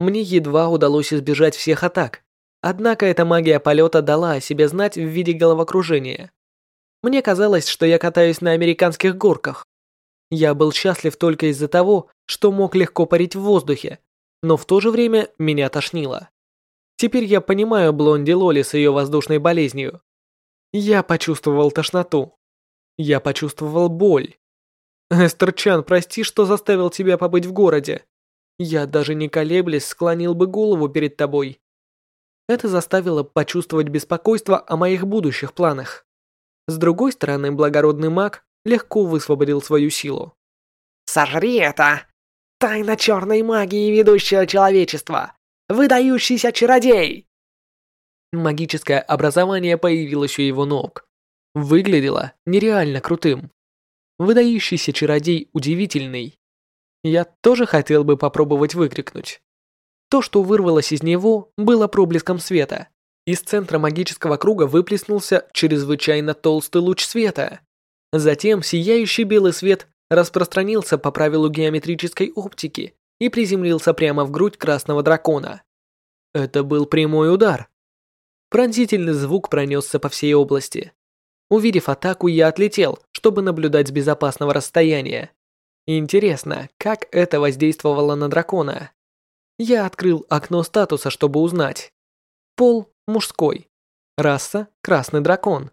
Мне едва удалось избежать всех атак, однако эта магия полета дала о себе знать в виде головокружения. Мне казалось, что я катаюсь на американских горках. Я был счастлив только из-за того, что мог легко парить в воздухе, но в то же время меня тошнило. Теперь я понимаю Блонди Лоли с ее воздушной болезнью. Я почувствовал тошноту. Я почувствовал боль. Эстер Чан, прости, что заставил тебя побыть в городе. Я даже не колеблясь склонил бы голову перед тобой. Это заставило почувствовать беспокойство о моих будущих планах. С другой стороны, благородный маг легко высвободил свою силу.
Сожри это! Тайна черной магии ведущего человечества! Выдающийся чародей!»
Магическое образование появилось у его ног. Выглядело нереально крутым. Выдающийся чародей удивительный. Я тоже хотел бы попробовать выкрикнуть. То, что вырвалось из него, было проблеском света. Из центра магического круга выплеснулся чрезвычайно толстый луч света. Затем сияющий белый свет распространился по правилу геометрической оптики и приземлился прямо в грудь красного дракона. Это был прямой удар. Пронзительный звук пронесся по всей области. Увидев атаку, я отлетел, чтобы наблюдать с безопасного расстояния. Интересно, как это воздействовало на дракона? Я открыл окно статуса, чтобы узнать. Пол – мужской. Раса – красный дракон.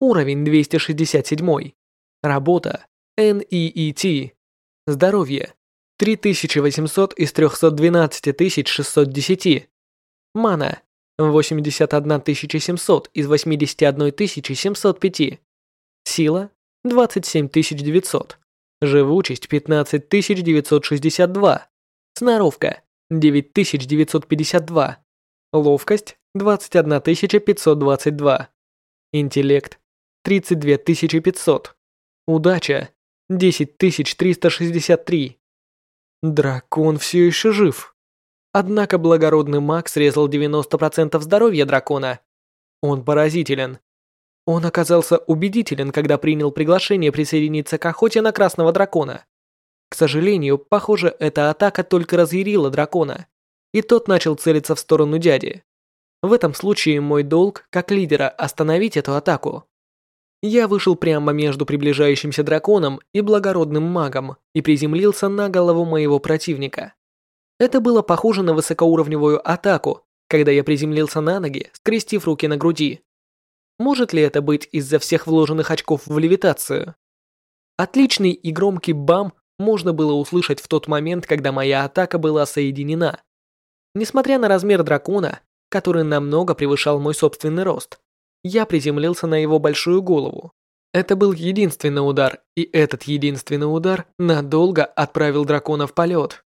Уровень 267. Работа – NEET. Здоровье – 3800 из 312 610. Мана – 81700 из 81 705. Сила – 27900. Живучесть – 15962. Сноровка 9952. Ловкость 21522. Интеллект 32500. Удача 10363. Дракон все еще жив. Однако благородный маг срезал 90% здоровья дракона. Он поразителен. Он оказался убедителен, когда принял приглашение присоединиться к охоте на красного дракона. К сожалению, похоже, эта атака только разъярила дракона, и тот начал целиться в сторону дяди. В этом случае мой долг, как лидера, остановить эту атаку. Я вышел прямо между приближающимся драконом и благородным магом и приземлился на голову моего противника. Это было похоже на высокоуровневую атаку, когда я приземлился на ноги, скрестив руки на груди. Может ли это быть из-за всех вложенных очков в левитацию? Отличный и громкий бам можно было услышать в тот момент, когда моя атака была соединена. Несмотря на размер дракона, который намного превышал мой собственный рост, я приземлился на его большую голову. Это был единственный удар, и этот единственный удар надолго отправил дракона в полет.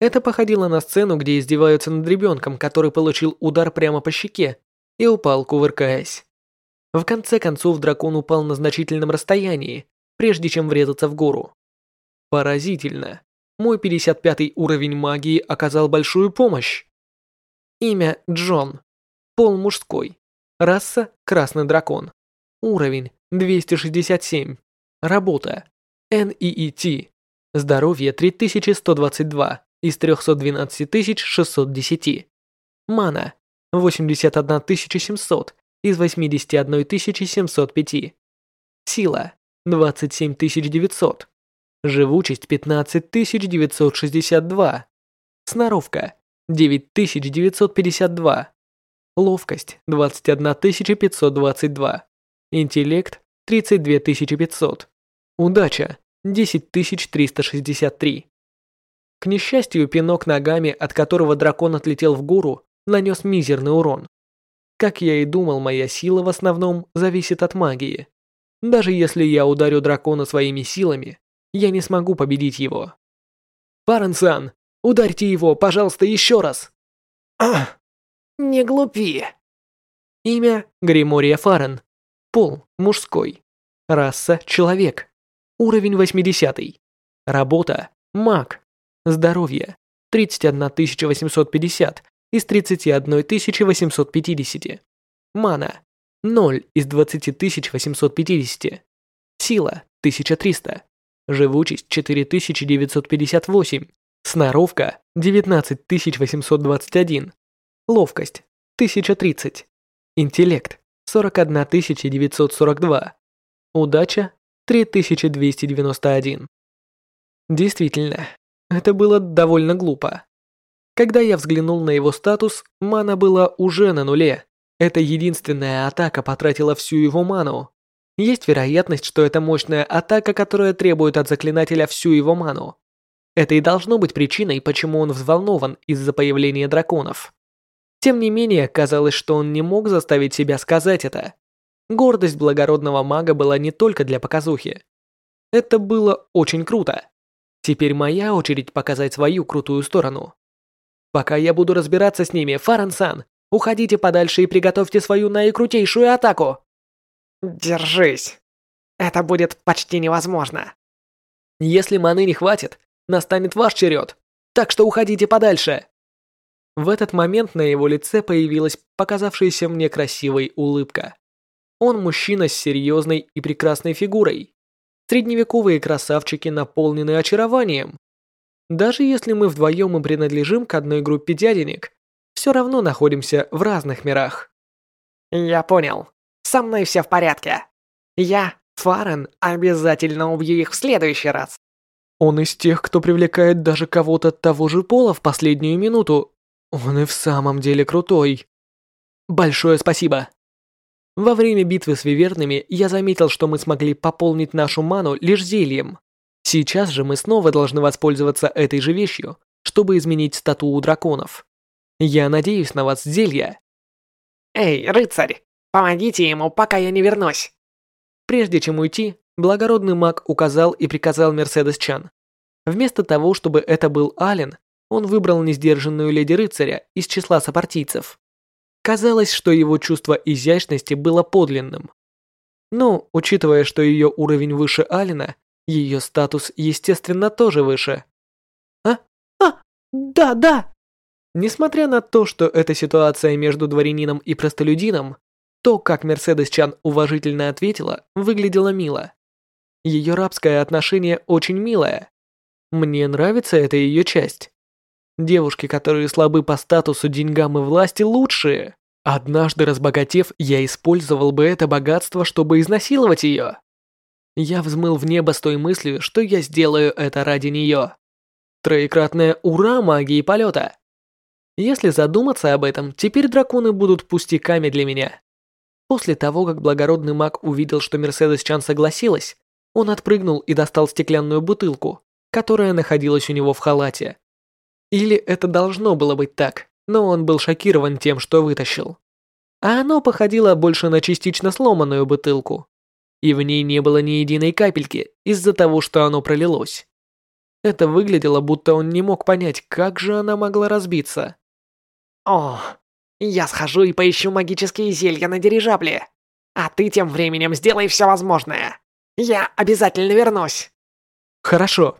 Это походило на сцену, где издеваются над ребенком, который получил удар прямо по щеке и упал, кувыркаясь. В конце концов дракон упал на значительном расстоянии, прежде чем врезаться в гору. Поразительно. Мой 55 уровень магии оказал большую помощь. Имя Джон. Пол мужской. Раса Красный дракон. Уровень 267. Работа. NEET. Здоровье 3122 из 312 610. Мана 81700 из 81 705. Сила 27900. Живучесть 15962. Сноровка 9952. Ловкость 21522. Интеллект 32500. Удача 10363. К несчастью, пинок ногами, от которого дракон отлетел в гору, нанес мизерный урон. Как я и думал, моя сила в основном зависит от магии. Даже если я ударю дракона своими силами, я не смогу победить его. Паренсан, ударьте его, пожалуйста, еще раз.
Ах, не глупи.
Имя Гримория Фарен. Пол мужской. Раса человек. Уровень 80. Работа маг. Здоровье 31850 из 31850. Мана 0 из 20850. Сила 1300. Живучесть 4958. Сноровка 19821. Ловкость 1030. Интеллект 41942. Удача 3291. Действительно, это было довольно глупо. Когда я взглянул на его статус, мана была уже на нуле. Эта единственная атака потратила всю его ману. Есть вероятность, что это мощная атака, которая требует от заклинателя всю его ману. Это и должно быть причиной, почему он взволнован из-за появления драконов. Тем не менее, казалось, что он не мог заставить себя сказать это. Гордость благородного мага была не только для показухи. Это было очень круто. Теперь моя очередь показать свою крутую сторону. Пока я буду разбираться с ними, Фаран-сан, уходите подальше и приготовьте свою наикрутейшую атаку.
Держись. Это будет почти невозможно.
Если маны не хватит, настанет ваш черед, так что уходите подальше. В этот момент на его лице появилась показавшаяся мне красивой улыбка. Он мужчина с серьезной и прекрасной фигурой. Средневековые красавчики наполнены очарованием. Даже если мы вдвоем и принадлежим к одной группе дяденек, все равно находимся в разных мирах.
Я понял. Со мной все в порядке. Я, Фарен, обязательно убью их в следующий раз.
Он из тех, кто привлекает даже кого-то того же пола в последнюю минуту. Он и в самом деле крутой. Большое спасибо. Во время битвы с вивернами я заметил, что мы смогли пополнить нашу ману лишь зельем. Сейчас же мы снова должны воспользоваться этой же вещью, чтобы изменить стату драконов. Я надеюсь на вас, зелья.
Эй, рыцарь, помогите ему, пока я не вернусь.
Прежде чем уйти, благородный маг указал и приказал Мерседес Чан. Вместо того, чтобы это был Ален, он выбрал несдержанную леди рыцаря из числа сопартийцев. Казалось, что его чувство изящности было подлинным. Но, учитывая, что ее уровень выше Алина, ее статус, естественно, тоже выше.
А? А, да, да.
Несмотря на то, что эта ситуация между дворянином и простолюдином, то, как Мерседес Чан уважительно ответила, выглядело мило. Ее рабское отношение очень милое. Мне нравится эта ее часть. Девушки, которые слабы по статусу, деньгам и власти, лучшие. Однажды разбогатев, я использовал бы это богатство, чтобы изнасиловать ее. Я взмыл в небо с той мыслью, что я сделаю это ради нее. Троекратное «Ура!» магии полета. Если задуматься об этом, теперь драконы будут пустяками для меня. После того, как благородный маг увидел, что Мерседес Чан согласилась, он отпрыгнул и достал стеклянную бутылку, которая находилась у него в халате. Или это должно было быть так, но он был шокирован тем, что вытащил. А оно походило больше на частично сломанную бутылку. И в ней не было ни единой капельки из-за того, что оно пролилось. Это выглядело, будто он не мог понять, как же она могла разбиться.
О, я схожу и поищу магические зелья на дирижабле. А ты тем временем сделай все возможное. Я обязательно вернусь.
Хорошо.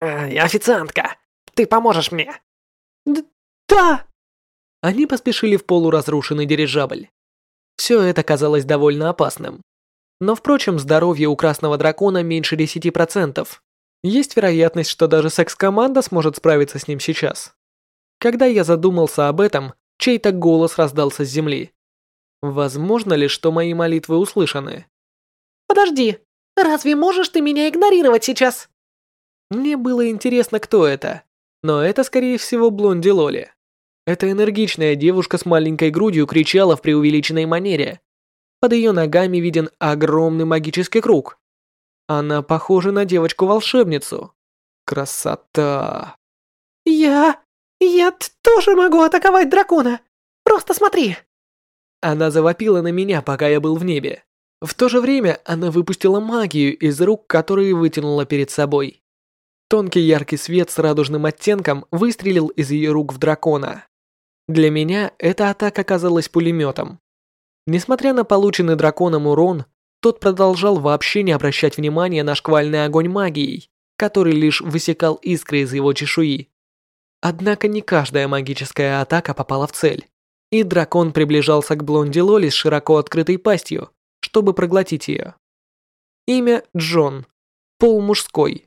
Э, официантка, ты поможешь мне?
Д да.
Они поспешили в полуразрушенный дирижабль. Все это казалось довольно опасным. Но, впрочем, здоровье у красного дракона меньше 10%. Есть вероятность, что даже секс-команда сможет справиться с ним сейчас. Когда я задумался об этом, чей-то голос раздался с земли. Возможно ли, что мои молитвы услышаны?
Подожди, разве можешь ты меня игнорировать сейчас?
Мне было интересно, кто это, но это, скорее всего, Блонди Лоли. Эта энергичная девушка с маленькой грудью кричала в преувеличенной манере. Под ее ногами виден огромный магический круг. Она похожа на девочку-волшебницу. Красота.
Я... я тоже могу атаковать дракона. Просто смотри.
Она завопила на меня, пока я был в небе. В то же время она выпустила магию из рук, которые вытянула перед собой. Тонкий яркий свет с радужным оттенком выстрелил из ее рук в дракона. Для меня эта атака казалась пулеметом. Несмотря на полученный драконом урон, тот продолжал вообще не обращать внимания на шквальный огонь магией, который лишь высекал искры из его чешуи. Однако не каждая магическая атака попала в цель, и дракон приближался к блонди Лоли с широко открытой пастью, чтобы проглотить ее. Имя Джон. Пол мужской.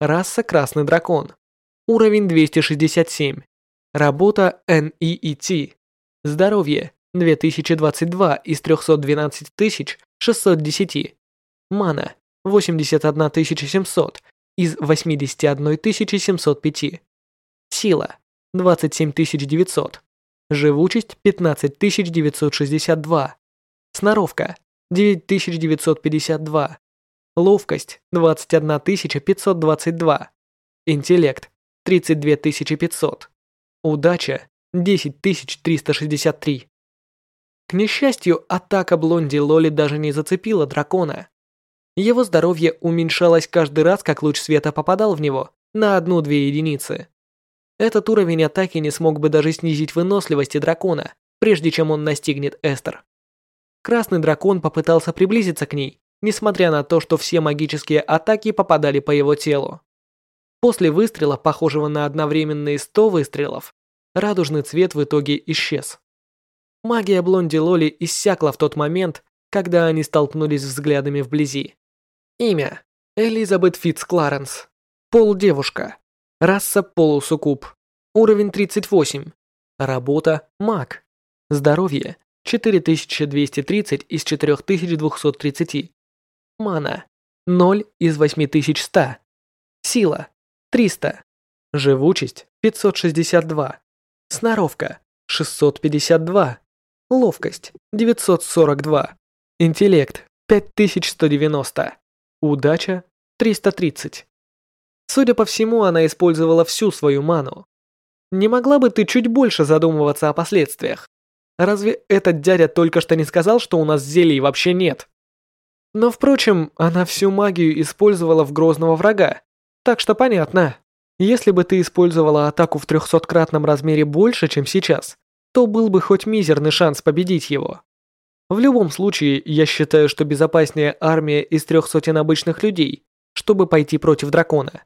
Раса Красный Дракон. Уровень 267. Работа NEET. Здоровье 2022 из 312 610. Мана 81700 из 81 705. Сила 27900. Живучесть 15962. Сноровка 9952. Ловкость 21522. Интеллект 32500. Удача 10363. К несчастью, атака Блонди Лоли даже не зацепила дракона. Его здоровье уменьшалось каждый раз, как луч света попадал в него, на одну-две единицы. Этот уровень атаки не смог бы даже снизить выносливости дракона, прежде чем он настигнет Эстер. Красный дракон попытался приблизиться к ней, несмотря на то, что все магические атаки попадали по его телу. После выстрела, похожего на одновременные 100 выстрелов, радужный цвет в итоге исчез. Магия Блонди Лоли иссякла в тот момент, когда они столкнулись взглядами вблизи. Имя – Элизабет Фитц Кларенс. Пол – девушка. Раса – полусуккуб. Уровень 38. Работа – маг. Здоровье – 4230 из 4230. Мана – 0 из 8100. Сила – 300. Живучесть – 562. Сноровка – 652. Ловкость – 942. Интеллект – 5190. Удача – 330. Судя по всему, она использовала всю свою ману. Не могла бы ты чуть больше задумываться о последствиях? Разве этот дядя только что не сказал, что у нас зелий вообще нет? Но, впрочем, она всю магию использовала в грозного врага, так что понятно. Если бы ты использовала атаку в трехсоткратном размере больше, чем сейчас, то был бы хоть мизерный шанс победить его. В любом случае, я считаю, что безопаснее армия из трех сотен обычных людей, чтобы пойти против дракона.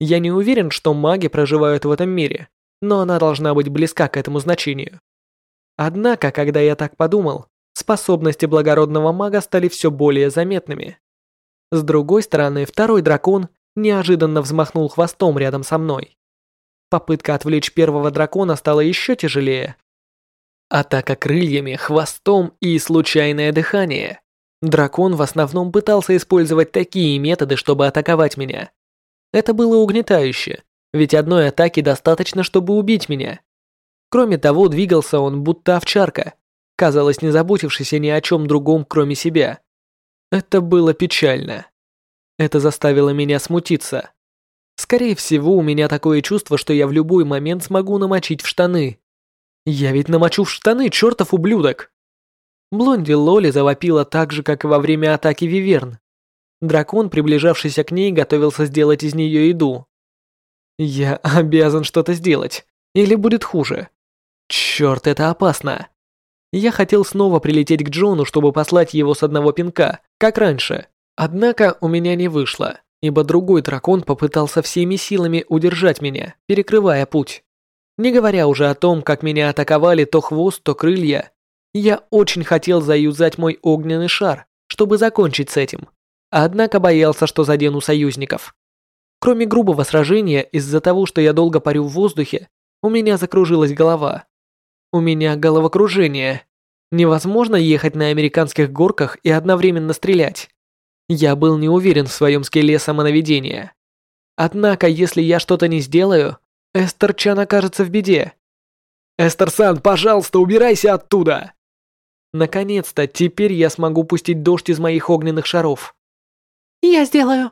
Я не уверен, что маги проживают в этом мире, но она должна быть близка к этому значению. Однако, когда я так подумал, способности благородного мага стали все более заметными. С другой стороны, второй дракон неожиданно взмахнул хвостом рядом со мной. Попытка отвлечь первого дракона стала еще тяжелее. Атака крыльями, хвостом и случайное дыхание. Дракон в основном пытался использовать такие методы, чтобы атаковать меня. Это было угнетающе, ведь одной атаки достаточно, чтобы убить меня. Кроме того, двигался он будто овчарка, казалось, не заботившийся ни о чем другом, кроме себя. Это было печально. Это заставило меня смутиться. Скорее всего, у меня такое чувство, что я в любой момент смогу намочить в штаны. Я ведь намочу в штаны, чертов ублюдок. Блонди Лоли завопила так же, как и во время атаки Виверн. Дракон, приближавшийся к ней, готовился сделать из нее еду. Я обязан что-то сделать, или будет хуже. Черт, это опасно. Я хотел снова прилететь к Джону, чтобы послать его с одного пинка, как раньше. Однако у меня не вышло, ибо другой дракон попытался всеми силами удержать меня, перекрывая путь. Не говоря уже о том, как меня атаковали то хвост, то крылья. Я очень хотел заюзать мой огненный шар, чтобы закончить с этим. Однако боялся, что задену союзников. Кроме грубого сражения, из-за того, что я долго парю в воздухе, у меня закружилась голова. У меня головокружение. Невозможно ехать на американских горках и одновременно стрелять. Я был не уверен в своем скеле самонаведения. Однако, если я что-то не сделаю, Эстер Чан окажется в беде. Эстер-сан, пожалуйста, убирайся оттуда! Наконец-то, теперь я смогу пустить дождь из моих огненных шаров.
Я сделаю.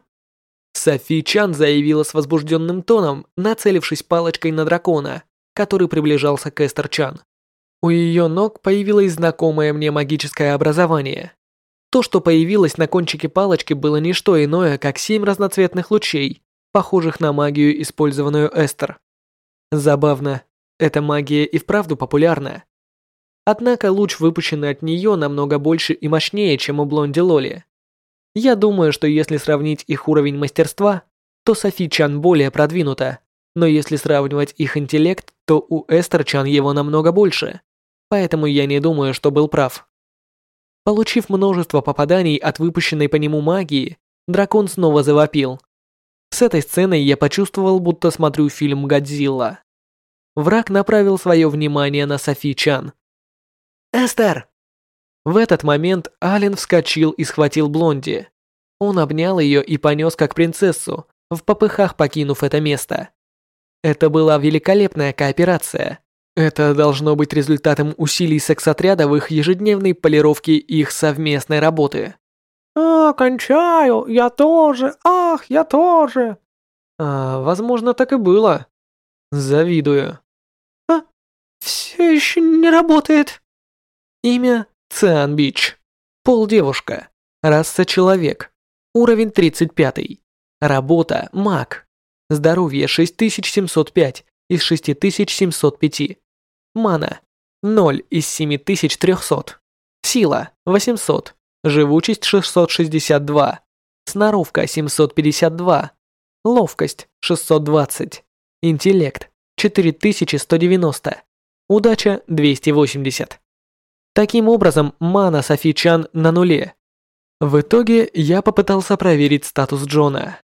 Софи Чан заявила с возбужденным тоном, нацелившись палочкой на дракона, который приближался к Эстер Чан. У ее ног появилось знакомое мне магическое образование. То, что появилось на кончике палочки, было не что иное, как семь разноцветных лучей, похожих на магию, использованную Эстер. Забавно, эта магия и вправду популярна. Однако луч, выпущенный от нее, намного больше и мощнее, чем у Блонди Лоли. Я думаю, что если сравнить их уровень мастерства, то Софи Чан более продвинута, но если сравнивать их интеллект, то у Эстер Чан его намного больше. Поэтому я не думаю, что был прав. Получив множество попаданий от выпущенной по нему магии, дракон снова завопил. С этой сценой я почувствовал, будто смотрю фильм «Годзилла». Враг направил свое внимание на Софи Чан. «Эстер!» В этот момент Ален вскочил и схватил Блонди. Он обнял ее и понес как принцессу, в попыхах покинув это место. Это была великолепная кооперация. Это должно быть результатом усилий секс-отряда в их ежедневной полировке их совместной работы.
«А, кончаю, я тоже, ах, я тоже!»
А, возможно, так и было. Завидую.
А, все еще не работает.
Имя Циан Бич. Пол девушка. Раса человек. Уровень 35. Работа маг. Здоровье 6705 из 6705. Мана 0 из 7300. Сила 800. Живучесть 662. Сноровка 752. Ловкость 620. Интеллект 4190. Удача 280. Таким образом, мана Софи Чан на нуле. В итоге я попытался проверить статус Джона.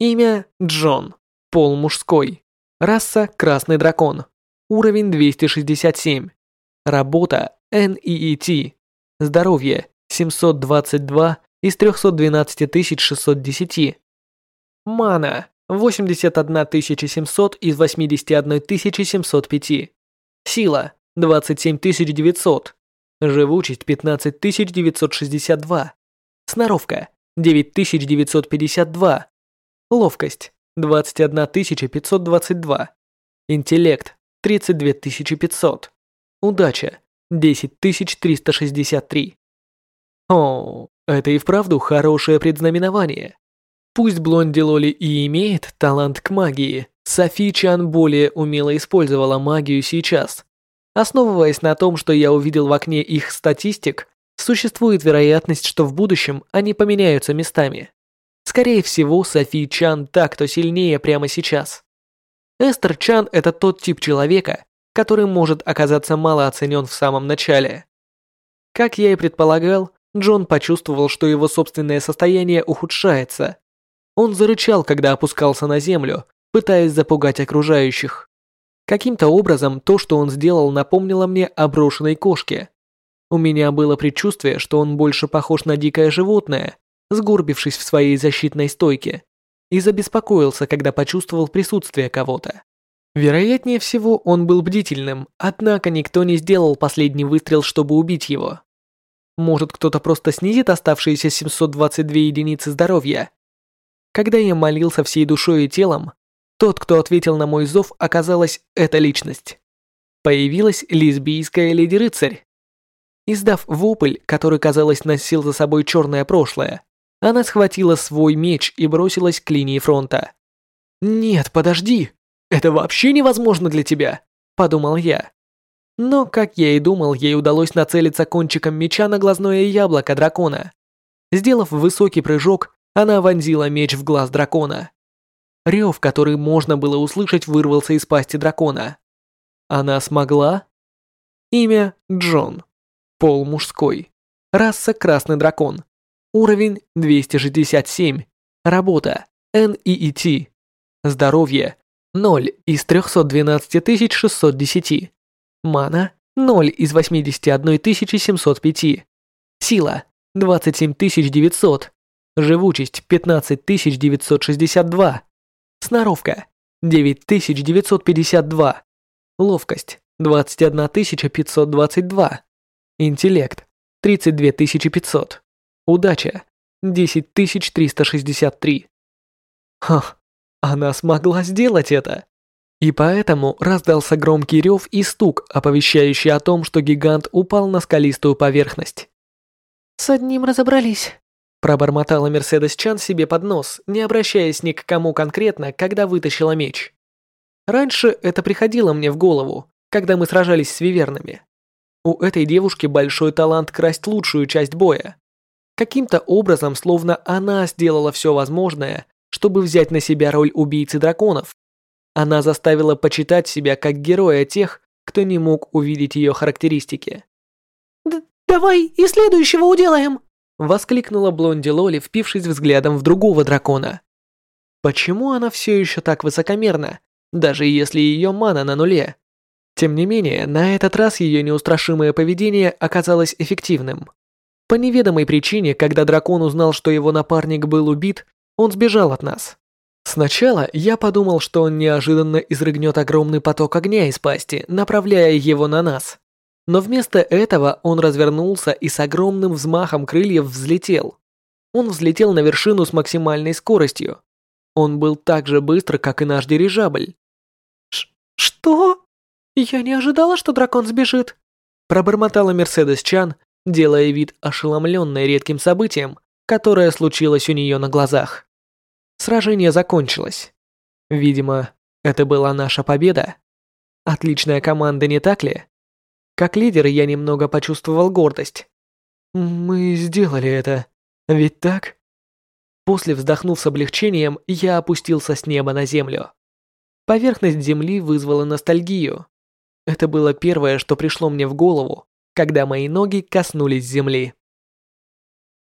Имя Джон. Пол мужской. Раса Красный дракон. Уровень 267. Работа NEET. Здоровье 722 из 312 610. Мана 81 700 из 81 705. Сила 27 900. Живучесть 15 962. Сноровка 9952. Ловкость 21 522. Интеллект 32 500. Удача 10 363. О, это и вправду хорошее предзнаменование. Пусть Блонди Лоли и имеет талант к магии, Софи Чан более умело использовала магию сейчас. Основываясь на том, что я увидел в окне их статистик, существует вероятность, что в будущем они поменяются местами. Скорее всего, Софи Чан так, кто сильнее прямо сейчас. Эстер Чан – это тот тип человека, который может оказаться мало оценен в самом начале. Как я и предполагал, Джон почувствовал, что его собственное состояние ухудшается. Он зарычал, когда опускался на землю, пытаясь запугать окружающих. Каким-то образом то, что он сделал, напомнило мне о брошенной кошке. У меня было предчувствие, что он больше похож на дикое животное, сгорбившись в своей защитной стойке, и забеспокоился, когда почувствовал присутствие кого-то. Вероятнее всего, он был бдительным, однако никто не сделал последний выстрел, чтобы убить его. Может, кто-то просто снизит оставшиеся 722 единицы здоровья? Когда я молился всей душой и телом, тот, кто ответил на мой зов, оказалась эта личность. Появилась лесбийская леди-рыцарь. Издав вопль, который, казалось, носил за собой черное прошлое, она схватила свой меч и бросилась к линии фронта. «Нет, подожди! Это вообще невозможно для тебя!» – подумал я. Но, как я и думал, ей удалось нацелиться кончиком меча на глазное яблоко дракона. Сделав высокий прыжок, она вонзила меч в глаз дракона. Рев, который можно было услышать, вырвался из пасти дракона. Она смогла? Имя Джон. Пол мужской. Раса Красный дракон. Уровень 267. Работа NEET. Здоровье 0 из 312 610. Мана 0 из 81 705. Сила 27 900. Живучесть 15 962. Сноровка 9952. Ловкость 21 522. Интеллект 32 500. Удача 10 363. Ха, она смогла сделать это. И поэтому раздался громкий рев и стук, оповещающий о том, что гигант упал на скалистую поверхность.
«С одним разобрались», –
пробормотала Мерседес Чан себе под нос, не обращаясь ни к кому конкретно, когда вытащила меч. Раньше это приходило мне в голову, когда мы сражались с вивернами. У этой девушки большой талант красть лучшую часть боя. Каким-то образом, словно она сделала все возможное, чтобы взять на себя роль убийцы драконов, она заставила почитать себя как героя тех, кто не мог увидеть ее характеристики.
Д «Давай и следующего уделаем!»
Воскликнула Блонди Лоли, впившись взглядом в другого дракона. Почему она все еще так высокомерна, даже если ее мана на нуле? Тем не менее, на этот раз ее неустрашимое поведение оказалось эффективным. По неведомой причине, когда дракон узнал, что его напарник был убит, он сбежал от нас. Сначала я подумал, что он неожиданно изрыгнет огромный поток огня из пасти, направляя его на нас. Но вместо этого он развернулся и с огромным взмахом крыльев взлетел. Он взлетел на вершину с максимальной скоростью. Он был так же быстр, как и наш дирижабль.
Ш «Что? Я не ожидала, что дракон сбежит», пробормотала Мерседес Чан, делая вид ошеломленной редким событием,
которое случилось у нее на глазах. Сражение закончилось. Видимо, это была наша победа. Отличная команда, не так ли? Как лидер я немного почувствовал гордость. Мы сделали это, ведь так? После вздохнув с облегчением, я опустился с неба на землю. Поверхность земли вызвала ностальгию. Это было первое, что пришло мне в голову, когда мои ноги коснулись земли.